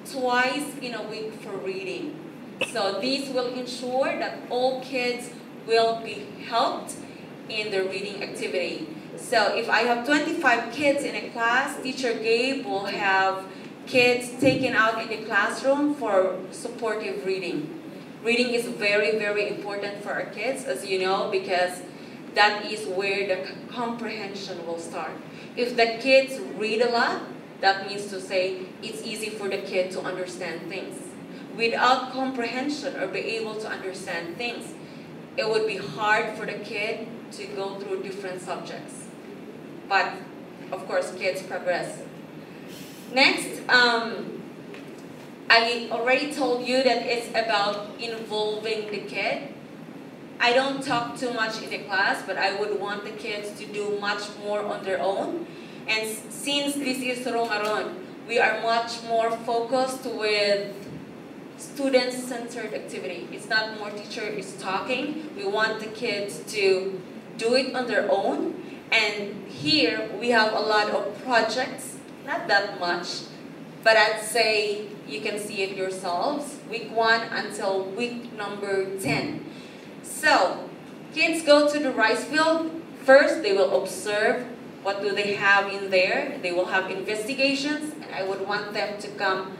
S11: twice in a week for reading. So these will ensure that all kids will be helped in the reading activity. So if I have 25 kids in a class, teacher Gabe will have kids taken out in the classroom for supportive reading. Reading is very, very important for our kids, as you know, because that is where the comprehension will start. If the kids read a lot, that means to say it's easy for the kid to understand things. Without comprehension or be able to understand things, it would be hard for the kid to go through different subjects. But of course, kids progress. Next, um, I already told you that it's about involving the kid. I don't talk too much in the class, but I would want the kids to do much more on their own. And since this is Rongaron, we are much more focused with student-centered activity. It's not more teacher is talking. We want the kids to do it on their own. And here we have a lot of projects, not that much, but I'd say you can see it yourselves, week one until week number 10. So, kids go to the rice field. First, they will observe what do they have in there. They will have investigations, and I would want them to come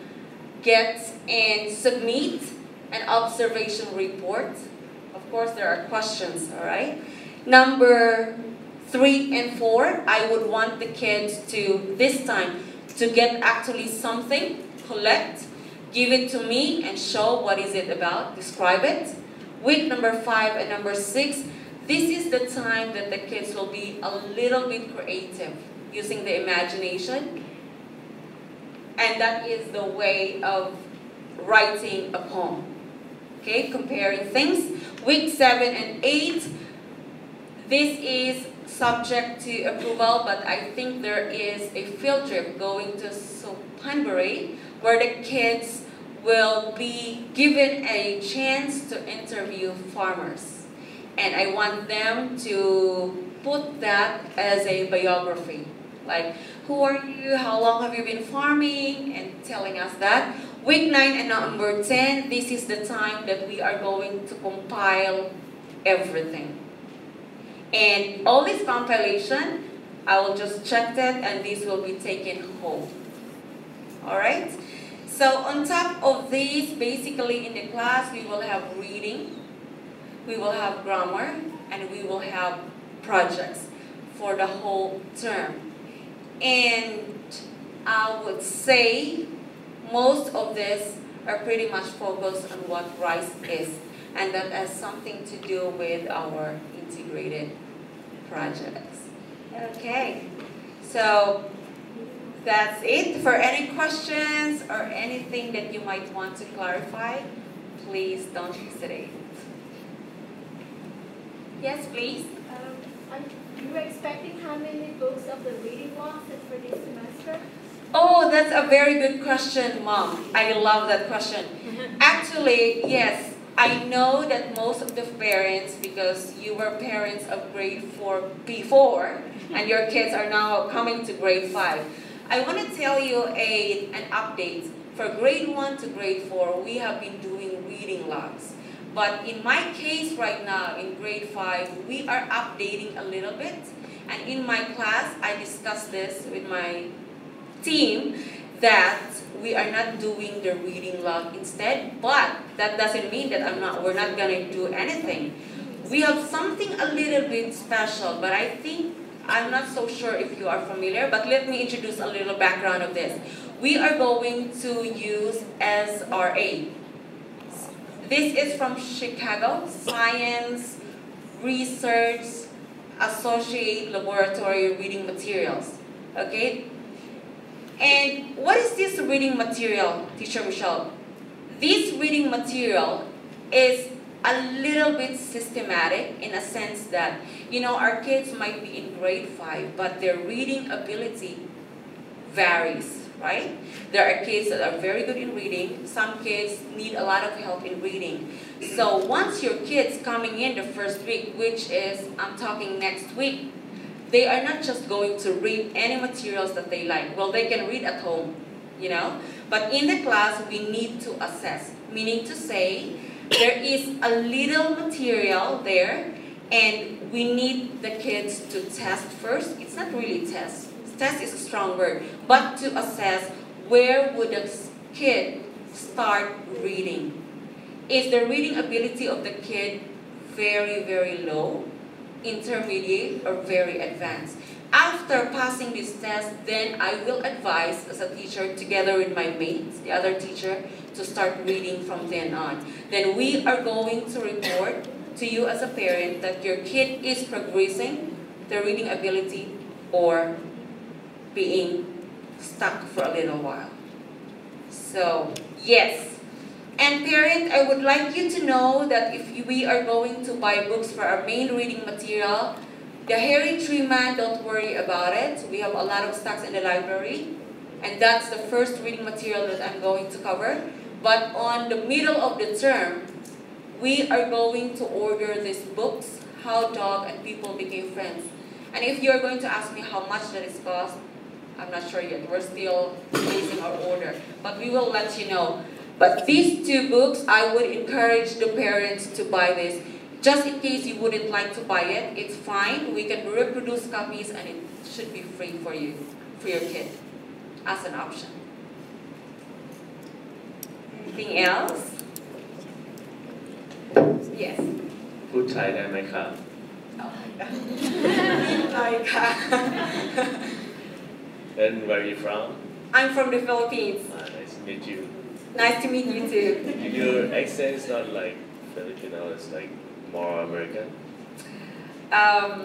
S11: get and submit an observation report. Of course, there are questions, all right? Number three and four, I would want the kids to, this time, to get actually something, collect, give it to me, and show what is it about, describe it. Week number five and number six, this is the time that the kids will be a little bit creative, using the imagination. And that is the way of writing a poem. Okay, comparing things. Week seven and eight, this is subject to approval, but I think there is a field trip going to Sopanbury where the kids will be given a chance to interview farmers. And I want them to put that as a biography. Like, who are you? How long have you been farming? And telling us that. Week 9 and number 10, this is the time that we are going to compile everything. And all this compilation, I will just check that and this will be taken home. Alright? So on top of this, basically in the class, we will have reading, we will have grammar, and we will have projects for the whole term. And I would say most of this are pretty much focused on what rice is, and that has something to do with our integrated projects. Okay, so that's it. For any questions or anything that you might want to clarify, please don't hesitate. Yes, please.
S42: Um, are you expecting how many books of the reading log for this semester?
S11: Oh, that's a very good question, Mom. I love that question. Actually, yes, I know that most of the parents, because you were parents of grade 4 before, and your kids are now coming to grade 5. I want to tell you a, an update. For grade 1 to grade 4, we have been doing reading logs. But in my case right now, in grade 5, we are updating a little bit. And in my class, I discussed this with my team that we are not doing the reading log instead, but that doesn't mean that I'm not, we're not gonna do anything. We have something a little bit special, but I think, I'm not so sure if you are familiar, but let me introduce a little background of this. We are going to use SRA, this is from Chicago Science Research Associate Laboratory Reading Materials. Okay? And what is this reading material, Teacher Michelle? This reading material is a little bit systematic in a sense that, you know, our kids might be in grade 5, but their reading ability varies right? There are kids that are very good in reading. Some kids need a lot of help in reading. So once your kids coming in the first week, which is, I'm talking next week, they are not just going to read any materials that they like. Well, they can read at home, you know? But in the class, we need to assess, meaning to say, there is a little material there, and we need the kids to test first. It's not really test test is a strong word, but to assess where would a kid start reading. Is the reading ability of the kid very, very low, intermediate, or very advanced? After passing this test, then I will advise as a teacher together with my mates, the other teacher, to start reading from then on. Then we are going to report to you as a parent that your kid is progressing the reading ability or being stuck for a little while. So, yes. And parent, I would like you to know that if we are going to buy books for our main reading material, the Harry Truman, don't worry about it. We have a lot of stocks in the library. And that's the first reading material that I'm going to cover. But on the middle of the term, we are going to order these books, How Dog and People Became Friends. And if you're going to ask me how much that is cost, I'm not sure yet. We're still placing our order. But we will let you know. But these two books, I would encourage the parents to buy this. Just in case you wouldn't like to buy it, it's fine. We can reproduce copies and it should be free for you, for your kid, as an option. Anything else? Yes.
S43: พูดไทยได้ไหมครับ
S11: ได้ค่ะ
S43: And where are you from?
S11: I'm from the Philippines.
S43: Ah, nice to meet you.
S11: Nice to meet you too.
S43: Your accent is not like Filipino, it's like more American.
S11: Um,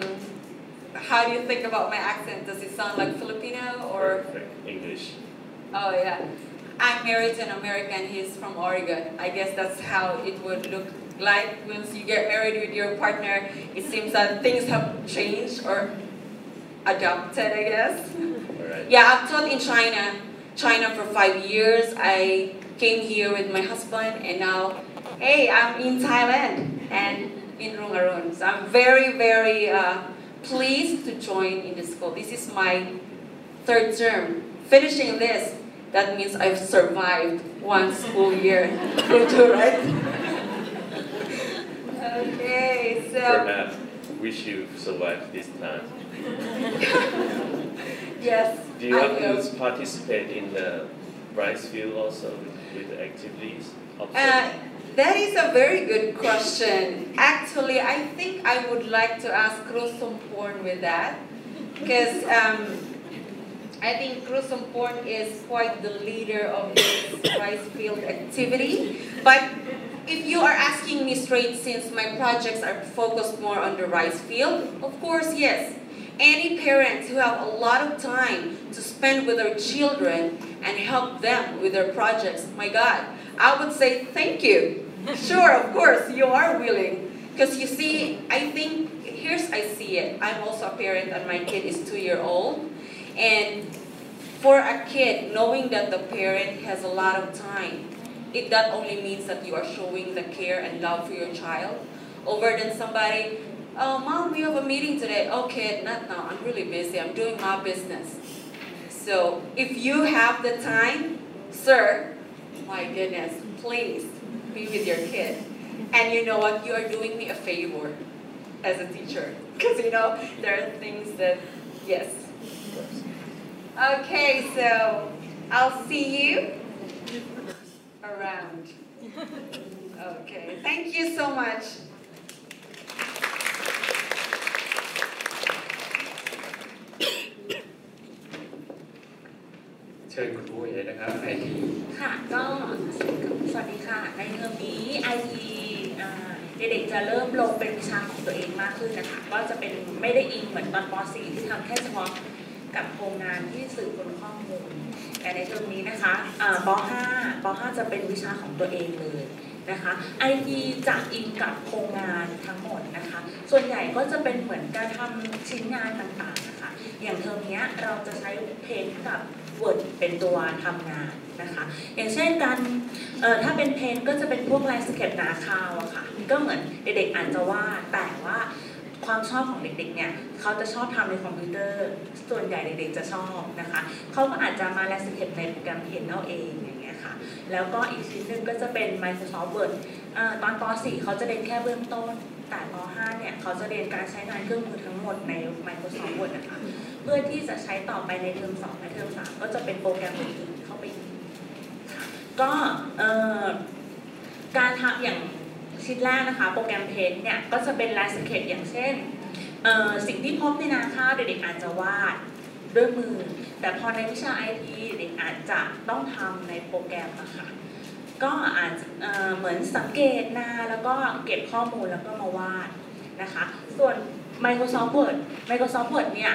S11: how do you think about my accent? Does it sound like Filipino or?
S43: Perfect. English.
S11: Oh yeah. I'm married to an American, he's from Oregon. I guess that's how it would look like once you get married with your partner. It seems that things have changed or adopted, I guess.
S43: Right.
S11: Yeah, I've taught in China, China for five years. I came here with my husband, and now, hey, I'm in Thailand and in Rungarun. So I'm very, very uh, pleased to join in the school. This is my third term. Finishing this, that means I've survived one school year. right? okay, so.
S43: Perhaps wish you survived this time.
S11: yes.
S43: Do you
S11: I
S43: to participate in the rice field also with, with the activities?
S11: Uh, that is a very good question. Actually, I think I would like to ask Porn with that. Because um, I think Porn is quite the leader of this rice field activity. But if you are asking me straight, since my projects are focused more on the rice field, of course, yes. Any parents who have a lot of time to spend with their children and help them with their projects, my God, I would say thank you. Sure, of course, you are willing. Because you see, I think, here's I see it. I'm also a parent and my kid is two year old. And for a kid, knowing that the parent has a lot of time, it that only means that you are showing the care and love for your child over than somebody, oh mom, we have a meeting today. Okay, kid, not now. I'm really busy. I'm doing my business. So if you have the time, sir, my goodness, please be with your kid. And you know what? You are doing me a favor as a teacher. Because you know, there are things that, yes. Okay, so I'll see you around. Okay, thank you so much.
S4: เชิญคุณครูเอนะครับไอที
S12: ค่ะก็สวัสดีค่ะ ในเทอมนี้ IT อ่าเด็กๆจะเริ่มลงเป็นวิชาของตัวเองมากขึ้นนะคะ ก็จะเป็นไม่ได้อิงเหมือนตอนป .4 ที่ทำแค่เฉพาะกับโครงงานที่สืบค้นข้อมูลแต่ในเทอมนี้นะคะป .5 ป .5 จะเป็นวิชาของตัวเองเลยนะคะ IT จะอิงกับโครงงานทั้งหมดนะคะ ส่วนใหญ่ก็จะเป็นเหมือนการทำชิ้นงานต่างๆนะคะ อย่างเทอมนี้เราจะใช้ Paint กับ Word เป็นตัวทำงานนะคะ อย่างเช่นการถ้าเป็น Paint ก็จะเป็นพวกลายสเก็ตหน้า cover อะค่ะ ก็เหมือนเด็กๆอาจจะวาดแต่ว่าความชอบของเด็กๆ เนี่ยเขาจะชอบทำในคอมพิวเตอร์ ส่วนใหญ่เด็กๆ จะชอบนะคะ เขาก็อาจจะมาลายสเก็ตในโปรแกรม Paint เอาเองอย่างเงี้ยค่ะ แล้วก็อีกชิ้นหนึ่งก็จะเป็น Microsoft Word อตอนป .4 เขาจะเรียนแค่เบื้องต้น แต่ป .5 เนี่ยเขาจะเรียนการใช้งานเครื่องมือทั้งหมดใน Microsoft Word นะคะ เพื่อที่จะใช้ต่อไปในเทอม2และเทอม3ก็จะเป็นโปรแกรมอื่นๆเข้าไปอีก็การทำอย่างชิ้นแรกนะคะโปรแกรมเพนเนี่ยก็จะเป็นลายสเก็ตอย่างเช่นสิ่งที่พบในนาข้าวเด็กๆอาจจะวาดด้วยมือ แต่พอในวิชาไอทีเด็กอาจจะต้องทำในโปรแกรมอะค่ะก็อาจจะเอเหมือนสังเกตนาแล้วก็เก็บข้อมูลแล้วก็มาวาดนะคะ ส่วน Microsoft Word Microsoft Word เนี่ย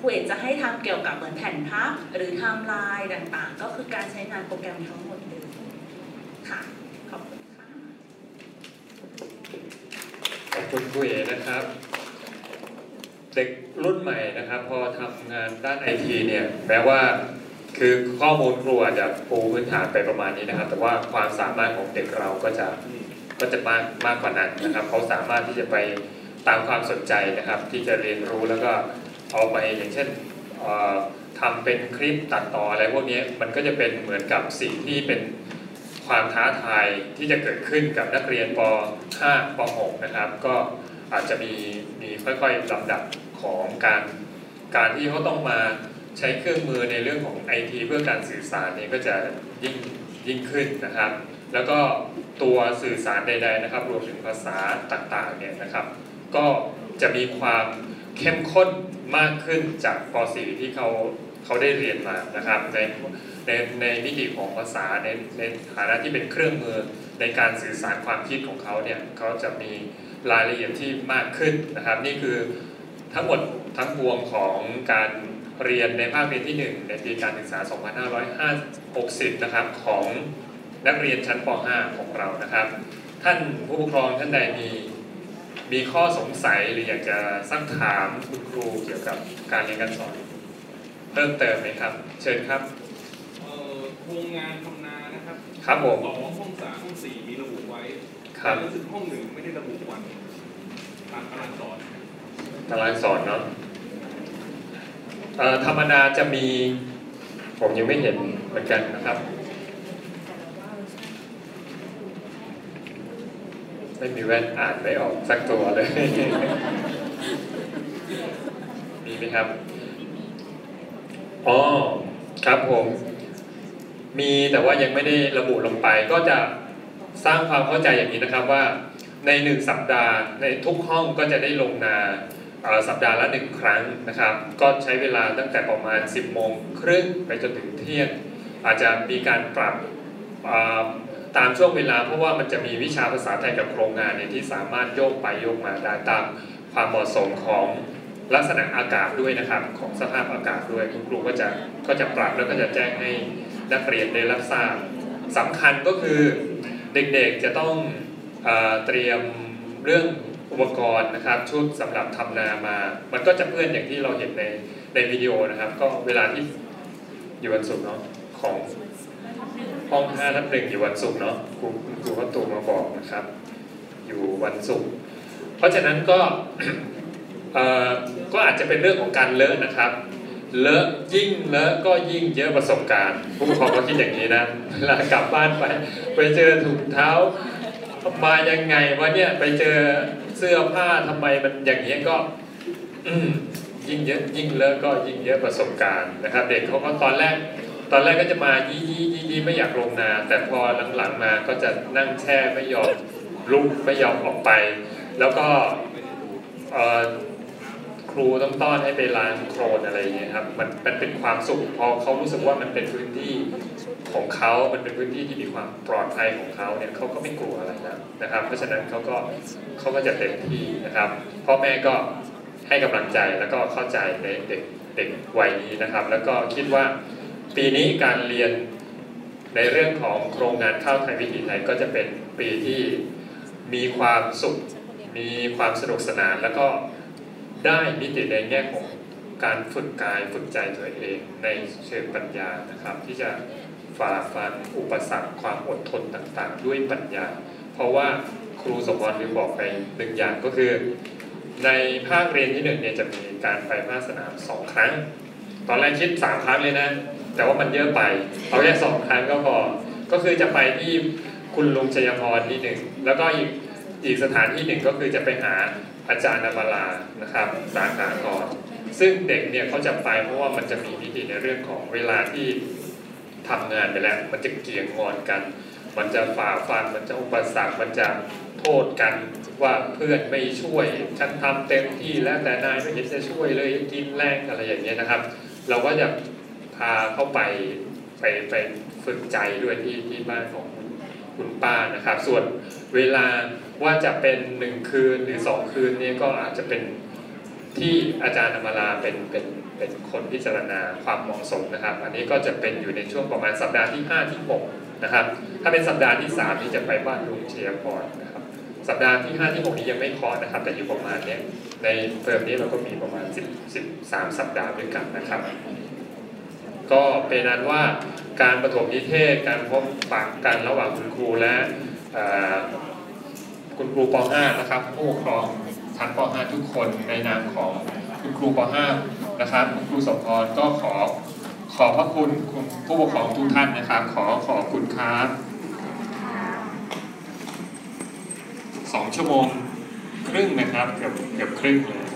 S12: ครูเอกจะให้ทำเกี่ยวกับเหมือนแผ่นพับหรือทำลายต่างๆ ก็คือการใช้งานโปรแกรมทั้งหมดเลยค่ะขอบคุณ
S4: ขอบคุณครูเอนะครับ เด็กรุ่นใหม่นะครับ พอทำงานด้านไอทีเนี่ยแม้ว่าคือข้อมูลครูอาจจะปูพื้นฐานไปประมาณนี้นะครับ แต่ว่าความสามารถของเด็กเราก็จะก็จะมากมากกว่านั้นนะครับ เขาสามารถที่จะไป ตามความสนใจนะครับ ที่จะเรียนรู้แล้วก็เอาไปอย่างเช่นเอ่อทำเป็นคลิปตัดต่ออะไรพวกนี้มันก็จะเป็นเหมือนกับสิ่งที่เป็นความท้าทายที่จะเกิดขึ้นกับนักเรียนป .5 ป .6 นะครับ ก็อาจจะมีมีค่อยๆลำดับของการการที่เขาต้องมาใช้เครื่องมือในเรื่องของไอทีเพื่อการสื่อสารเนี่ยก็จะยิ่งยิ่งขึ้นนะครับ แล้วก็ตัวสื่อสารใด ๆนะครับ รวมถึงภาษาต่างๆเนี่ยนะครับ ก็จะมีความเข้มข้นมากขึ้นจากป .4 ที่เขาเขาได้เรียนมานะครับในในในมิติของภาษาในในฐานะที่เป็นเครื่องมือในการสื่อสารความคิดของเขาเนี่ยเขาจะมีรายละเอียดที่มากขึ้นนะครับ นี่คือทั้งหมดทั้งปวงของการเรียนในภาคเรียนที่ 1 ในปีการศึกษา 2560 นะครับของนักเรียนชั้นป .5 ของเรานะครับ ท่านผู้ปกครองท่านใดมี มีข้อสงสัยหรืออยากจะซักถามคุณครูเกี่ยวกับการเรียนการสอน เพิ่มเติมไหมครับ เชิญครับ
S41: เอ่อโครงงานทำนานะครับ
S4: ครับผม
S41: สองห้องสามห้องสี่มีระบุไว้
S4: ครับ
S41: แต่รู้สึกห้องหนึ่งไม่ได้ระบุวันตามตารางสอน
S4: ตารางสอนเนาะเอ่อธรรมดาจะมีผมยังไม่เห็นเหมือนกันนะครับ ไม่มีแว่นอ่านไม่ออกสักตัวเลย มีไหมครับ อ๋อ ครับผม มีแต่ว่ายังไม่ได้ระบุลงไป ก็จะสร้างความเข้าใจอย่างนี้นะครับว่า ในหนึ่งสัปดาห์ในทุกห้องก็จะได้ลงนาอ่อสัปดาห์ละหนึ่งครั้งนะครับ ก็ใช้เวลาตั้งแต่ประมาณ 10โมงครึ่งไปจนถึงเที่ยงอาจจะมีการปรับอ่า ตามช่วงเวลาเพราะว่ามันจะมีวิชาภาษาไทยกับโครงงานเนี่ยที่สามารถโยกไปโยกมาได้ตามความเหมาะสมของลักษณะอากาศด้วยนะครับ ของสภาพอากาศด้วยคุณครูก็จะก็จะปรับแล้วก็จะแจ้งให้นักเรียนได้รับทราบสำคัญก็คือเด็กๆจะต้องเอเตรียมเรื่องอุปกรณ์นะครับชุดสำหรับทำนามา มันก็จะเพื่อนอย่างที่เราเห็นในในวิดีโอนะครับ ก็เวลาที่อยู่วันศุกร์เนาะของ ห้อง5ทับหนึ่งอยู่วันศุกร์เนาะครูคุณครูก็ตูมาบอกนะครับ อยู่วันศุกร์เพราะฉะนั้นก็เอ่อก็อาจจะเป็นเรื่องของการเลอะนะครับ เลอะยิ่งเลอะก็ยิ่งเยอะประสบการณ์ผู้ปกครองก็คิดอย่างนี้นะเวลากลับบ้านไป ไปเจอถุงเท้ามายังไงวะเนี่ยไปเจอเสื้อผ้าทำไมมันอย่างนี้ก็ อืยิ่งเยอะยิ่งเลอะก็ยิ่งเยอะประสบการณ์นะครับ เด็กเขาก็ตอนแรก ตอนแรกก็จะมายี่ยี่ยี่ยี่ไม่อยากลงนา แต่พอหลังๆมาก็จะนั่งแช่ไม่ยอมลุกไม่ยอมออกไป แล้วก็ครูต้องต้อนให้ไปล้างโครนอะไรอย่างเงี้ยครับมันมันเป็นความสุขพอเขารู้สึกว่ามันเป็นพื้นที่ของเขา มันเป็นพื้นที่ที่มีความปลอดภัยของเขาเนี่ยเขาก็ไม่กลัวอะไรแล้วนะครับ เพราะฉะนั้นเขาก็เขาก็จะเต็มที่นะครับพ่อแม่ก็ให้กำลังใจแล้วก็เข้าใจในเด็กเด็กวัยนี้นะครับ แล้วก็คิดว่า ปีนี้การเรียนในเรื่องของโครงงานข้าวไทยวิถีไทยก็จะเป็นปีที่มีความสุข มีความสนุกสนาน แล้วก็ได้มิติในแง่ของการฝึกกายฝึกใจตัวเองในเชิงปัญญานะครับ ที่จะฝ่าฟันอุปสรรคความอดทนต่างๆ ด้วยปัญญา เพราะว่าครูสมพรลืมบอกไปหนึ่งอย่างก็คือ ในภาคเรียนที่หนึ่งเนี่ยจะมีการไปภาคสนามสองครั้ง ตอนแรกคิดสามครั้งเลยนะ แต่ว่ามันเยอะไปเอาแค่สองครั้งก็พอ ก็คือจะไปที่คุณลุงชัยพรที่หนึ่งแล้วก็อีกอีกสถานที่หนึ่งก็คือจะไปหาอาจารย์นมาลานะครับสาขากรซึ่งเด็กเนี่ยเขาจะไปเพราะว่ามันจะมีวิธีในเรื่องของเวลาที่ทำงานไปแล้ว มันจะเกี่ยงงอนกัน มันจะฝ่าฟัน มันจะอุปสรรค มันจะโทษกันว่าเพื่อนไม่ช่วย ฉันทำเต็มที่แล้วแต่นายไม่เห็นจะช่วยเลยกินแรงอะไรอย่างเงี้ยนะครับ เราก็จะ พาเข้าไปไปไปฝึกใจด้วยที่ที่บ้านของคุณคุณป้านะครับ ส่วนเวลาว่าจะเป็นหนึ่งคืนหรือสองคืนนี้ก็อาจจะเป็นที่อาจารย์อมราเป็นเป็นเป็นคนพิจารณาความเหมาะสมนะครับ อันนี้ก็จะเป็นอยู่ในช่วงประมาณสัปดาห์ที่5ที่6นะครับ ถ้าเป็นสัปดาห์ที่3นี่จะไปบ้านลุงเชียร์พรนะครับ สัปดาห์ที่5ที่6นี้ยังไม่คาะนะครับ แต่อยู่ประมาณเนี้ยในเทอมนี้เราก็มีประมาณ10 13สัปดาห์ด้วยกันนะครับ ก็เป็นนั้นว่าการประถมนิเทศ การพบปะกันระหว่างคุณครูและคุณครูป .5 นะครับผู้ปกครองชั้นป .5 ทุกคนในนามของคุณครูป .5 นะครับ คุณครูสมพรก็ขอขอพระคุณคุณผู้ปกครองทุกท่านนะครับ ขอขอบคุณครับสองชั่วโมงครึ่งนะครับเกือบเกือบครึ่งเลย